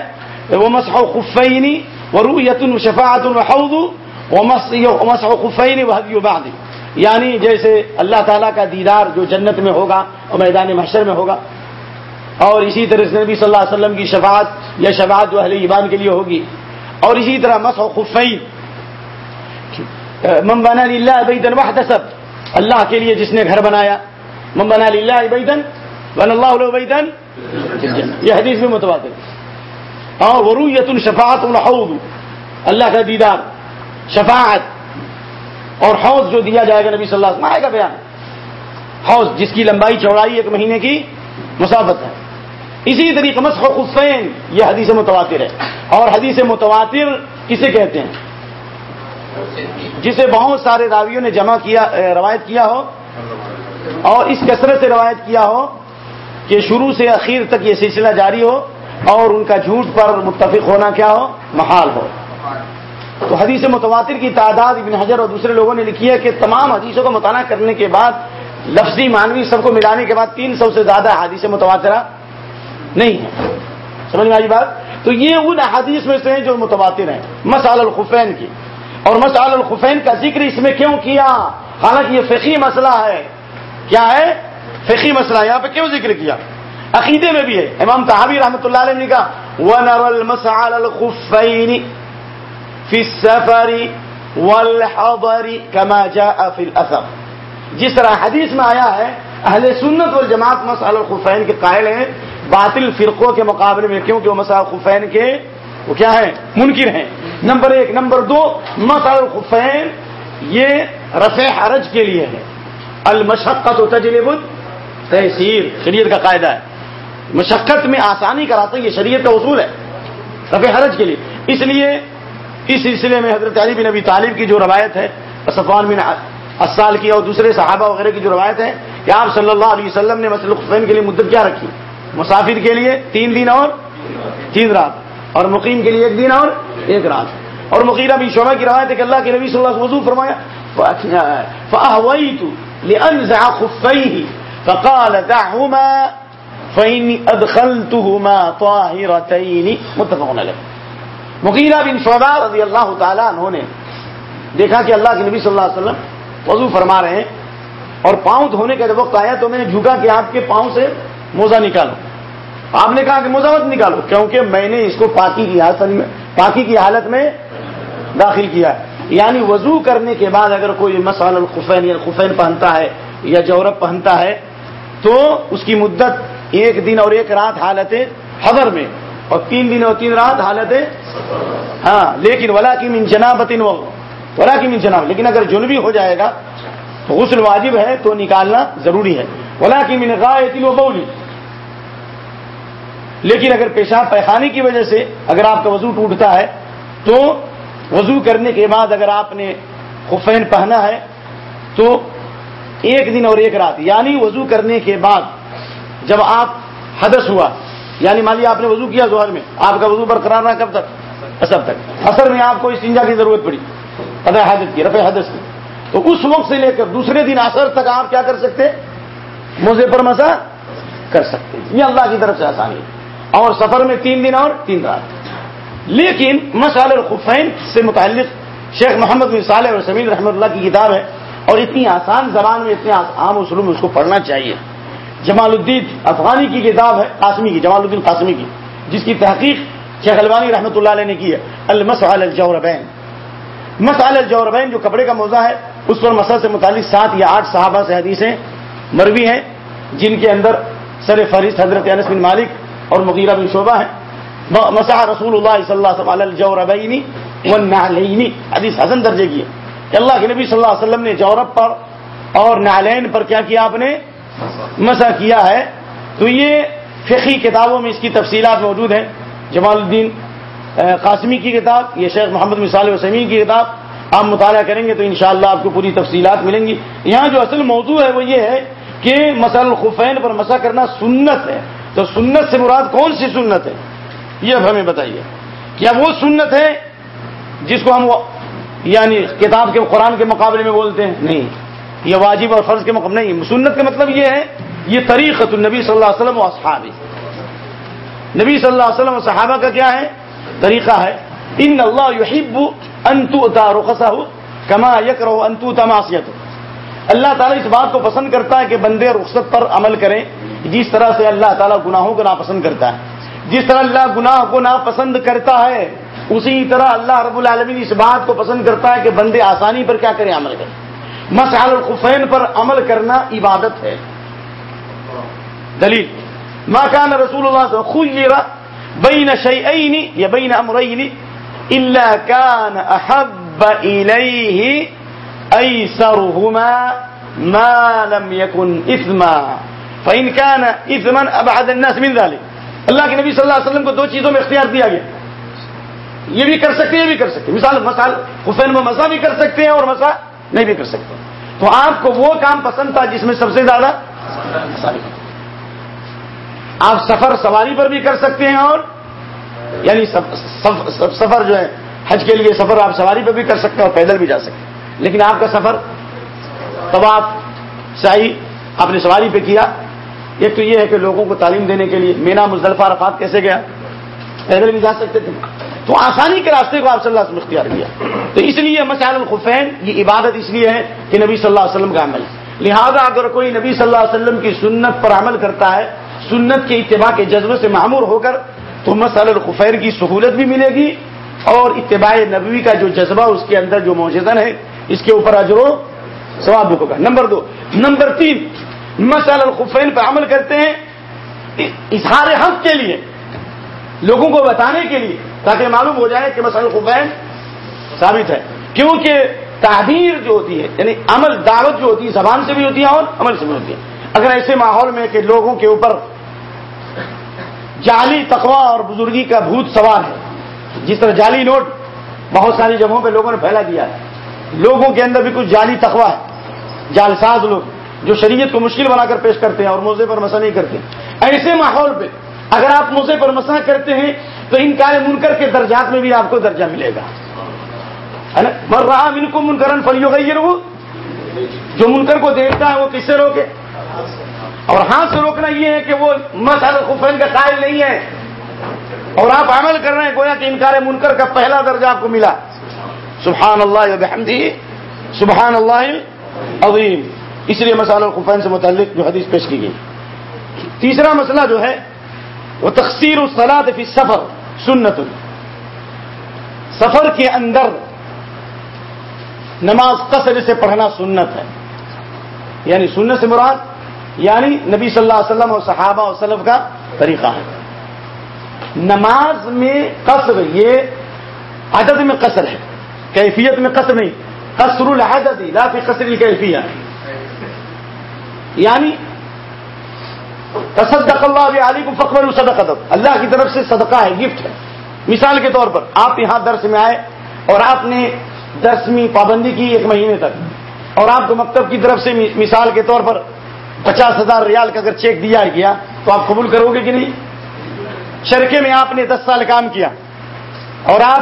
وہ مسح خفینی و رویت شفاعت الحود و مسح خفینی بعد. یعنی جیسے اللہ تعالیٰ کا دیدار جو جنت میں ہوگا اور میدان محشر میں ہوگا. اور اسی طرح سے نبی صلی اللہ علیہ وسلم کی شفاعت یا شفاعت جو اہل ایمان کے لیے ہوگی. اور اسی طرح مسح خفین. من بنا للہ بیدن وحدسب اللہ کے لیے جس نے گھر بنایا. من بنا للہ بیدن بن اللہ علیہ یہ حدیث میں متواتر. اور ورویت الشفاعت الحوض. اللہ کا دیدار. شفاعت اور حوض جو دیا جائے گا نبی صلی اللہ علیہ وسلم۔ آئے گا بیان۔ حوض جس کی لمبائی چوڑائی ایک مہینے کی مسافت ہے۔ اسی طریقے مسح خفین یہ حدیث متواتر ہے۔ اور حدیث متواتر کسے کہتے ہیں؟ جسے بہت سارے راویوں نے جمع کیا روایت کیا ہو۔ اور اس کثرت سے روایت کیا ہو کہ شروع سے اخیر تک یہ سلسلہ جاری ہو اور ان کا جھوٹ پر متفق ہونا کیا ہو؟ محال ہو۔ تو حدیث متواتر کی تعداد ابن حجر اور دوسرے لوگوں نے لکھی ہے کہ تمام حدیثوں کو مطالعہ کرنے کے بعد لفظی مانوی سب کو ملانے کے بعد تین سو سے زیادہ حدیث متواترہ نہیں ہے سمجھ میں آئی بات؟ تو یہ ان حدیث میں سے ہیں جو متواتر ہیں۔ مسال الخفین کی۔ اور مسال الخفین کا ذکر اس میں کیوں کیا؟ حالانکہ یہ فقی مسئلہ ہے۔ کیا ہے؟ فقی مسئلہ یہاں پہ کیوں ذکر کیا؟ عقیدے میں بھی ہے۔ امام تحابی رحمۃ اللہ علیہ نے کہا وَنَرَ الْمَسْعَلَ الْخُفَّيْنِ فِي السَّفَرِ وَالْحَضَرِ كَمَا جس طرح حدیث میں آیا ہے، اہل سنت والجماعت مسعل الخفین کے قائل ہیں۔ باطل فرقوں کے مقابلے میں کیونکہ وہ مسعل الخفین کے، وہ کیا ہے منکر ہیں۔ نمبر ایک. نمبر دو مسعل الخفین یہ رفع حرج کے لیے ہے۔ المشقت و تجرب تحصیر شریعت کا قاعدہ ہے۔ مشقت میں آسانی کراتا یہ شریعت کا اصول ہے۔ رفع حرج کے لیے۔ اس لیے اس سلسلے میں حضرت علی بن نبی طالب کی جو روایت ہے صفان بن اسال کی اور دوسرے صحابہ وغیرہ کی جو روایت ہے کہ آپ صلی اللہ علیہ وسلم نے مسل خفین کے لیے مدت کیا رکھی؟ مسافر کے لیے تین دن اور تین رات، اور مقیم کے لیے ایک دن اور ایک رات۔ اور مقیرہ بھی شعبہ کی روایت ہے کہ اللہ کے نبی صلی اللہ علیہ وسلم فرمایا فأهويت لأنزع خفيه فقال دعهما فإني أدخلتهما طاهرتين متفق علیہ مغیرہ بن شعبہ رضی اللہ تعالیٰ انہوں نے دیکھا کہ اللہ کے نبی صلی اللہ علیہ وسلم وضو فرما رہے ہیں اور پاؤں دھونے کا جب وقت آیا تو میں نے جھکا کہ آپ کے پاؤں سے موزہ نکالو۔ آپ نے کہا کہ موزہ مت نکالو، کیونکہ میں نے اس کو پاکی کی حالت میں، پاکی کی حالت میں داخل کیا ہے۔ یعنی وضو کرنے کے بعد اگر کوئی مسال الخفین، یا خفین پہنتا ہے، یا جورب پہنتا ہے، تو اس کی مدت ایک دن اور ایک رات حالت حضر میں۔ اور تین دن اور تین رات حالت ہاں لیکن ولا کی من جنابتن ولا کی من جناب لیکن اگر جنبی ہو جائے گا، تو غسل واجب ہے، تو نکالنا ضروری ہے۔ ولا کی من غائطن و بولی لیکن اگر پیشاب پیخانے کی وجہ سے اگر آپ کا وضو ٹوٹتا ہے، تو وضو کرنے کے بعد اگر آپ نے خفین پہنا ہے، تو ایک دن اور ایک رات یعنی وضو کرنے کے بعد جب آپ حدث ہوا یعنی مان لیا آپ نے وضو کیا زہر میں، آپ کا وضو برقرار رہا کب تک؟ اثر تک۔ اثر میں آپ کو استنجا کی ضرورت پڑی پتہ حدث کی، رفع حدث کی۔ تو اس وقت سے لے کر دوسرے دن اثر تک آپ کیا کر سکتے؟ موزے پر مسا کر سکتے۔ یہ اللہ کی طرف سے آسانی ہے۔ اور سفر میں تین دن اور تین رات۔ لیکن مسال الخفین سے متعلق شیخ محمد بن صالح اور سمیر رحمۃ اللہ کی کتاب ہے، اور اتنی آسان زبان میں، اتنے عام اصولوں میں اس کو پڑھنا چاہیے۔ جمال الدین افغانی کی کتاب ہے، قاسمی کی، جمال الدین قاسمی کی، جس کی تحقیق شیخ البانی رحمۃ اللہ علیہ نے کی ہے۔ المس الجوربین۔ مسال الجوربین جو کپڑے کا موزہ ہے، اس پر مسئلہ سے متعلق سات یا آٹھ صحابہ سے حدیثیں مروی ہیں، جن کے اندر سر فہرست حضرت انس بن مالک اور مغیرہ بن شعبہ ہیں۔ مسا رسول اللہ صلی اللہ علیہ وسلم حدیث حسن درجے کی ہے کہ اللہ کے نبی صلی اللہ علیہ وسلم نے جورب پر اور نالین پر کیا کیا آپ نے؟ مسا کیا ہے تو یہ فقی کتابوں میں اس کی تفصیلات موجود ہیں۔ جمال الدین قاسمی کی کتاب، یہ شیخ محمد مثال وسمین کی کتاب، آپ مطالعہ کریں گے تو انشاءاللہ آپ کو پوری تفصیلات ملیں گی۔ یہاں جو اصل موضوع ہے وہ یہ ہے کہ مسل الخفین پر مسا کرنا سنت ہے۔ تو سنت سے مراد کون سی سنت ہے؟ یہ اب ہمیں بتائیے کیا وہ سنت ہے جس کو ہم یعنی کتاب کے قرآن کے مقابلے میں بولتے ہیں؟ نہیں۔ یہ واجب اور فرض کے مقابلے نہیں، سنت کا مطلب یہ ہے، یہ طریقت النبی صلی اللہ علیہ وسلم و صحابی نبی صلی اللہ علیہ وسلم و صحابہ کا کیا ہے؟ طریقہ ہے، ان اللہ یحب انتو رخصہ کما یکرہ انتو تماسیت اللہ تعالیٰ اس بات کو پسند کرتا ہے کہ بندے رخصت پر عمل کریں، جس طرح سے اللہ تعالیٰ گناہوں کو ناپسند کرتا ہے۔ جس طرح اللہ گناہ کو ناپسند کرتا ہے، اسی طرح اللہ رب العالمین اس بات کو پسند کرتا ہے کہ بندے آسانی پر کیا کریں، عمل کریں۔ مسعل الخفین پر عمل کرنا عبادت ہے۔ دلیل۔ ما كان رسول اللہ صلی اللہ علیہ وسلم بین شیئین یا بین امرین الا كان احب الیہ ایسرهما ما لم يكن اثما۔ فان كان اثما ابعد الناس من ذلك اللہ کے نبی صلی اللہ علیہ وسلم کو دو چیزوں میں اختیار دیا گیا۔ یہ بھی کر سکتے ہیں، یہ بھی کر سکتے ہیں۔ مثال مثال حسین میں مسا بھی کر سکتے ہیں اور مسا نہیں بھی کر سکتے۔ تو آپ کو وہ کام پسند تھا جس میں سب سے زیادہ؟ آپ سفر سواری پر بھی کر سکتے ہیں اور یعنی سفر جو ہے، حج کے لیے سفر آپ سواری پہ بھی کر سکتے ہیں اور پیدل بھی جا سکتے ہیں۔ لیکن آپ کا سفر طواف شاہی آپ نے سواری پہ کیا۔ ایک تو یہ ہے کہ لوگوں کو تعلیم دینے کے لیے مینا مزدلفہ رفات کیسے گیا؟ پیدل بھی جا سکتے تھے۔ تو آسانی کے راستے کو آپ صلی اللہ علیہ وسلم اختیار کیا۔ تو اس لیے مسائل الخفین، یہ عبادت اس لیے ہے کہ نبی صلی اللہ علیہ وسلم کا عمل۔ لہذا اگر کوئی نبی صلی اللہ علیہ وسلم کی سنت پر عمل کرتا ہے، سنت کے اتباع کے جذبے سے معمور ہو کر، تو مسئلہ الخفیر کی سہولت بھی ملے گی اور اتباع نبوی کا جو جذبہ، اس کے اندر جو موجودہ ہے، اس کے اوپر اجر و ثواب ہوگا۔ نمبر دو۔ نمبر تین مسئلہ الخفین پر عمل کرتے ہیں، اظہار حق کے لیے، لوگوں کو بتانے کے لیے۔ تاکہ معلوم ہو جائے کہ مسئلہ الخفین ثابت ہے۔ کیونکہ تعبیر جو ہوتی ہے یعنی عمل دعوت جو ہوتی ہے، زبان سے بھی ہوتی ہے اور عمل سے بھی ہوتی ہے۔ اگر ایسے ماحول میں کہ لوگوں کے اوپر جعلی تقوا اور بزرگی کا بھوت سوار ہے، جس طرح جعلی نوٹ بہت ساری جگہوں پہ لوگوں نے پھیلا دیا ہے۔ لوگوں کے اندر بھی کچھ جعلی تقوا ہے۔ جالساز لوگ جو شریعت کو مشکل بنا کر پیش کرتے ہیں اور موزے پر مسا نہیں کرتے۔ ایسے ماحول پہ اگر آپ موزے پر مسا کرتے ہیں تو ان کار منکر کے درجات میں بھی آپ کو درجہ ملے گا۔ مر رہا ان کو منکرن فلیو گئی جو منکر کو دیکھتا ہے وہ کس سے روکے؟ اور ہاتھ سے روکنا یہ ہے کہ وہ مسل خفین کا قائل نہیں ہے۔ اور آپ عمل کر رہے ہیں، گویا کہ انکار منکر کا پہلا درجہ آپ کو ملا۔ سبحان اللہ بحمدی سبحان اللہ عظیم اس لیے مسالہ خفین سے متعلق جو حدیث پیش کی گئی۔ تیسرا مسئلہ جو ہے وہ تقسیر الصلاط فی سفر سنت سفر کے اندر نماز قصر سے پڑھنا سنت ہے. یعنی سنت سے مراد یعنی نبی صلی اللہ علیہ وسلم اور صحابہ اور سلف کا طریقہ ہے. نماز میں قصر یہ عدد میں قصر ہے. کیفیت میں قصر نہیں. قصر العدد، لا فی قصر الکیفیت یعنی تصدق اللہ علی کو فخر صدق اللہ کی طرف سے صدقہ ہے گفٹ ہے۔ مثال کے طور پر، آپ یہاں درس میں آئے اور آپ نے درسمی پابندی کی ایک مہینے تک۔ اور آپ کو مکتب کی طرف سے مثال کے طور پر پچاس ہزار ریال کا اگر چیک دیا گیا تو آپ قبول کرو گے کہ نہیں؟ شرکے میں آپ نے دس سال کام کیا۔ اور آپ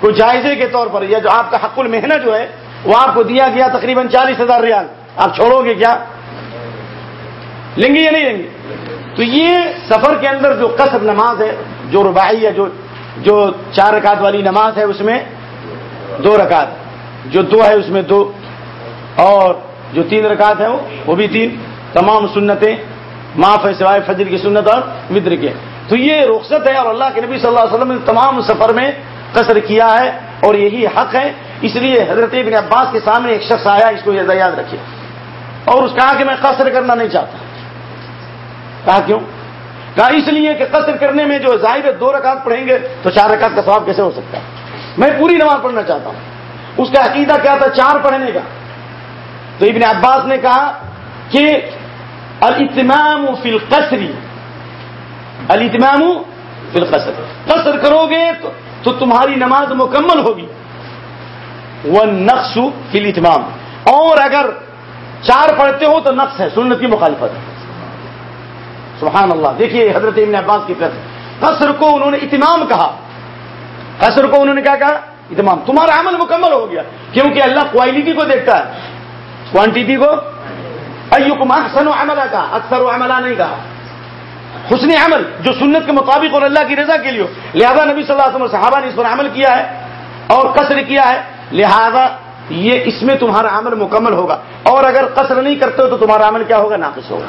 کو جائزے کے طور پر یا جو آپ کا حق المحنت جو ہے، وہ آپ کو دیا گیا تقریباً چالیس ہزار ریال۔ آپ چھوڑو گے کیا؟ لیں گے یا نہیں لیں گے؟ تو یہ سفر کے اندر جو قصر نماز ہے، جو ربائی ہے، جو جو چار رکعت والی نماز ہے، اس میں دو رکعت، جو دو ہے، اس میں دو۔ اور جو تین رکعت ہے وہ بھی تین۔ تمام سنتیں معاف ہے، سوائے فجر کی سنت اور مدر کے۔ تو یہ رخصت ہے اور اللہ کے نبی صلی اللہ علیہ وسلم نے تمام سفر میں قصر کیا ہے اور یہی حق ہے۔ اس لیے حضرت ابن عباس کے سامنے ایک شخص آیا، اس کو یاد رکھے اور اس کہا کہ میں قصر کرنا نہیں چاہتا۔ کہا کیوں؟ کہا اس لیے کہ قصر کرنے میں جو ظاہر دو رکعت پڑھیں گے تو چار رکعت کا ثواب کیسے ہو سکتا ہے؟ میں پوری نماز پڑھنا چاہتا ہوں۔ اس کا عقیدہ کیا تھا؟ چار پڑھنے کا۔ تو ابن عباس نے کہا کہ الاتمام فی القصری الاتمام فی القصر۔ قصر کرو گے تو تمہاری نماز مکمل ہوگی۔ وہ نقص فی الاتمام۔ اور اگر چار پڑھتے ہو تو نقص ہے، سنت کی مخالفت۔ ہے سبحان اللہ۔ دیکھیے حضرت ابن عباس کی قصر قصر کو انہوں نے اتمام کہا۔ قصر کو انہوں نے کیا کہا؟ اتمام۔ تمہارا عمل مکمل ہو گیا، کیونکہ اللہ کوالٹی کو دیکھتا ہے۔ کوانٹٹی کو؟ ایوکم احسن عملہ کا اکثر و عملہ نہیں کہا۔ حسن عمل، جو سنت کے مطابق اور اللہ کی رضا کے لیے لہذا نبی صلی اللہ علیہ وسلم صحابہ نے اس پر عمل کیا ہے اور قصر کیا ہے۔ لہذا یہ اس میں تمہارا عمل مکمل ہوگا۔ اور اگر قصر نہیں کرتے ہو تو تمہارا عمل کیا ہوگا؟ ناقص ہوگا۔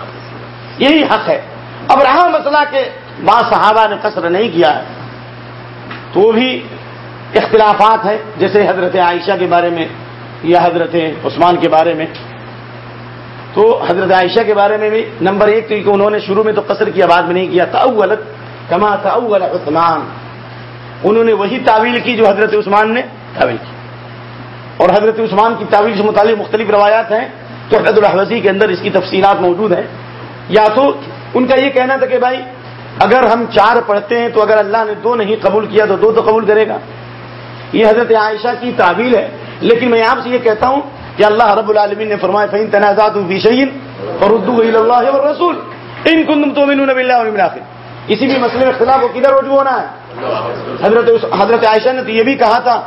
یہی حق ہے۔ اب رہا مسئلہ کہ بعض صحابہ نے قصر نہیں کیا ہے۔ تو وہ بھی اختلافات ہیں، جیسے حضرت عائشہ کے بارے میں یا حضرت عثمان کے بارے میں۔ تو حضرت عائشہ کے بارے میں بھی نمبر ایک تو کہ انہوں نے شروع میں تو قصر کی آواز میں نہیں کیا۔ تاولت کما تاول عثمان۔ انہوں نے وہی تعویل کی جو حضرت عثمان نے تعویل کی۔ اور حضرت عثمان کی تعویل سے متعلق مختلف روایات ہیں۔ تو حضرت الحوثی کے اندر اس کی تفصیلات موجود ہیں۔ یا تو ان کا یہ کہنا تھا کہ بھائی، اگر ہم چار پڑھتے ہیں تو اگر اللہ نے دو نہیں قبول کیا تو دو تو قبول کرے گا۔ یہ حضرت عائشہ کی تعبیر ہے۔ لیکن میں آپ سے یہ کہتا ہوں کہ اللہ رب العالمین نے فرمایا فین تنازعات فی شیء فردوه الى الله ان کنتم تؤمنون بالله واليوم الاخر کسی بھی مسئلے میں اختلاف ہو کدھر رجوع ہونا ہے۔ حضرت حضرت عائشہ نے تو یہ بھی کہا تھا،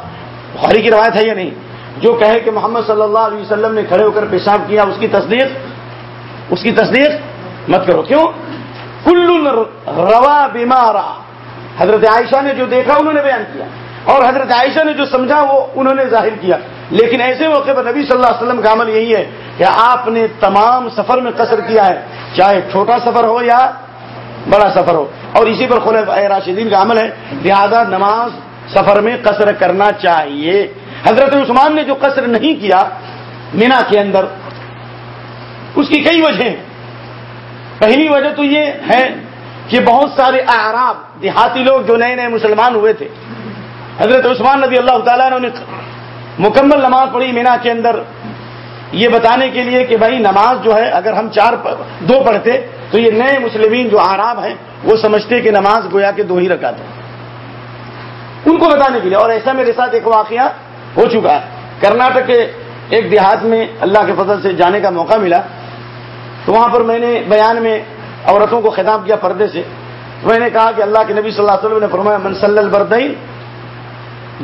بخاری کی روایت ہے یا نہیں؟ جو کہے کہ محمد صلی اللہ علیہ وسلم نے کھڑے ہو کر پیشاب کیا، اس کی تصدیق، اس کی تصدیق مت کرو، کیوں؟ کل روا بیمارا۔ حضرت عائشہ نے جو دیکھا، انہوں نے بیان کیا۔ اور حضرت عائشہ نے جو سمجھا، وہ انہوں نے ظاہر کیا۔ لیکن ایسے موقع پر نبی صلی اللہ علیہ وسلم کا عمل یہی ہے کہ آپ نے تمام سفر میں قصر کیا ہے۔ چاہے چھوٹا سفر ہو یا بڑا سفر ہو۔ اور اسی پر خلف راشدین کا عمل ہے۔ لہذا نماز سفر میں قصر کرنا چاہیے۔ حضرت عثمان نے جو قصر نہیں کیا، مینا کے اندر، اس کی کئی وجہ پہلی وجہ تو یہ ہے کہ بہت سارے اعراب دیہاتی لوگ جو نئے نئے مسلمان ہوئے تھے۔ حضرت عثمان نبی اللہ تعالیٰ نے مکمل نماز پڑھی مینا کے اندر۔ یہ بتانے کے لیے کہ بھائی نماز جو ہے اگر ہم چار دو پڑھتے تو یہ نئے مسلمین جو آراب ہیں وہ سمجھتے کہ نماز گویا کے دو ہی رکھا تھا ان کو بتانے کے لیے اور ایسا میرے ساتھ ایک واقعہ ہو چکا ہے۔ کرناٹک کے ایک دیہات میں اللہ کے فضل سے جانے کا موقع ملا۔ تو وہاں پر میں نے بیان میں عورتوں کو خطاب کیا پردے سے۔ میں نے کہا کہ اللہ کے نبی صلی اللہ علیہ وسلم نے فرمایا منسل البردئی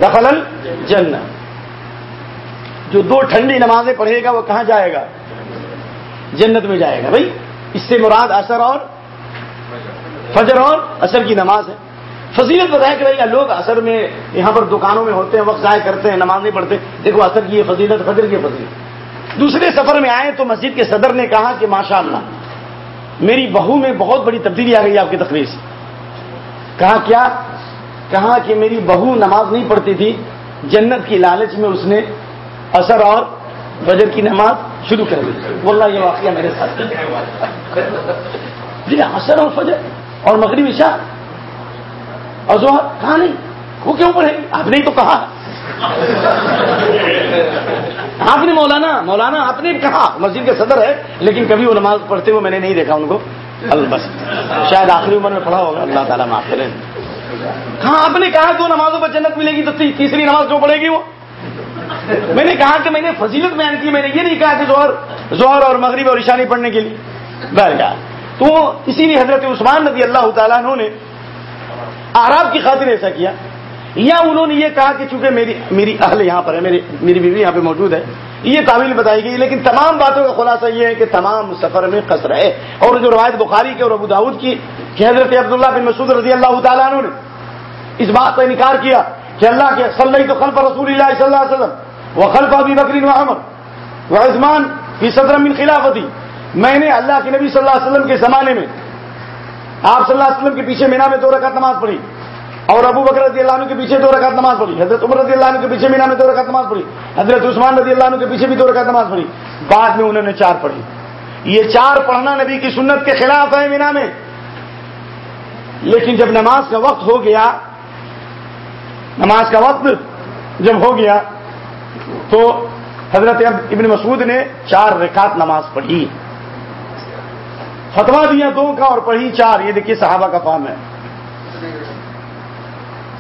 دخل الجنہ جو دو ٹھنڈی نمازیں پڑھے گا، وہ کہاں جائے گا؟ جنت میں جائے گا۔ بھائی، اس سے مراد اثر اور فجر اور اثر کی نماز ہے۔ فضیلت بتائیں کہ بھائی لوگ اثر میں یہاں پر دکانوں میں ہوتے ہیں، وقت ضائع کرتے ہیں نماز نہیں پڑھتے دیکھو اثر کی یہ فضیلت، فجر کی فضیلت۔ دوسرے سفر میں آئے تو مسجد کے صدر نے کہا کہ ماشاء اللہ میری بہو میں بہت بڑی تبدیلی آ گئی آپ کی تقریر سے۔ کہا کیا؟ کہا کہ میری بہو نماز نہیں پڑھتی تھی، جنت کی لالچ میں اس نے اثر اور فجر کی نماز شروع کر دی۔ واللہ یہ واقعہ میرے ساتھ۔ جی اثر اور فجر اور مغرب عشاء۔ اور جو کہاں نہیں، وہ کیوں پڑھے آپ نے تو کہا۔ آپ نے مولانا مولانا آپ نے کہا، مسجد کے صدر ہے، لیکن کبھی وہ نماز پڑھتے ہوئے میں نے نہیں دیکھا ان کو۔ البس، شاید آخری عمر میں پڑھا ہوگا۔ اللہ تعالیٰ معاف کرے۔ کہاں آپ نے کہا دو نمازوں پر جنت ملے گی، تو تیسری نماز کیوں پڑھے گی وہ۔ میں نے کہا کہ میں نے فضیلت بیان کی، میں نے یہ نہیں کہا کہ زہر زہر اور مغرب اور اشانی پڑھنے کے لیے۔ بہرحال، تو اسی لیے حضرت عثمان نبی اللہ تعالیٰ نے آراب کی خاطر ایسا کیا۔ یا انہوں نے یہ کہا کہ چونکہ میری میری اہل یہاں پر ہے میری میری بیوی یہاں پہ موجود ہے، یہ تعویل بتائی گئی، لیکن تمام باتوں کا خلاصہ یہ ہے کہ تمام سفر میں قصر ہے۔ اور جو روایت بخاری کے اور ابو داود کی کہ حضرت عبداللہ بن مسعود رضی اللہ تعالیٰ عنہ نے اس بات کا انکار کیا کہ اللہ کے صلی تو خلف رسول اللہ صلی اللہ علیہ وسلم وہ خلف ابی بکری محمد وہ عثمان کی صدر من خلافتی۔ میں نے اللہ کے نبی صلی اللہ علیہ وسلم کے زمانے میں آپ صلی اللہ علیہ وسلم کے پیچھے مینا میں دو رکعت نماز پڑھی۔ اور ابو بکر رضی اللہ عنہ کے پیچھے دو رکعت نماز پڑھی، حضرت عمر رضی اللہ عنہ کے پیچھے مینا میں دو رکعت نماز پڑھی، حضرت عثمان رضی اللہ عنہ کے پیچھے بھی دو رکعت نماز پڑھی۔ بعد میں انہوں نے چار پڑھی۔ یہ چار پڑھنا نبی کی سنت کے خلاف ہے مینا میں۔ لیکن جب نماز کا وقت ہو گیا، نماز کا وقت جب ہو گیا، تو حضرت ابن مسعود نے چار رکعت نماز پڑھی۔ فتوا دیا دو کا اور پڑھی چار۔ یہ دیکھیے صحابہ کا فام ہے۔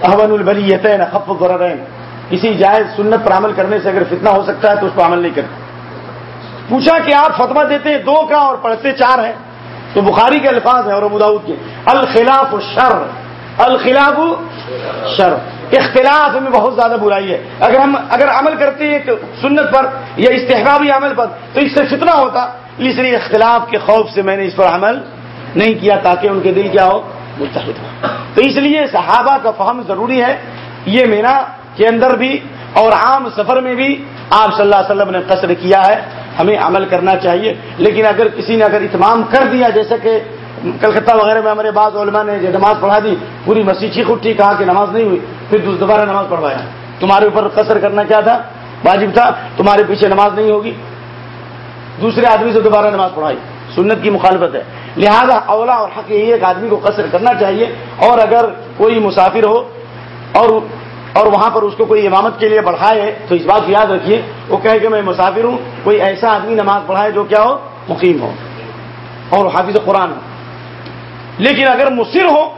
احمد البلی خف ضررین کسی جائز سنت پر عمل کرنے سے اگر فتنہ ہو سکتا ہے تو اس پر عمل نہیں کرتے پوچھا کہ آپ فتوا دیتے ہیں، دو کا اور پڑھتے چار ہیں۔ تو بخاری کے الفاظ ہیں اور ابوداؤد کے۔ الخلاف شر الخلاف شر اختلاف میں بہت زیادہ برائی ہے۔ اگر ہم، اگر عمل کرتے ہیں سنت پر یا استحبابی عمل پر، تو اس سے فتنہ ہوتا۔ اس لیے اختلاف کے خوف سے میں نے اس پر عمل نہیں کیا تاکہ ان کے دل کیا ہو۔ متحد ہو تو اس لیے صحابہ کا فہم ضروری ہے، یہ مینا کے اندر بھی اور عام سفر میں بھی آپ صلی اللہ علیہ وسلم نے قصر کیا ہے، ہمیں عمل کرنا چاہیے۔ لیکن اگر کسی نے اگر اتمام کر دیا، جیسے کہ کلکتہ وغیرہ میں ہمارے بعض علماء نے جو نماز پڑھا دی، پوری مسیح چیخ اٹھی کہا کہ نماز نہیں ہوئی، پھر دوبارہ نماز پڑھوایا۔ تمہارے اوپر قصر کرنا کیا تھا؟ واجب تھا، تمہارے پیچھے نماز نہیں ہوگی۔ دوسرے آدمی سے دوبارہ نماز پڑھائی۔ سنت کی مخالفت ہے۔ لہذا اولا اور حق یہی ایک آدمی کو قصر کرنا چاہیے اور اگر کوئی مسافر ہو اور اور وہاں پر اس کو کوئی امامت کے لیے بڑھائے تو اس بات کو یاد رکھیے، وہ کہے کہ میں مسافر ہوں، کوئی ایسا آدمی نماز پڑھائے جو کیا ہو، مقیم ہو۔ اور حافظ قرآن ہو۔ لیکن اگر مصر ہو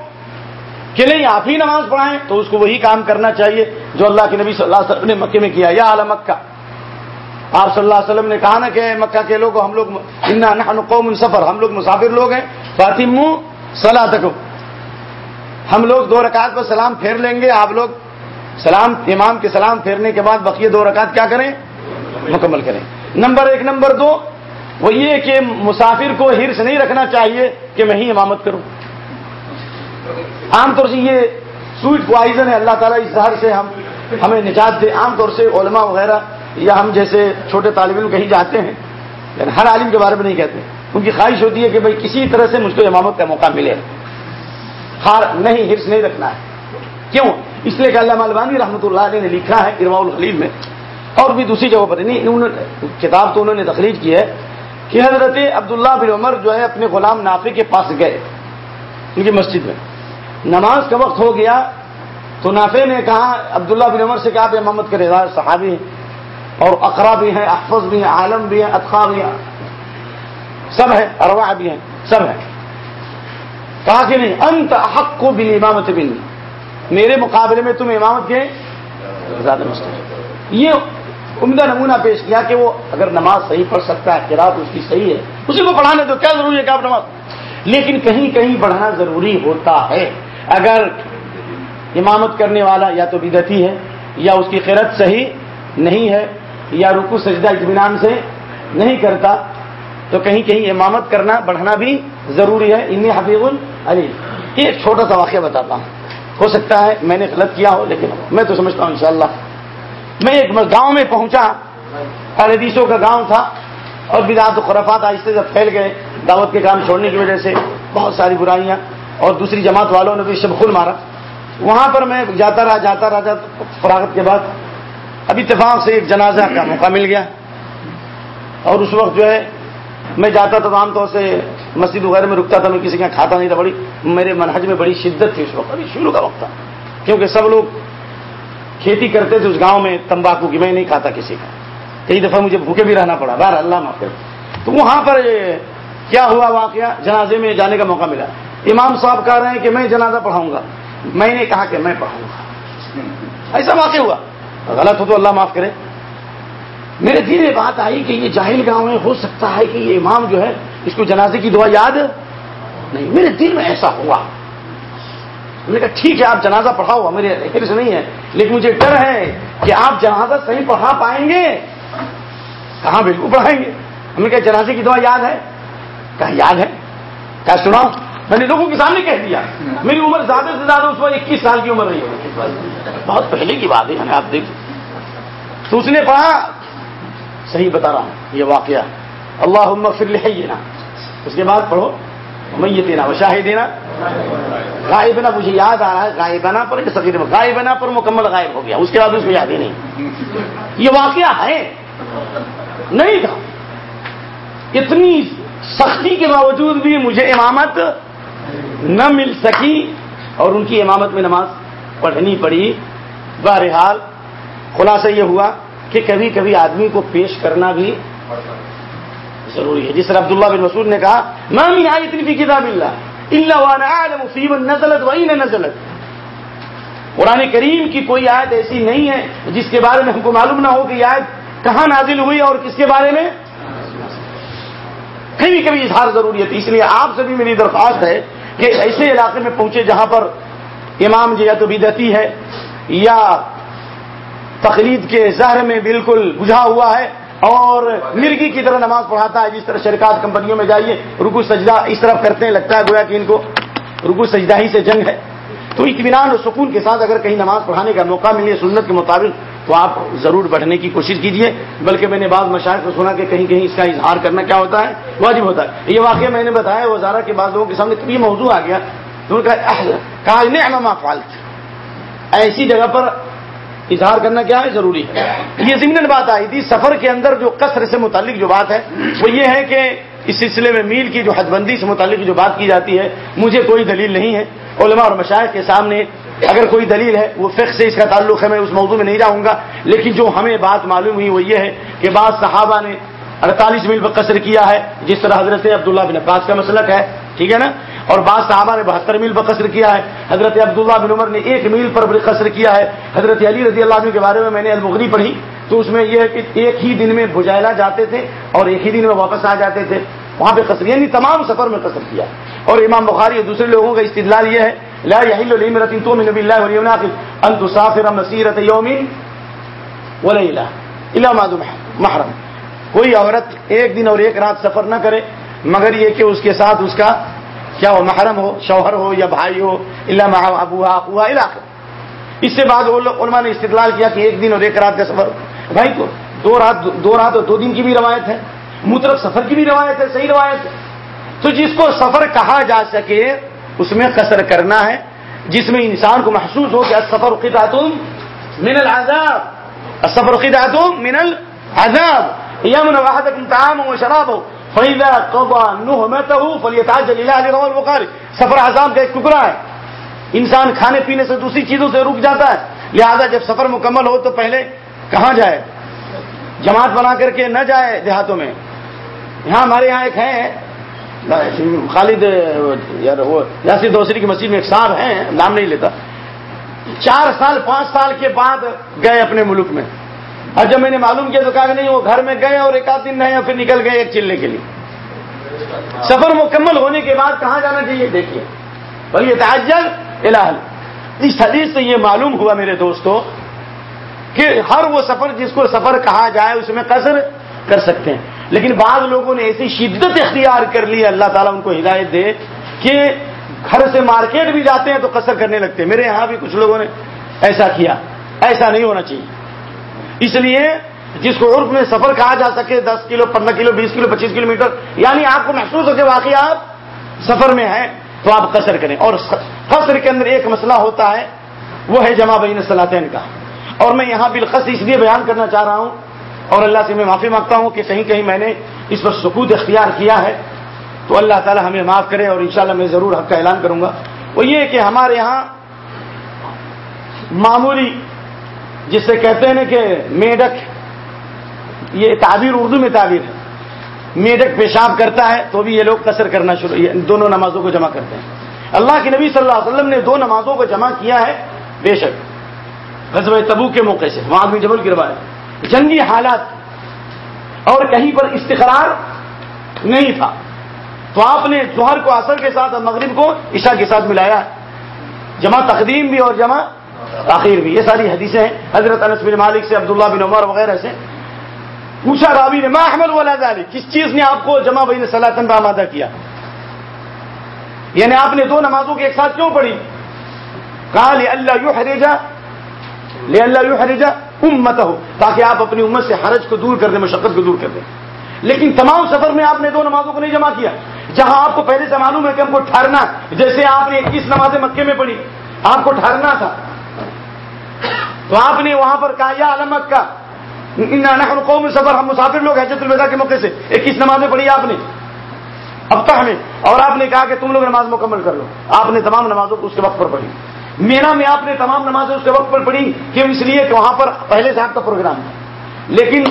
کہ نہیں، آپ ہی نماز پڑھائیں تو اس کو وہی کام کرنا چاہیے جو اللہ کے نبی صلی اللہ علیہ وسلم نے مکے میں کیا، یا اعلی مکہ۔ آپ صلی اللہ علیہ وسلم نے کہا نا کہ مکہ کے لوگ ہم لوگ قوم سفر، ہم لوگ مسافر لوگ ہیں فاطم صلاح تک ہم لوگ دو رکعت پر سلام پھیر لیں گے، آپ لوگ سلام، امام کے سلام پھیرنے کے بعد بقیہ دو رکعت کیا کریں؟ مکمل کریں۔ نمبر ایک، نمبر دو، وہ یہ کہ مسافر کو ہرس نہیں رکھنا چاہیے کہ میں ہی امامت کروں۔ عام طور سے یہ سوئٹ پوائزن ہے، اللہ تعالیٰ اس زہر سے ہم، ہمیں نجات دے۔ عام طور سے علماء وغیرہ یا ہم جیسے چھوٹے طالب علم کہیں جاتے ہیں، لیکن ہر عالم کے بارے میں نہیں کہتے۔ ان کی خواہش ہوتی ہے کہ بھائی کسی طرح سے مجھ کو امامت کا موقع ملے۔ ہار نہیں ہرس نہیں رکھنا ہے۔ کیوں؟ اس لیے کہ اللہ مالوانی رحمۃ اللہ علیہ نے لکھا ہے اروا الخلیل میں۔ اور بھی دوسری جگہ پر نہیں انہوں نے کتاب تو انہوں نے تخلیق کی ہے کہ حضرت عبداللہ بن عمر جو ہے اپنے غلام نافے کے پاس گئے، ان کی مسجد میں۔ نماز کا وقت ہو گیا تو نافے نے کہا، عبداللہ بن عمر سے کہ آپ امامت کے رضا صحابی ہیں۔ اور اقرا بھی ہیں، احفظ بھی ہیں، عالم بھی ہیں اطخا بھی ہیں۔ سب ہے اروا بھی ہیں، سب ہیں۔ کہا کہ نہیں، انت حق کو بھی امامت بھی نہیں میرے مقابلے میں تم امامت کے زیادہ مستقل یہ عمدہ نمونہ پیش کیا کہ وہ اگر نماز صحیح پڑھ سکتا ہے، قرآن اس کی صحیح ہے، اسی کو پڑھانے تو کیا ضروری ہے کہ آپ نماز لیکن کہیں کہیں پڑھنا ضروری ہوتا ہے۔ اگر امامت کرنے والا یا تو بدتی ہے یا اس کی قرت صحیح نہیں ہے یا رکو سجدہ، اطمینان سے نہیں کرتا، تو کہیں کہیں امامت کرنا، بڑھنا بھی ضروری ہے۔ انہیں حفیظ علی یہ ایک چھوٹا سا واقعہ بتاتا ہوں۔ ہو سکتا ہے میں نے غلط کیا ہو، لیکن میں تو سمجھتا ہوں انشاءاللہ۔ میں ایک گاؤں میں پہنچا۔ حدیثوں کا گاؤں تھا۔ اور بدعت و خرافات آہستہ جب پھیل گئے۔ دعوت کے کام چھوڑنے کی وجہ سے بہت ساری برائیاں۔ اور دوسری جماعت والوں نے بھی شب خل مارا۔ وہاں پر میں جاتا رہا جاتا رہا فراغت کے بعد اب اتفاق سے ایک جنازہ کا موقع مل گیا۔ اور اس وقت جو ہے، میں جاتا تھا تو عام طور سے مسجد وغیرہ میں رکتا تھا، میں کسی کا کھاتا نہیں تھا، بڑی میرے منہج میں بڑی شدت تھی اس وقت ابھی شروع کا وقت تھا۔ کیونکہ سب لوگ کھیتی کرتے تھے اس گاؤں میں، تمباکو کی میں نہیں کھاتا کسی کا۔ کئی دفعہ مجھے بھوکے بھی رہنا پڑا بار اللہ معاف کر تو وہاں پر کیا ہوا واقعہ؟ جنازے میں جانے کا موقع ملا۔ امام صاحب کہہ رہے ہیں کہ میں جنازہ پڑھاؤں گا۔ میں نے کہا کہ میں پڑھاؤں گا۔ ایسا واقع ہوا۔ غلط ہو تو اللہ معاف کرے۔ میرے دل میں بات آئی کہ یہ جاہل گاؤں میں ہو سکتا ہے کہ یہ امام جو ہے، اس کو جنازے کی دعا یاد نہیں۔ میرے دل میں ایسا ہوا۔ میں نے کہا، ٹھیک ہے، آپ جنازہ پڑھاؤ۔ میرے سے نہیں ہے لیکن مجھے ڈر ہے کہ آپ جنازہ صحیح پڑھا پائیں گے۔ کہاں بالکل پڑھائیں گے؟ ہم نے کہا، جنازے کی دعا یاد ہے؟ کہا، یاد ہے۔ کیا سنا میں نے لوگوں کے سامنے کہہ دیا۔ میری عمر زیادہ سے زیادہ اس وقت اکیس سال کی عمر نہیں ہوگی۔ بہت پہلے کی بات ہے یعنی آپ دیکھ۔ تو اس نے پڑھا، صحیح بتا رہا ہوں، یہ واقعہ۔ اللہ فر نا اس کے بعد پڑھو میں یہ دینا شاہی دینا غائبنا، مجھے یاد آ رہا ہے غائبانہ پر سفید غائبانہ پر مکمل غائب ہو گیا۔ اس کے بعد اس کو یاد ہی نہیں۔ یہ واقعہ ہے۔ نہیں تھا۔ اتنی سختی کے باوجود بھی مجھے امامت نہ مل سکی اور ان کی امامت میں نماز پڑھنی پڑی۔ بہرحال خلاصہ یہ ہوا کہ کبھی کبھی آدمی کو پیش کرنا بھی ضروری ہے۔ جس طرح عبداللہ بن مسعود نے کہا مامی آئی اتنی کتاب اللہ اللہ مصیب نزلت وہی نے نزلت. قرآن کریم کی کوئی آیت ایسی نہیں ہے جس کے بارے میں ہم کو معلوم نہ ہو کہ یہ آیت کہاں نازل ہوئی اور کس کے بارے میں۔ کبھی کبھی اظہار ضروری ہے، اس لیے آپ سے بھی میری درخواست ہے کہ ایسے علاقے میں پہنچے جہاں پر امام جو یا تو بدتی ہے یا تقلید کے زہر میں بالکل بجھا ہوا ہے اور مرگی کی طرح نماز پڑھاتا ہے، جس طرح شرکات کمپنیوں میں جائیے رکو سجدہ اس طرف کرتے ہیں، لگتا ہے گویا کہ ان کو رکو سجدہ ہی سے جنگ ہے۔ تو اطمینان اور سکون کے ساتھ اگر کہیں نماز پڑھانے کا موقع ملے، سنت کے مطابق تو آپ ضرور بڑھنے کی کوشش کیجیے بلکہ میں نے بعض مشاہد کو سنا کہ کہیں کہیں اس کا اظہار کرنا کیا ہوتا ہے؟ واجب ہوتا ہے۔ یہ واقعہ میں نے بتایا وزارہ کے بعد لوگوں کے سامنے کبھی موضوع آ گیا تو کہا فالت ایسی جگہ پر اظہار کرنا کیا ہے؟ ضروری ہے۔ یہ ضمن بات آئی تھی، سفر کے اندر جو قصر سے متعلق جو بات ہے، وہ یہ ہے کہ اس سلسلے میں میل کی جو حد بندی سے متعلق جو بات کی جاتی ہے، مجھے کوئی دلیل نہیں ہے۔ علماء اور مشاہد کے سامنے اگر کوئی دلیل ہے، وہ فقہ سے اس کا تعلق ہے، میں اس موضوع میں نہیں جاؤں گا۔ لیکن جو ہمیں بات معلوم ہوئی وہ یہ ہے کہ بعض صحابہ نے اڑتالیس میل پر قصر کیا ہے، جس طرح حضرت عبداللہ بن عباس کا مسلک ہے، ٹھیک ہے نا؟ اور بعض صحابہ نے بہتر میل پر قصر کیا ہے۔ حضرت عبداللہ بن عمر نے ایک میل پر قصر کیا ہے۔ حضرت علی رضی اللہ عنہ کے بارے میں میں نے المغنی پڑھی، تو اس میں یہ ہے کہ ایک ہی دن میں بجائلا جاتے تھے اور ایک ہی دن میں واپس آ جاتے تھے۔ وہاں پہ قصر یعنی تمام سفر میں قصر کیا۔ اور امام بخاری اور دوسرے لوگوں کا استدلال یہ ہے لا يحل تو من نبی اللہ واليوم الاخر ان تسافر مسيره يوم ولا الا محرم. کوئی عورت ایک دن اور ایک رات سفر نہ کرے، مگر یہ کہ اس کے ساتھ اس کا کیا ہو، محرم ہو، شوہر ہو یا بھائی ہو اللہ ابو ابوا علاقہ اس سے بعد علماء نے استدلال کیا کہ ایک دن اور ایک رات کا سفر، بھائی تو دو رات دو رات اور دو دن کی بھی روایت ہے مطلب سفر کی بھی روایت ہے، صحیح روایت ہے۔ تو جس کو سفر کہا جا سکے اس میں قصر کرنا ہے، جس میں انسان کو محسوس ہو کہ سفر قطعتم من العذاب۔ سفر قطعتم من العذاب۔ یمن واحدکم طعام و شراب فیضا قضا نهمته الى رواه البخاری سفر عذاب کا ایک ٹکڑا ہے۔ انسان کھانے پینے سے دوسری چیزوں سے رک جاتا ہے۔ لہذا جب سفر مکمل ہو تو پہلے کہاں جائے؟ جماعت بنا کر کے نہ جائے دیہاتوں میں۔ یہاں ہمارے یہاں ایک ہیں خالد، یار، وہ یاسر دوسری کی مسجد میں ایک صاحب ہیں، نام نہیں لیتا۔ چار سال، پانچ سال کے بعد گئے اپنے ملک میں۔ اور جب میں نے معلوم کیا تو کہا کہ نہیں، وہ گھر میں گئے اور ایک آدھ دن رہے اور پھر نکل گئے ایک چلنے کے لیے۔ سفر مکمل ہونے کے بعد کہاں جانا چاہیے؟ دیکھیے۔ بھائی تعجل الہل اس حدیث سے یہ معلوم ہوا میرے دوستو کہ ہر وہ سفر جس کو سفر کہا جائے، اس میں قصر کر سکتے ہیں۔ لیکن بعض لوگوں نے ایسی شدت اختیار کر لی، اللہ تعالیٰ ان کو ہدایت دے کہ گھر سے مارکیٹ بھی جاتے ہیں تو قصر کرنے لگتے ہیں۔ میرے یہاں بھی کچھ لوگوں نے ایسا کیا، ایسا نہیں ہونا چاہیے۔ اس لیے جس کو عرف میں سفر کہا جا سکے، دس کلو، پندرہ کلو، بیس کلو، پچیس کلو میٹر یعنی آپ کو محسوس ہو کہ واقعی آپ سفر میں ہیں، تو آپ قصر کریں۔ اور قصر کے اندر ایک مسئلہ ہوتا ہے، وہ ہے جمع بین صلاحین کا۔ اور میں یہاں بالخص اس لیے بیان کرنا چاہ رہا ہوں اور اللہ سے میں معافی مانگتا ہوں کہ کہیں کہیں میں نے اس پر سکوت اختیار کیا ہے۔ تو اللہ تعالی ہمیں معاف کرے اور انشاءاللہ میں ضرور حق کا اعلان کروں گا۔ وہ یہ کہ ہمارے یہاں معمولی جس سے کہتے ہیں نا کہ میڈک، یہ تعبیر اردو میں تعبیر ہے۔ میڈک پیشاب کرتا ہے تو بھی یہ لوگ قصر کرنا شروع دونوں نمازوں کو جمع کرتے ہیں۔ اللہ کے نبی صلی اللہ علیہ وسلم نے دو نمازوں کو جمع کیا ہے، بے شک۔ غزب تبو کے موقع سے، وہاں آدمی جبل روایت جنگی حالات اور کہیں پر استقرار نہیں تھا۔ تو آپ نے جوہر کو اثر کے ساتھ اور مغرب کو عشاء کے ساتھ ملایا۔ جمع تقدیم بھی اور جمع تاخیر بھی۔ یہ ساری حدیثیں ہیں۔ حضرت انس بن مالک سے، عبداللہ بن عمر وغیرہ سے۔ پوچھا راوی نے ماں احمد والا کس چیز نے آپ کو جمع بین سلاطن کا آمادہ کیا؟ یعنی آپ نے دو نمازوں کے ایک ساتھ کیوں پڑھی؟ کہا لے اللہ یو حریجا لے اللہ یو امت ہو تاکہ آپ اپنی امت سے حرج کو دور کر دیں، مشقت کو دور کر دیں۔ لیکن تمام سفر میں آپ نے دو نمازوں کو نہیں جمع کیا۔ جہاں آپ کو پہلے سے معلوم ہے کہ ہم کو ٹھہرنا جیسے آپ نے اکیس نمازیں مکے میں پڑھی، آپ کو ٹھہرنا تھا۔ تو آپ نے وہاں پر کہا، یا علمت کا قوم سفر۔ ہم مسافر لوگ حجت الوداع کے موقع سے۔ اکیس نمازیں پڑھی آپ نے۔ اب تک ہمیں اور آپ نے کہا کہ تم لوگ نماز مکمل کر لو۔ آپ نے تمام نمازوں کو اس کے وقت پر پڑھی۔ مینا میں آپ نے تمام نمازیں اس کے وقت پر پڑھی کیوں اس لیے کہ وہاں پر پہلے سے آپ کا پروگرام تھا لیکن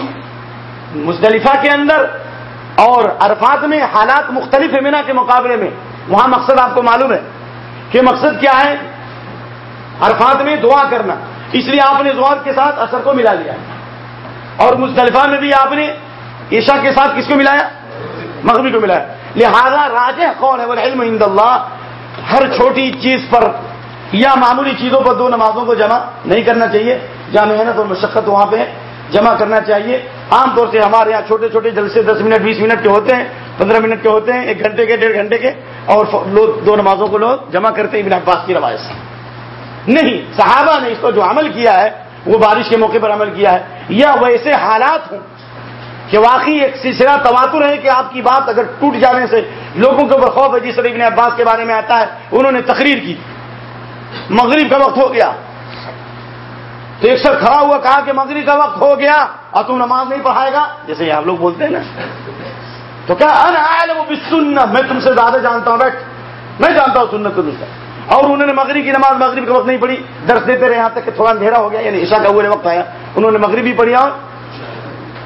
مزدلفہ کے اندر اور عرفات میں حالات مختلف ہے مینا کے مقابلے میں، وہاں مقصد آپ کو معلوم ہے کہ مقصد کیا ہے؟ عرفات میں دعا کرنا۔ اس لیے آپ نے دعا کے ساتھ اثر کو ملا لیا۔ اور مزدلفہ میں بھی آپ نے عشاء کے ساتھ کس کو ملایا؟ مغربی کو ملایا۔ لہذا راجہ کون ہے وہ علم اللہ ہر چھوٹی چیز پر یا معمولی چیزوں پر دو نمازوں کو جمع نہیں کرنا چاہیے۔ جہاں محنت اور مشقت وہاں پہ جمع کرنا چاہیے۔ عام طور سے ہمارے یہاں چھوٹے چھوٹے جلسے دس منٹ، بیس منٹ کے ہوتے ہیں، پندرہ منٹ کے ہوتے ہیں، ایک گھنٹے کے، ڈیڑھ گھنٹے کے، اور لوگ دو نمازوں کو لوگ جمع کرتے ہیں۔ ابن عباس کی روایت سے۔ نہیں، صحابہ نے اس کو جو عمل کیا ہے، وہ بارش کے موقع پر عمل کیا ہے۔ یا ویسے حالات ہوں کہ واقعی ایک سلسلہ تواتر ہے کہ آپ کی بات اگر ٹوٹ جانے سے لوگوں کے اوپر خوف ہے، جس ابن عباس کے بارے میں آتا ہے، انہوں نے تقریر کی۔ مغرب کا وقت ہو گیا۔ تو ایک سر کھڑا ہوا کہا کہ مغرب کا وقت ہو گیا اور تم نماز نہیں پڑھائے گا، جیسے آپ لوگ بولتے ہیں نا۔ تو کیا ان سننا میں تم سے زیادہ جانتا ہوں، بیٹھ۔ میں جانتا ہوں سنت دوسرا اور انہوں نے مغرب کی نماز مغرب کا وقت نہیں پڑھی۔ درس دیتے رہے یہاں تک کہ تھوڑا اندھیرا ہو گیا یعنی عشاء کا ہوئے وقت آیا۔ انہوں نے مغربی پڑھی اور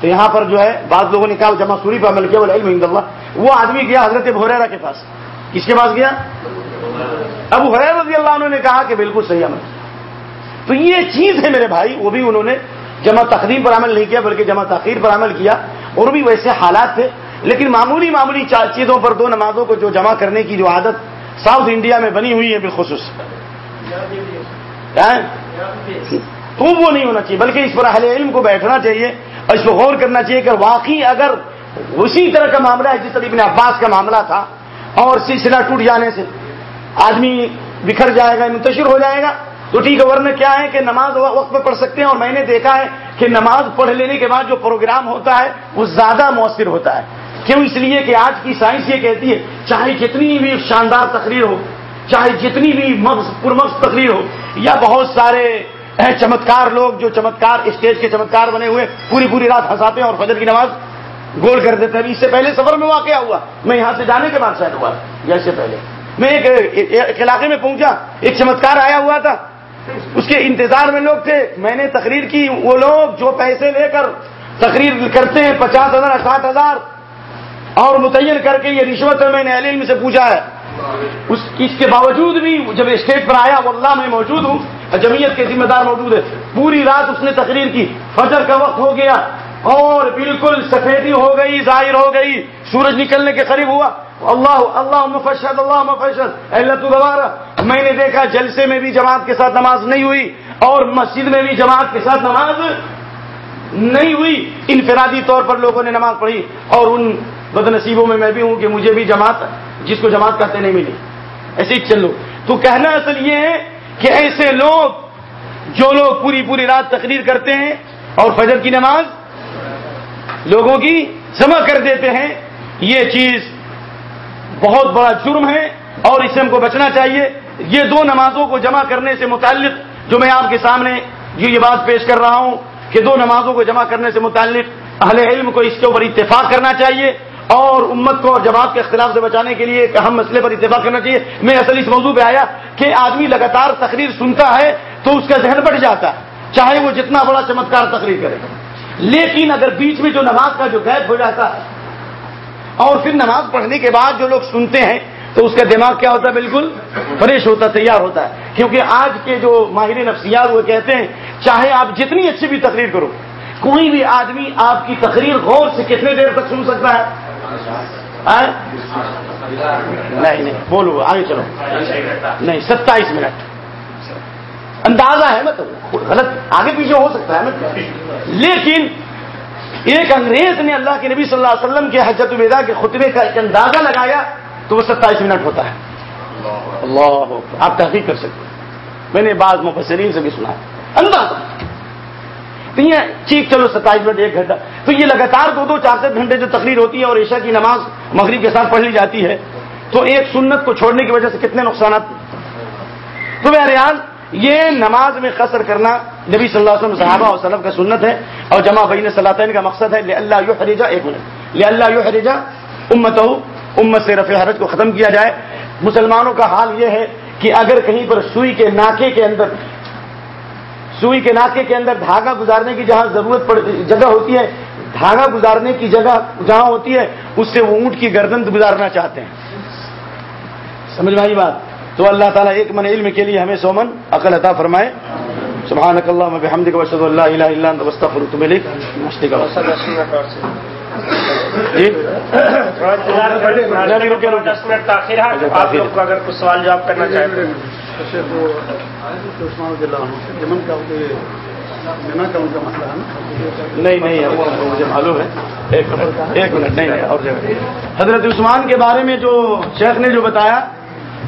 تو یہاں پر جو ہے، بعض لوگوں نے کہا، جمع سوری پہ عمل کیا وہ وہ آدمی گیا حضرت بھوریرا کے پاس۔ کس کے پاس گیا؟ ابو حیر رضی اللہ عنہ نے کہا کہ بالکل صحیح عمل۔ تو یہ چیز ہے میرے بھائی، وہ بھی انہوں نے جمع تقریم پر عمل نہیں کیا، بلکہ جمع تاخیر پر عمل کیا، اور بھی ویسے حالات تھے۔ لیکن معمولی معمولی چیزوں پر دو نمازوں کو جو جمع کرنے کی جو عادت ساؤتھ انڈیا میں بنی ہوئی ہے بالخصوص۔ ہاں؟ تو وہ نہیں ہونا چاہیے، بلکہ اس پر اہل علم کو بیٹھنا چاہیے اور اس کو غور کرنا چاہیے کہ واقعی اگر اسی طرح کا معاملہ ہے، جس طرح ابن عباس کا معاملہ تھا اور سلسلہ ٹوٹ جانے سے آدمی بکھر جائے گا، منتشر ہو جائے گا۔ تو ٹھیک ہے، ورنہ کیا ہے کہ نماز وقت میں پڑھ سکتے ہیں۔ اور میں نے دیکھا ہے کہ نماز پڑھ لینے کے بعد جو پروگرام ہوتا ہے، وہ زیادہ مؤثر ہوتا ہے۔ کیوں اس لیے کہ آج کی سائنس یہ کہتی ہے، چاہے جتنی بھی شاندار تقریر ہو، چاہے جتنی بھی مغز پرمغز تقریر ہو، یا بہت سارے چمتکار لوگ جو چمتکار اسٹیج کے چمتکار بنے ہوئے، پوری پوری رات ہنساتے ہیں اور فجر کی نماز گول کر دیتے ہیں۔ اس سے پہلے سفر میں واقع ہوا۔ میں یہاں سے جانے کے بعد شاید ہوا جیسے پہلے۔ میں ایک علاقے میں پہنچا، ایک چمتکار آیا ہوا تھا۔ اس کے انتظار میں لوگ تھے۔ میں نے تقریر کی، وہ لوگ جو پیسے لے کر تقریر کرتے ہیں، پچاس ہزار، ساٹھ ہزار، اور متعین کر کے یہ رشوت میں نے علم سے پوچھا ہے۔ اس اس کے باوجود بھی جب اسٹیج پر آیا وہ اللہ میں موجود ہوں، جمعیت کے ذمہ دار موجود ہے پوری رات اس نے تقریر کی۔ فجر کا وقت ہو گیا اور بالکل سفیدی ہو گئی، ظاہر ہو گئی۔ سورج نکلنے کے قریب ہوا۔ اللہ اللہ مفشد اللہ مفشد. اللہ تو دوبارہ. میں نے دیکھا جلسے میں بھی جماعت کے ساتھ نماز نہیں ہوئی اور مسجد میں بھی جماعت کے ساتھ نماز نہیں ہوئی. انفرادی طور پر لوگوں نے نماز پڑھی اور ان بد نصیبوں میں میں بھی ہوں کہ مجھے بھی جماعت جس کو جماعت کہتے نہیں ملی. ایسے ہی چلو. تو کہنا اصل یہ ہے کہ ایسے لوگ جو لوگ پوری پوری رات تقریر کرتے ہیں اور فجر کی نماز لوگوں کی جمع کر دیتے ہیں، یہ چیز بہت بڑا جرم ہے اور اس سے ہم کو بچنا چاہیے۔ یہ دو نمازوں کو جمع کرنے سے متعلق جو میں آپ کے سامنے جو یہ بات پیش کر رہا ہوں کہ دو نمازوں کو جمع کرنے سے متعلق اہل علم کو اس کے اوپر اتفاق کرنا چاہیے اور امت کو اور جماعت کے اختلاف سے بچانے کے لیے ایک اہم مسئلے پر اتفاق کرنا چاہیے۔ میں اصل اس موضوع پہ آیا کہ آدمی لگاتار تقریر سنتا ہے تو اس کا ذہن بڑھ جاتا ہے، چاہے وہ جتنا بڑا چمتکار تقریر کرے۔ لیکن اگر بیچ میں جو نماز کا جو قید ہو جاتا ہے اور پھر نماز پڑھنے کے بعد جو لوگ سنتے ہیں، تو اس کا دماغ کیا ہوتا ہے؟ بالکل فریش ہوتا، تیار ہوتا ہے۔ کیونکہ آج کے جو ماہر نفسیات وہ کہتے ہیں، چاہے آپ جتنی اچھی بھی تقریر کرو، کوئی بھی آدمی آپ کی تقریر غور سے کتنے دیر تک سن سکتا ہے؟ نہیں نہیں، بولو، آگے چلو۔ نہیں، ستائیس منٹ۔ اندازہ ہے مطلب غلط، آگے پیچھے ہو سکتا ہے مطلب لیکن ایک انگریز نے اللہ کے نبی صلی اللہ علیہ وسلم کے حجت الوداع کے خطبے کا ایک اندازہ لگایا تو وہ ستائیس منٹ ہوتا ہے۔ اللہ آپ تحقیق کر سکتے میں نے بعض مفسرین سے بھی سنا ہے۔ اندازہ۔ تو یہ ٹھیک چلو ستائیس منٹ ایک گھنٹہ۔ تو یہ لگاتار دو دو چار سات گھنٹے جو تقریر ہوتی ہے اور عشاء کی نماز مغرب کے ساتھ پڑھ لی جاتی ہے تو ایک سنت کو چھوڑنے کی وجہ سے کتنے نقصانات۔ تو بہرحال یہ نماز میں قصر کرنا نبی صلی اللہ علیہ وسلم صحابہ اور صلف کا سنت ہے اور جمع بین صلاحین کا مقصد ہے اللہ یو حریجہ ایک منٹ۔ لے اللہ یو حریجہ امت امت سے رفع حرج کو ختم کیا جائے۔ مسلمانوں کا حال یہ ہے کہ اگر کہیں پر سوئی کے ناکے کے اندر، سوئی کے ناکے کے اندر دھاگا گزارنے کی جہاں ضرورت پڑ، جگہ ہوتی ہے، دھاگا گزارنے کی جگہ جہاں ہوتی ہے، اس سے وہ اونٹ کی گردن گزارنا چاہتے ہیں۔ سمجھ بھائی بات؟ تو اللہ تعالیٰ ایک من علم کے لیے ہمیں سومن عقل عطا فرمائے. سبحان اللہ حمد وشد اللہ الہ الا انت واستغفرک ملک نشتی کا جی؟ دس منٹ تاخیر ہے آپ لوگ کو اگر کچھ سوال جواب کرنا چاہتے ہیں۔ نہیں نہیں مجھے معلوم ہے۔ ایک منٹ ایک منٹ نہیں نہیں اور جگہ۔ حضرت عثمان کے بارے میں جو شیخ نے جو بتایا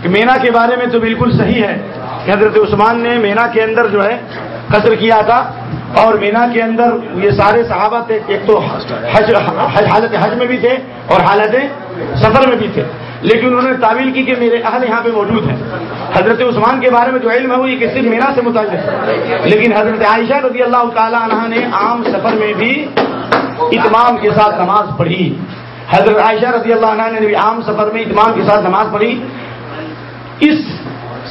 کہ مینا کے بارے میں تو بالکل صحیح ہے کہ حضرت عثمان نے مینا کے اندر جو ہے قصر کیا تھا اور مینا کے اندر یہ سارے صحابہ تھے، ایک تو حج حالت حج میں بھی تھے اور حالت سفر میں بھی تھے۔ لیکن انہوں نے تعویل کی کہ میرے اہل یہاں پہ موجود ہیں۔ حضرت عثمان کے بارے میں جو علم ہے وہ یہ کہ صرف مینا سے متعلق ہے۔ لیکن حضرت عائشہ رضی اللہ تعالی عنہ نے عام سفر میں بھی اتمام کے ساتھ نماز پڑھی۔ حضرت عائشہ رضی اللہ عنہ نے بھی عام سفر میں اتمام کے ساتھ نماز پڑھی۔ اس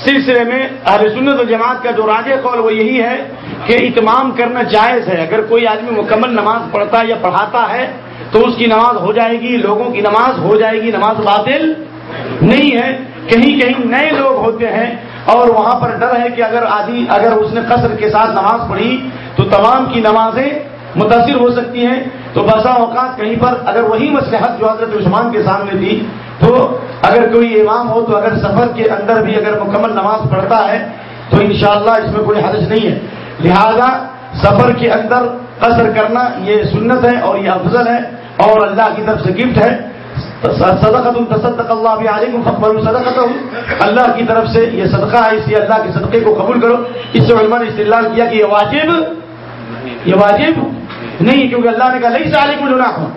سلسلے میں اہل سنت و جماعت کا جو راج قول وہ یہی ہے کہ اتمام کرنا جائز ہے۔ اگر کوئی آدمی مکمل نماز پڑھتا یا پڑھاتا ہے تو اس کی نماز ہو جائے گی، لوگوں کی نماز ہو جائے گی، نماز باطل نہیں ہے۔ کہیں کہیں نئے لوگ ہوتے ہیں اور وہاں پر ڈر ہے کہ اگر آدھی اگر اس نے قصر کے ساتھ نماز پڑھی تو تمام کی نمازیں متاثر ہو سکتی ہیں۔ تو بسا اوقات کہیں پر اگر وہی مسلحت جو حضرت عثمان کے سامنے تھی تو اگر کوئی امام ہو تو اگر سفر کے اندر بھی اگر مکمل نماز پڑھتا ہے تو انشاءاللہ اس میں کوئی حرج نہیں ہے۔ لہذا سفر کے اندر قصر کرنا یہ سنت ہے اور یہ افضل ہے اور اللہ کی طرف سے گفٹ ہے۔ صدقت تصدق اللہ بھی علیکم فقبل صدقت اللہ کی طرف سے یہ صدقہ ہے، اس لیے اللہ کے صدقے کو قبول کرو۔ اس سے علماء نے استدلال کیا کہ یہ واجب یہ واجب نہیں، کیونکہ اللہ نے کہا لئی سالی کو جنا ہوں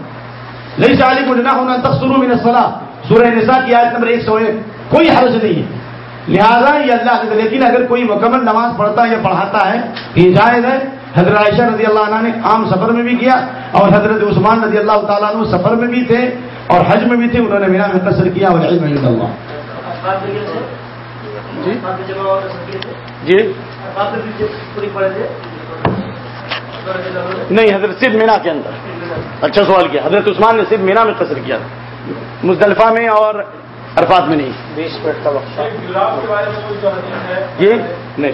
لئی سالی کو جنا ہونا تخصرو من الصلاح سورہ نساء کی آیت نمبر ایک سو ایک کوئی حرج نہیں ہے۔ لہذا یہ اللہ کے لیکن اگر کوئی مکمل نماز پڑھتا ہے یا پڑھاتا ہے یہ جائز ہے۔ حضرت عائشہ رضی اللہ عنہ نے عام سفر میں بھی کیا اور حضرت عثمان رضی اللہ تعالیٰ عنہ سفر میں بھی تھے اور حج میں بھی تھے انہوں نے میرا میں قصر کیا اور علم اللہ۔ جی؟ نہیں حضرت صرف مینا کے اندر۔ اچھا سوال کیا حضرت عثمان نے صرف مینا میں قصر کیا مزدلفہ میں اور عرفات میں نہیں۔ بیس منٹ کا وقت۔ جی نہیں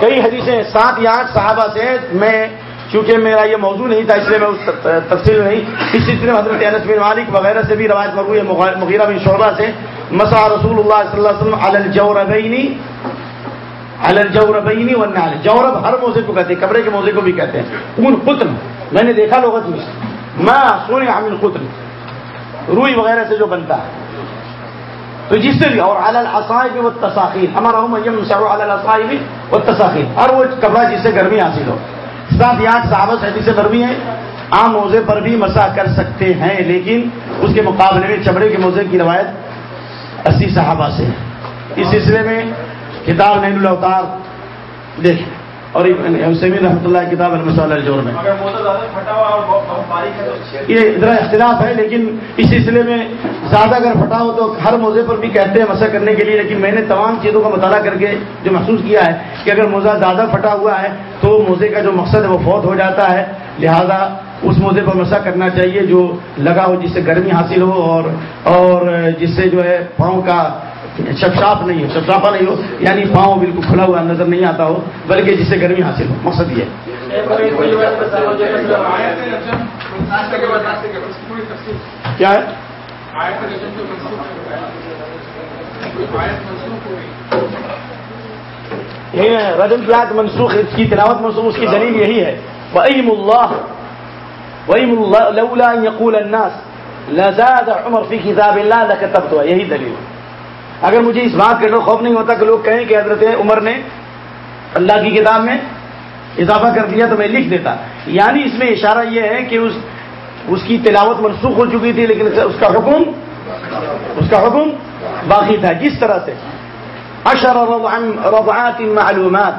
کئی حدیثیں سات یا آٹھ صحابہ سے میں چونکہ میرا یہ موضوع نہیں تھا اس لیے میں اس تفصیل نہیں۔ اس سلسلے میں حضرت انس بن مالک وغیرہ سے بھی روایت مروی ہے مغیرہ بن شعبہ سے۔ مسا رسول اللہ صلی اللہ علیہ وسلم علی الجوربینی علی الجوربینی والنعل۔ جورب ہر موزے کو کہتے ہیں کپڑے کے موزے کو بھی کہتے ہیں۔ ان قطن۔ میں نے دیکھا لغت میں۔ میں سونے عامل قطن روئی وغیرہ سے جو بنتا ہے. تو جس سے بھی، اور الصاحب و تصاخیر ہمارا الصاحب و تصاخیر اور وہ کپڑا جس سے گرمی حاصل ہو. سات یا آٹھ صحابت حدیث سے مروی ہیں. عام موزے پر بھی مسا کر سکتے ہیں، لیکن اس کے مقابلے میں چمڑے کے موزے کی روایت اسی صحابہ سے ہے۔ اس سلسلے میں کتاب نین الاوتار دیکھیں۔ اور سمیر رحمۃ اللہ کتاب الجور میں۔ یہ ادھر اختلاف ہے لیکن اس سلسلے میں زیادہ اگر پھٹا ہو تو ہر موزے پر بھی کہتے ہیں مسا کرنے کے لیے لیکن میں نے تمام چیزوں کا مطالعہ کر کے جو محسوس کیا ہے کہ اگر موزہ زیادہ پھٹا ہوا ہے تو موزے کا جو مقصد ہے وہ فوت ہو جاتا ہے۔ لہذا اس موزے پر مسا کرنا چاہیے جو لگا ہو جس سے گرمی حاصل ہو اور اور جس سے جو ہے پاؤں کا شفشاف نہیں ہو شفشافا نہیں ہو یعنی پاؤں بالکل کھلا ہوا نظر نہیں آتا ہو، بلکہ جس سے گرمی حاصل ہو، مقصد یہ کیا ہے؟ رجم کی منسوخ، اس کی تلاوت منسوخ، اس کی دلیل یہی ہے۔ وَأَيْمُ اللَّهِ وَأَيْمُ اللَّهِ، لَوْلَا أَن يَقُولَ النَّاسِ، لَزَادَ عُمَرْ فِي كِتَابِ اللَّهِ لَكَتَبْتُهَا یہی دلیل۔ ہے اگر مجھے اس بات کا خوف نہیں ہوتا کہ لوگ کہیں کہ حضرت عمر نے اللہ کی کتاب میں اضافہ کر دیا تو میں لکھ دیتا۔ یعنی اس میں اشارہ یہ ہے کہ اس اس کی تلاوت منسوخ ہو چکی تھی لیکن اس کا حکم اس کا حکم باقی تھا۔ کس طرح سے اشر رضعات معلومات۔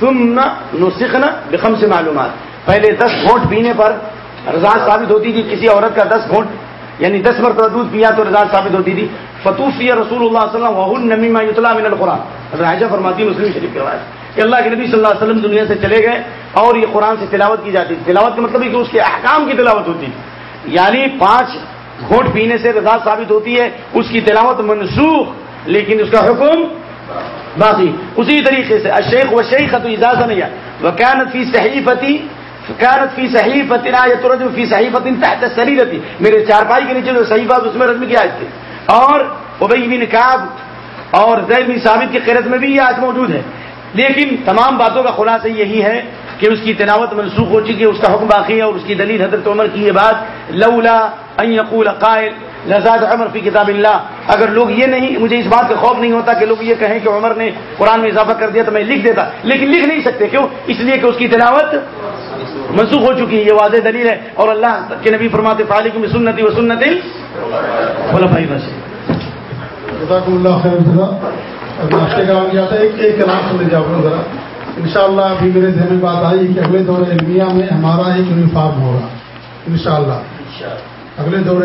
ثم نسخنا بخمس معلومات۔ پہلے دس گھونٹ پینے پر رضا ثابت ہوتی تھی کسی عورت کا دس گھونٹ یعنی دس مرتبہ دودھ پیا تو رضا ثابت ہوتی تھی۔ فتوفی رسول اللہ صلی اللہ علیہ وسلم من القرآن حضرت فرماتی مسلم شریف کے روایت کہ اللہ کے نبی صلی اللہ علیہ وسلم دنیا سے چلے گئے اور یہ قرآن سے تلاوت کی جاتی تلاوت کا مطلب ہے کہ اس کے احکام کی تلاوت ہوتی یعنی پانچ گھونٹ پینے سے رضا ثابت ہوتی ہے، اس کی تلاوت منسوخ، لیکن اس کا حکم باقی۔ اسی طریقے سے اشیخ و شیخ تو اجازت نہیں ہے۔ وکانت فی صحیفتی کانت فی صحیفتنا یترجم فی صحیفت تحت سریرتی میرے چارپائی کے نیچے جو صحیفہ اس میں رجم کیا تھے اور ابئی بن کعب اور زید بن ثابت کی قیرت میں بھی یہ آج موجود ہے۔ لیکن تمام باتوں کا خلاصہ یہی ہے کہ اس کی تلاوت منسوخ ہو چکی ہے، اس کا حکم باقی ہے اور اس کی دلیل حضرت عمر کی یہ بات، لولا ان یقول قائل لزاد عمر فی کتاب اللہ۔ اگر لوگ یہ نہیں، مجھے اس بات کا خوف نہیں ہوتا کہ لوگ یہ کہیں کہ عمر نے قرآن میں اضافہ کر دیا تو میں لکھ دیتا۔ لیکن لکھ نہیں سکتے، کیوں؟ اس لیے کہ اس کی تلاوت منسوخ ہو چکی ہے یہ واضح دلیل ہے۔ اور اللہ کے نبی فرماتے فالک میں سنتی و سنت بولا بھائی بس اللہ خیر ناشتے کا جاتا ہے ایک ایک کلام سن لیجیے آپ ذرا۔ ان شاء اللہ ابھی میرے ذہن میں بات آئی کہ اگلے دور علمیہ میں ہمارا ایک یونیفارم ہوگا ان شاء اللہ اگلے دور